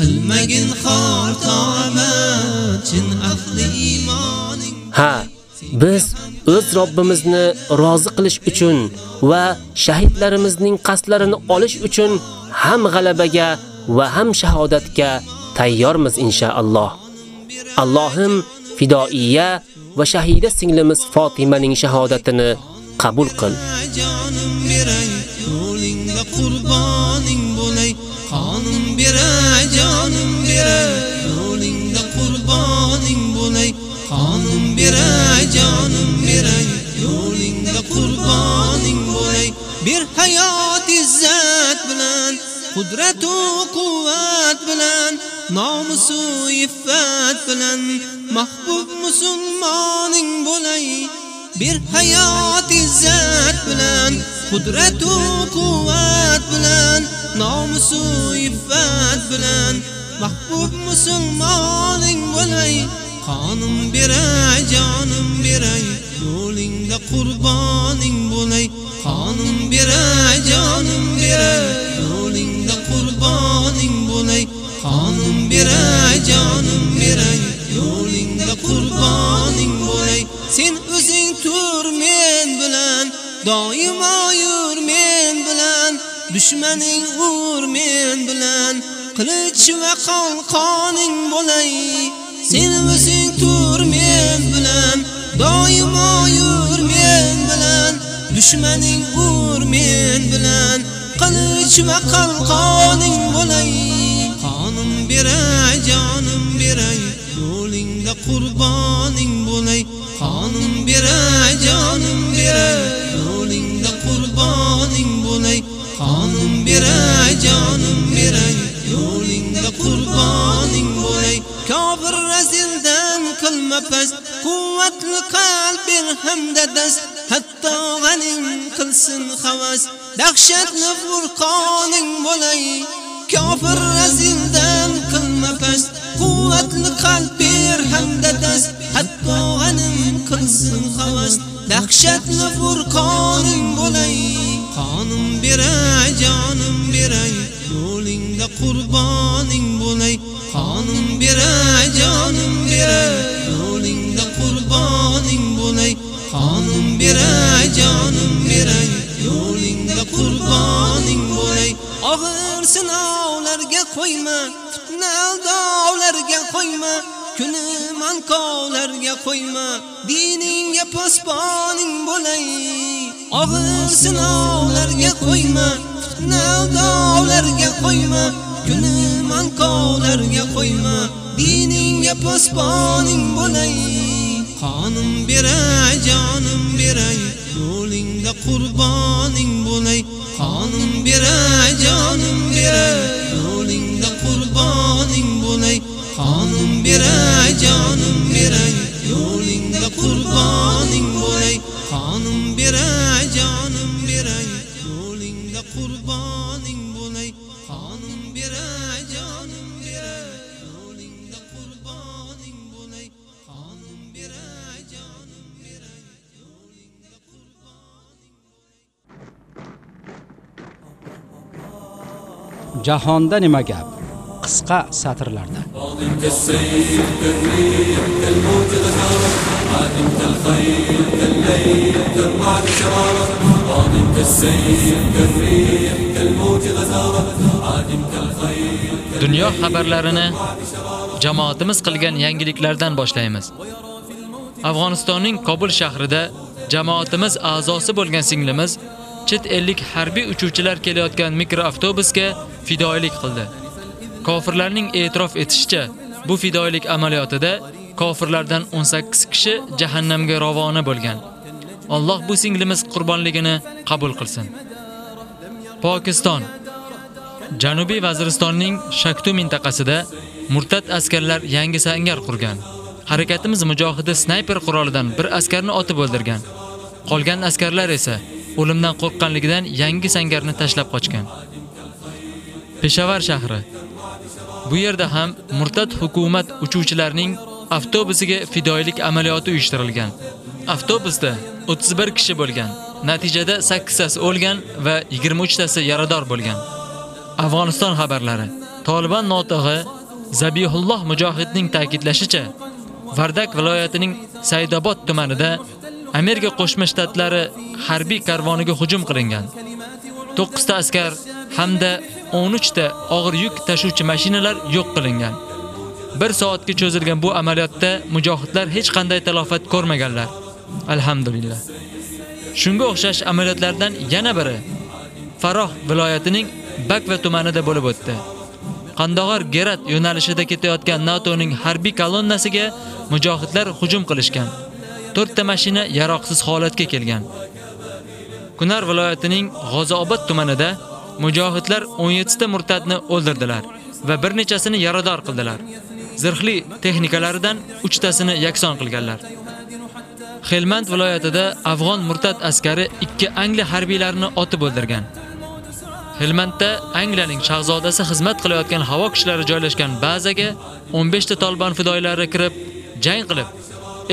qilmagin xor toamat chin ahli iymoning Ha, biz o'z Robbimizni rozi qilish uchun va shahidlarimizning qasdlarini olish uchun ham g'alabaga va ham shahodatga tayyormiz inshaalloh. Allohim fidoiya va shahida singlimiz Fotimaning shahodatini qabul qil. jonim beray yo'lingda qurboning bo'lay qonim beray jonim beray yo'lingda qurboning bo'lay. Qonim beray jonim beray yo'lingda qurboning bo'lay. Bir hayot izzat bilan qudrat va quvvat bilan nomusu iffat bilan mahbub musulmoning bo'lay. Bir hayot izzat bilan qudratu quvvat bilan nomusu iffat bilan. Mahbub musulmoning bo'lay qonim beray jonim beray. Yo'lingda qurboning bo'lay qonim beray jonim beray. Yo'lingda qurboning bo'lay qonim beray jonim beray. Yo'lingda qurboning bo'lay. Sen o'zing tur men bilan doimo yur men bilan dushmaning ur men bilan qilich va qalqoning bo'lay. Sen o'zing tur men bilan doimo yur men bilan dushmaning ur men bilan qilich va qalqoning bo'lay. Qonim beray jonim beray. Yo'lingda qurboning bo'lay qonim beray jonim beray yo'lingda qurboning bo'lay qonim beray jonim beray yo'lingda qurboning bo'lay. Kofir razildan qilma past quvvatli qalb ber hamda dast hatto g'aning qilsin havas dahshatli furqoning bo'lay. Kofir razildan qilma past quvvatli qalb hamda dast hatto g'anim qilsin havas. Dahshatli furqoning bo'lay qonim beray jonim beray. Yo'lingda qurboning bo'lay qonim beray jonim beray. Yo'lingda qurboning qurboning bo'lay qonim beray jonim beray. Yo'lingda qurboning bo'lay. Og'ir sinovlarga qo'yma fitna aldovlarga qo'yma. Kuni mankovlarga qo'yma diningga posponing bo'lay. Og'ir sinovlarga qo'yma fitna aldovlarga qo'yma kuni mankovlarga qo'yma diningga posponing bo'lay. Qonim beray jonim beray yo'lingda qurboning bo'lay. Qonim beray jonim beray yo'lingda qurboning bo'lay. Qonim beray jonim beray yo'lingda qurboning bo'lay. Qonim beray jonim beray yo'lingda qurboning bo'lay. Qonim beray jonim beray yo'lingda qurboning bo'lay. Qonim beray jonim beray yo'lingda qurboning Jahonda nima gap? qisqa satrlarda. Dunyo xabarlarini jamoatimiz qilgan yangiliklardan boshlaymiz. Afg'onistonning kobul shahrida jamoatimiz a'zosi bo'lgan singlimiz chet ellik harbiy uchuvchilar kelayotgan mikroavtobusga fidoilik qildi. Kofirlarning e'tirof etishicha, bu fidoilik amaliyotida kofirlardan 18 kishi jahannamga ravona bo'lgan. Alloh bu singlimiz qurbonligini qabul qilsin. Pokiston Janubiy Vaziristonning Shaktu mintaqasida murtad askarlar yangi sangar qurgan. Harakatimiz mujohidi snayper qurolidan bir askarni otib o'ldirgan. Qolgan askarlar esa o'limdan qo'rqqanligidan yangi sangarni tashlab qochgan. Peshavar shahri. Bu yerda ham murtad hukumat uchuvchilarining avtobusiga fidoilik amaliyoti uyushtirilgan. Avtobusda 31 kishi bo'lgan. Natijada 8 tasi o'lgan va 23 tasi yarador bo'lgan. Afg'oniston xabarlari. Taliban notig'i Zabihulloh mujohidning ta'kidlashicha, Vardak viloyatining Saydobod tumanida Amerika Qo'shma Shtatlari harbiy karvoniga hujum qilingan. 9 ta askar hamda 13 ta og'ir yuk tashuvchi mashinalar yo'q qilingan. 1 soatga cho'zilgan bu amaliyotda mujohidlar hech qanday talofat ko'rmaganlar. Alhamdulillah. Shunga o'xshash amaliyotlardan yana biri Faroh viloyatining Bakva tumanida bo'lib o'tdi. Qandog'ar Gerat yo'nalishida ketayotgan NATOning harbiy kolonnasiga mujohidlar hujum qilishgan. 4 ta mashina yaroqsiz holatga kelgan. Kunar viloyatining G'oziobod tumanida mujohidlar 17 ta murtadni o'ldirdilar va bir nechasini yarador qildilar. Zirhli texnikalaridan 3 tasini yakson qilganlar. Xelmand viloyatida afg'on murtad askari 2 angli harbiylarini otib o'ldirgan. Helmandda Angliyaning shahzodasi xizmat qilayotgan havo kuchlari joylashgan bazaga 15 ta Taliban fidoyilari kirib, jang qilib,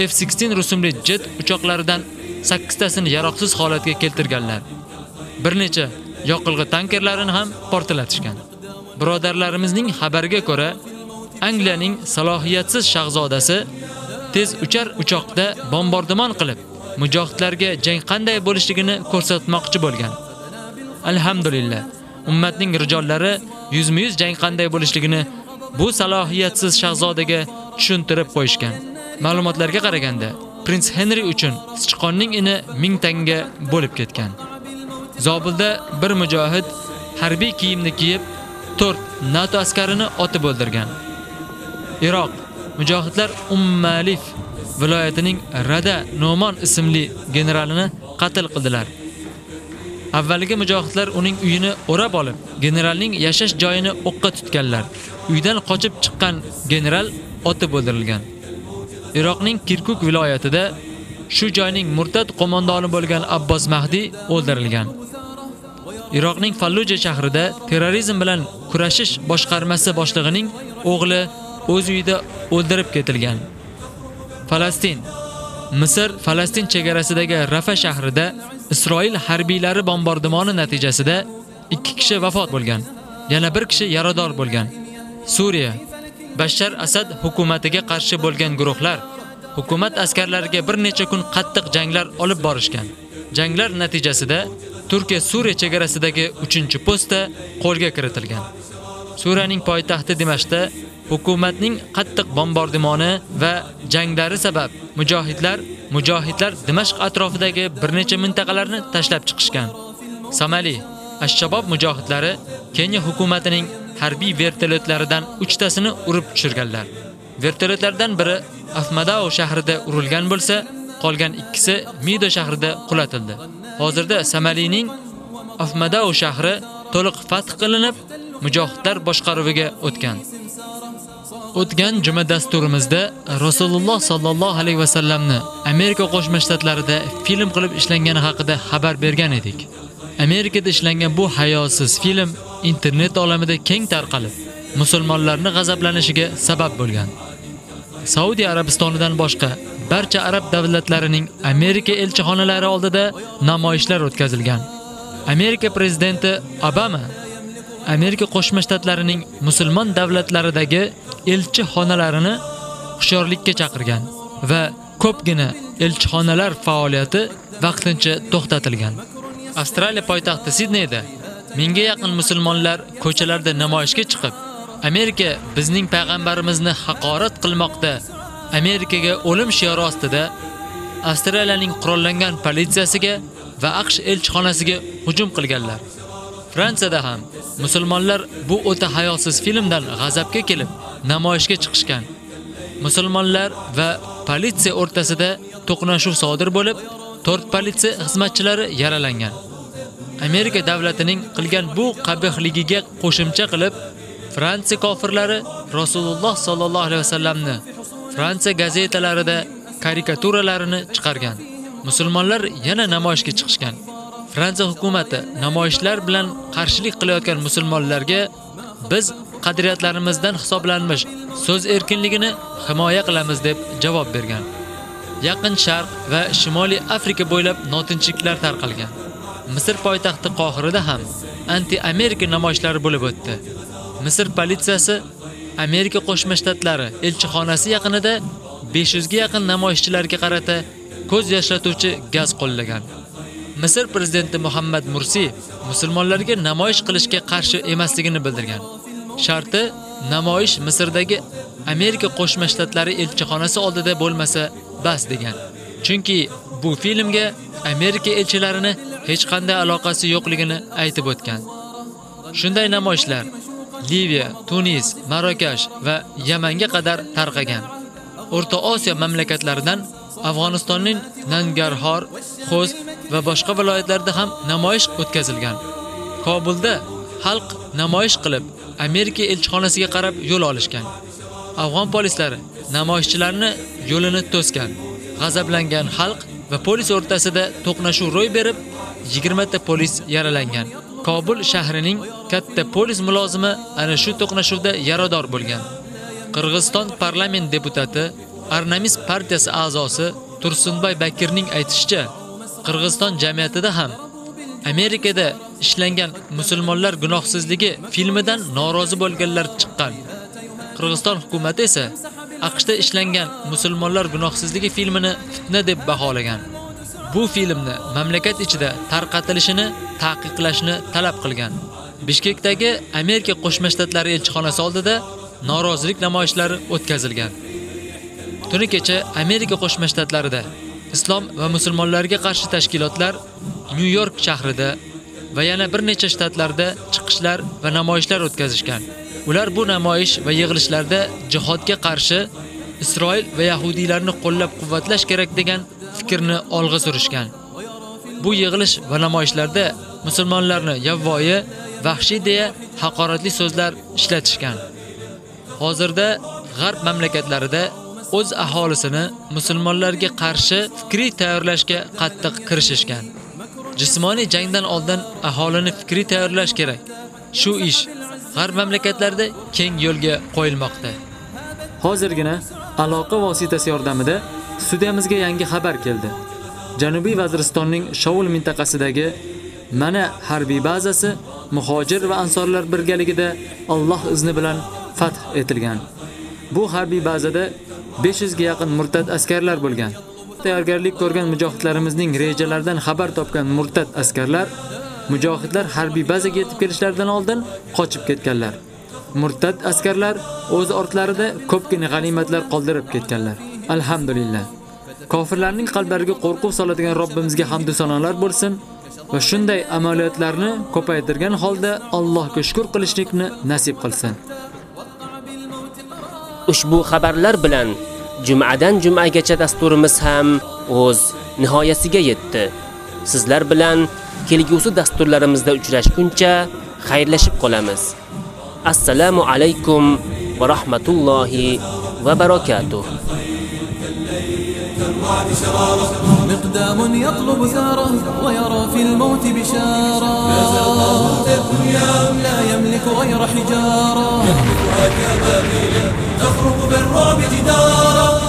F-16 rusumli jet uchoqlaridan 8 tasini yaroqsiz holatga keltirganlar. Bir necha yoqilg'i tankerlarini ham portlatishgan. Birodarlarimizning xabariga ko'ra, Angliyaning salohiyatsiz shahzodasi tez uchar uchoqda bombardimon qilib, mujohidlarga jang qanday bo'lishligini ko'rsatmoqchi bo'lgan. Alhamdulillah, ummatning rijollari yuzma-yuz jang qanday bo'lishligini bu salohiyatsiz shahzodaga tushuntirib qo'yishgan. Ma'lumotlarga qaraganda, Prins Henry uchun sichqonning ini 1000 tanga bo'lib ketgan. Zobilda bir mujohid harbiy kiyimni kiyib 4 NATO askarini otib o'ldirgan. Iroq mujohidlar Ummalif viloyatining Rada Nomon ismli generalini qatl qildilar. Avvaliga mujohidlar uning uyini o'rab olib, generalning yashash joyini o'qqa tutganlar. Uydan qochib chiqqan general otib o'ldirilgan. Iroqning Kirkuk viloyatida shu joyning murtad qo'mondoni bo'lgan Abbos Mahdi o'ldirilgan. Iroqning Falluja shahrida terrorizm bilan kurashish boshqarmasi boshlig'ining o'g'li o'z uyida o'ldirib ketilgan. Falastin Misr Falastin chegarasidagi Rafa shahrida Isroil harbiylari bombardimoni natijasida 2 kishi vafot bo'lgan, yana 1 kishi yarador bo'lgan. Suriya Bashar Asad hukumatiga qarshi bo'lgan guruhlar hukumat askarlariga bir necha kun qattiq janglar olib borishgan. Janglar natijasida Turkiya Suriya chegarasidagi 3-chi posta qo'lga kiritilgan. Suriyaning poytaxti Dimashqda hukumatning qattiq bombardimoni va janglari sabab mujohidlar mujohidlar Dimashq atrofidagi bir necha mintaqalarni tashlab chiqishgan. Somali Ash-Shabob mujohidlari Keniya hukumatining harbiy vertolyotlaridan 3 tasini urib tushirganlar. Vertolyotlardan biri Afmadao shahrida urilgan bo'lsa, qolgan ikkisi Mido shahrida qulatildi. Hozirda Samalining Afmadao shahri to'liq fath qilinib, mujohidlar boshqaruviga o'tgan. O'tgan juma dasturimizda Rasululloh sallallohu alayhi va sallamni Amerika Qo'shma Shtatlarida film qilib ishlangani haqida xabar bergan edik. Amerikada ishlangan bu hayosiz film internet olamida keng tarqalib, musulmonlarning g'azablanishiga sabab bo'lgan. Saudiya Arabistonidan boshqa barcha arab davlatlarining Amerika elchixonalari oldida namoyishlar o'tkazilgan. Amerika prezidenti Obama Amerika Qo'shma Shtatlarining musulmon davlatlaridagi elchixonalarini hushyorlikka chaqirgan va ko'pgina elchixonalar faoliyati vaqtincha to'xtatilgan. Avstraliya poytaxti Sidneyda mingga yaqin musulmonlar ko'chalarda namoyishga chiqib, Amerika bizning payg'ambarimizni haqorat qilmoqda. Amerikaga o'lim shiori ostida Avstraliyaning qurollangan politsiyasiga va AQSh elchixonasiga hujum qilganlar. Fransiyada ham musulmonlar bu o'ta hayosiz filmdan g'azabga kelib namoyishga chiqishgan. Musulmonlar va politsiya o'rtasida to'qnashuv sodir bo'lib, 4 politsiya xizmatchilari yaralangan. Amerika davlatining qilgan bu qabihligiga qo'shimcha qilib, Fransiya kofirlari Rasululloh sallallohu alayhi vasallamni Fransiya gazetalarida karikaturalarini chiqargan. Musulmonlar yana namoyishga chiqishgan. Fransiya hukumatı namoyishlar bilan qarshilik qilayotgan musulmonlarga biz qadriyatlarimizdan hisoblanmish so'z erkinligini himoya qilamiz deb javob bergan. Yaqin Sharq va Shimoliy Afrika bo'ylab notinchliklar tarqalgan. Misr poytaxti Qohirada ham anti-Amerika namoyishlari bo'lib o'tdi. Misr politsiyasi Amerika Qo'shma Shtatlari elchixonasi yaqinida 500 ga yaqin namoyishchilarga qarata ko'z yoshlatuvchi gaz qo'llagan. Misr prezidenti Muhammad Mursi musulmonlarga namoyish qilishga qarshi emasligini bildirgan. Sharti namoyish Misrdagi Amerika Qo'shma Shtatlari elchixonasi oldida bo'lmasa bas degan. Chunki bu filmga Amerika elchilarini hech qanday aloqasi yo'qligini aytib o'tgan. Shunday namoyishlar Liviya, Tunis, Marokash va Yamanga qadar tarqagan. O'rta Osiyo mamlakatlaridan Afg'onistonning Nangarhor, Xo'z va boshqa viloyatlarda ham namoyish o'tkazilgan. Kobulda xalq namoyish qilib Amerika elchixonasiga qarab yo'l olishgan. Afg'on polislari namoyishchilarni yo'lini to'sgan. G'azablangan xalq va polis o'rtasida to'qnashuv ro'y berib, 20 ta polis yaralangan. Kobul shahrining katta polis mulozimi ana shu to'qnashuvda yarador bo'lgan. Qirg'iziston parlament deputati, Arnamis partiyasi a'zosi Tursunbay Bakirning aytishicha, Qirg'iziston jamiyatida ham Amerikada ishlangan musulmonlar gunohsizligi filmidan norozi bo'lganlar chiqqan. Qirg'iziston hukumatı esa AQShda ishlangan musulmonlar gunohsizligi filmini fitna deb baholagan. Bu filmni mamlakat ichida tarqatilishini taqiqlashni talab qilgan. Bishkekdagi Amerika Qo'shma Shtatlari elchixonasi oldida norozilik namoyishlari o'tkazilgan. Tuni kecha Amerika Qo'shma Shtatlarida islom va musulmonlarga qarshi tashkilotlar Nyu-York shahrida va yana bir necha shtatlarda chiqishlar va namoyishlar o'tkazishgan. Ular bu namoyish va yig'ilishlarda jihodga qarshi Isroil va yahudiylarni qo'llab-quvvatlash kerak degan fikrni olg'a surishgan. Bu yig'ilish va namoyishlarda musulmonlarni yavvoyi, vahshiy deya haqoratli so'zlar ishlatishgan. Hozirda g'arb mamlakatlarida o'z aholisini musulmonlarga qarshi fikriy tayyorlashga qattiq kirishishgan. Jismoniy jangdan oldin aholini fikriy tayyorlash kerak. Shu ish g'arb mamlakatlarida keng yo'lga qo'yilmoqda. Hozirgina aloqa vositasi yordamida studiyamizga yangi xabar keldi. Janubiy Vaziristonning Shovul mintaqasidagi mana harbiy bazasi muhojir va ansorlar birgaligida Alloh izni bilan fath etilgan. Bu harbiy bazada 500 ga yaqin murtad askarlar bo'lgan. Tayyorgarlik ko'rgan mujohidlarimizning rejalaridan xabar topgan murtad askarlar mujohidlar harbiy bazaga yetib kelishlaridan oldin qochib ketganlar. Murtad askarlar o'z ortlarida ko'pgina g'animatlar qoldirib ketganlar. Alhamdulillah. Kofirlarning qalblariga qo'rquv soladigan Robbimizga hamd va sanolar bo'lsin va shunday amaliyotlarni ko'paytirgan holda Allohga shukr qilishlikni nasib qilsin. Ushbu xabarlar bilan jumadan jumagacha dasturimiz ham o'z nihoyasiga yetdi. Sizlar bilan kelgusi dasturlarimizda uchrashguncha xayrlashib qolamiz. Assalomu alaykum va rahmatullohi va barakatuh. مقدام يطلب ثاره ويرى في الموت بشارة. لا يملك غير حجارة. تخرج بالرعب جدارا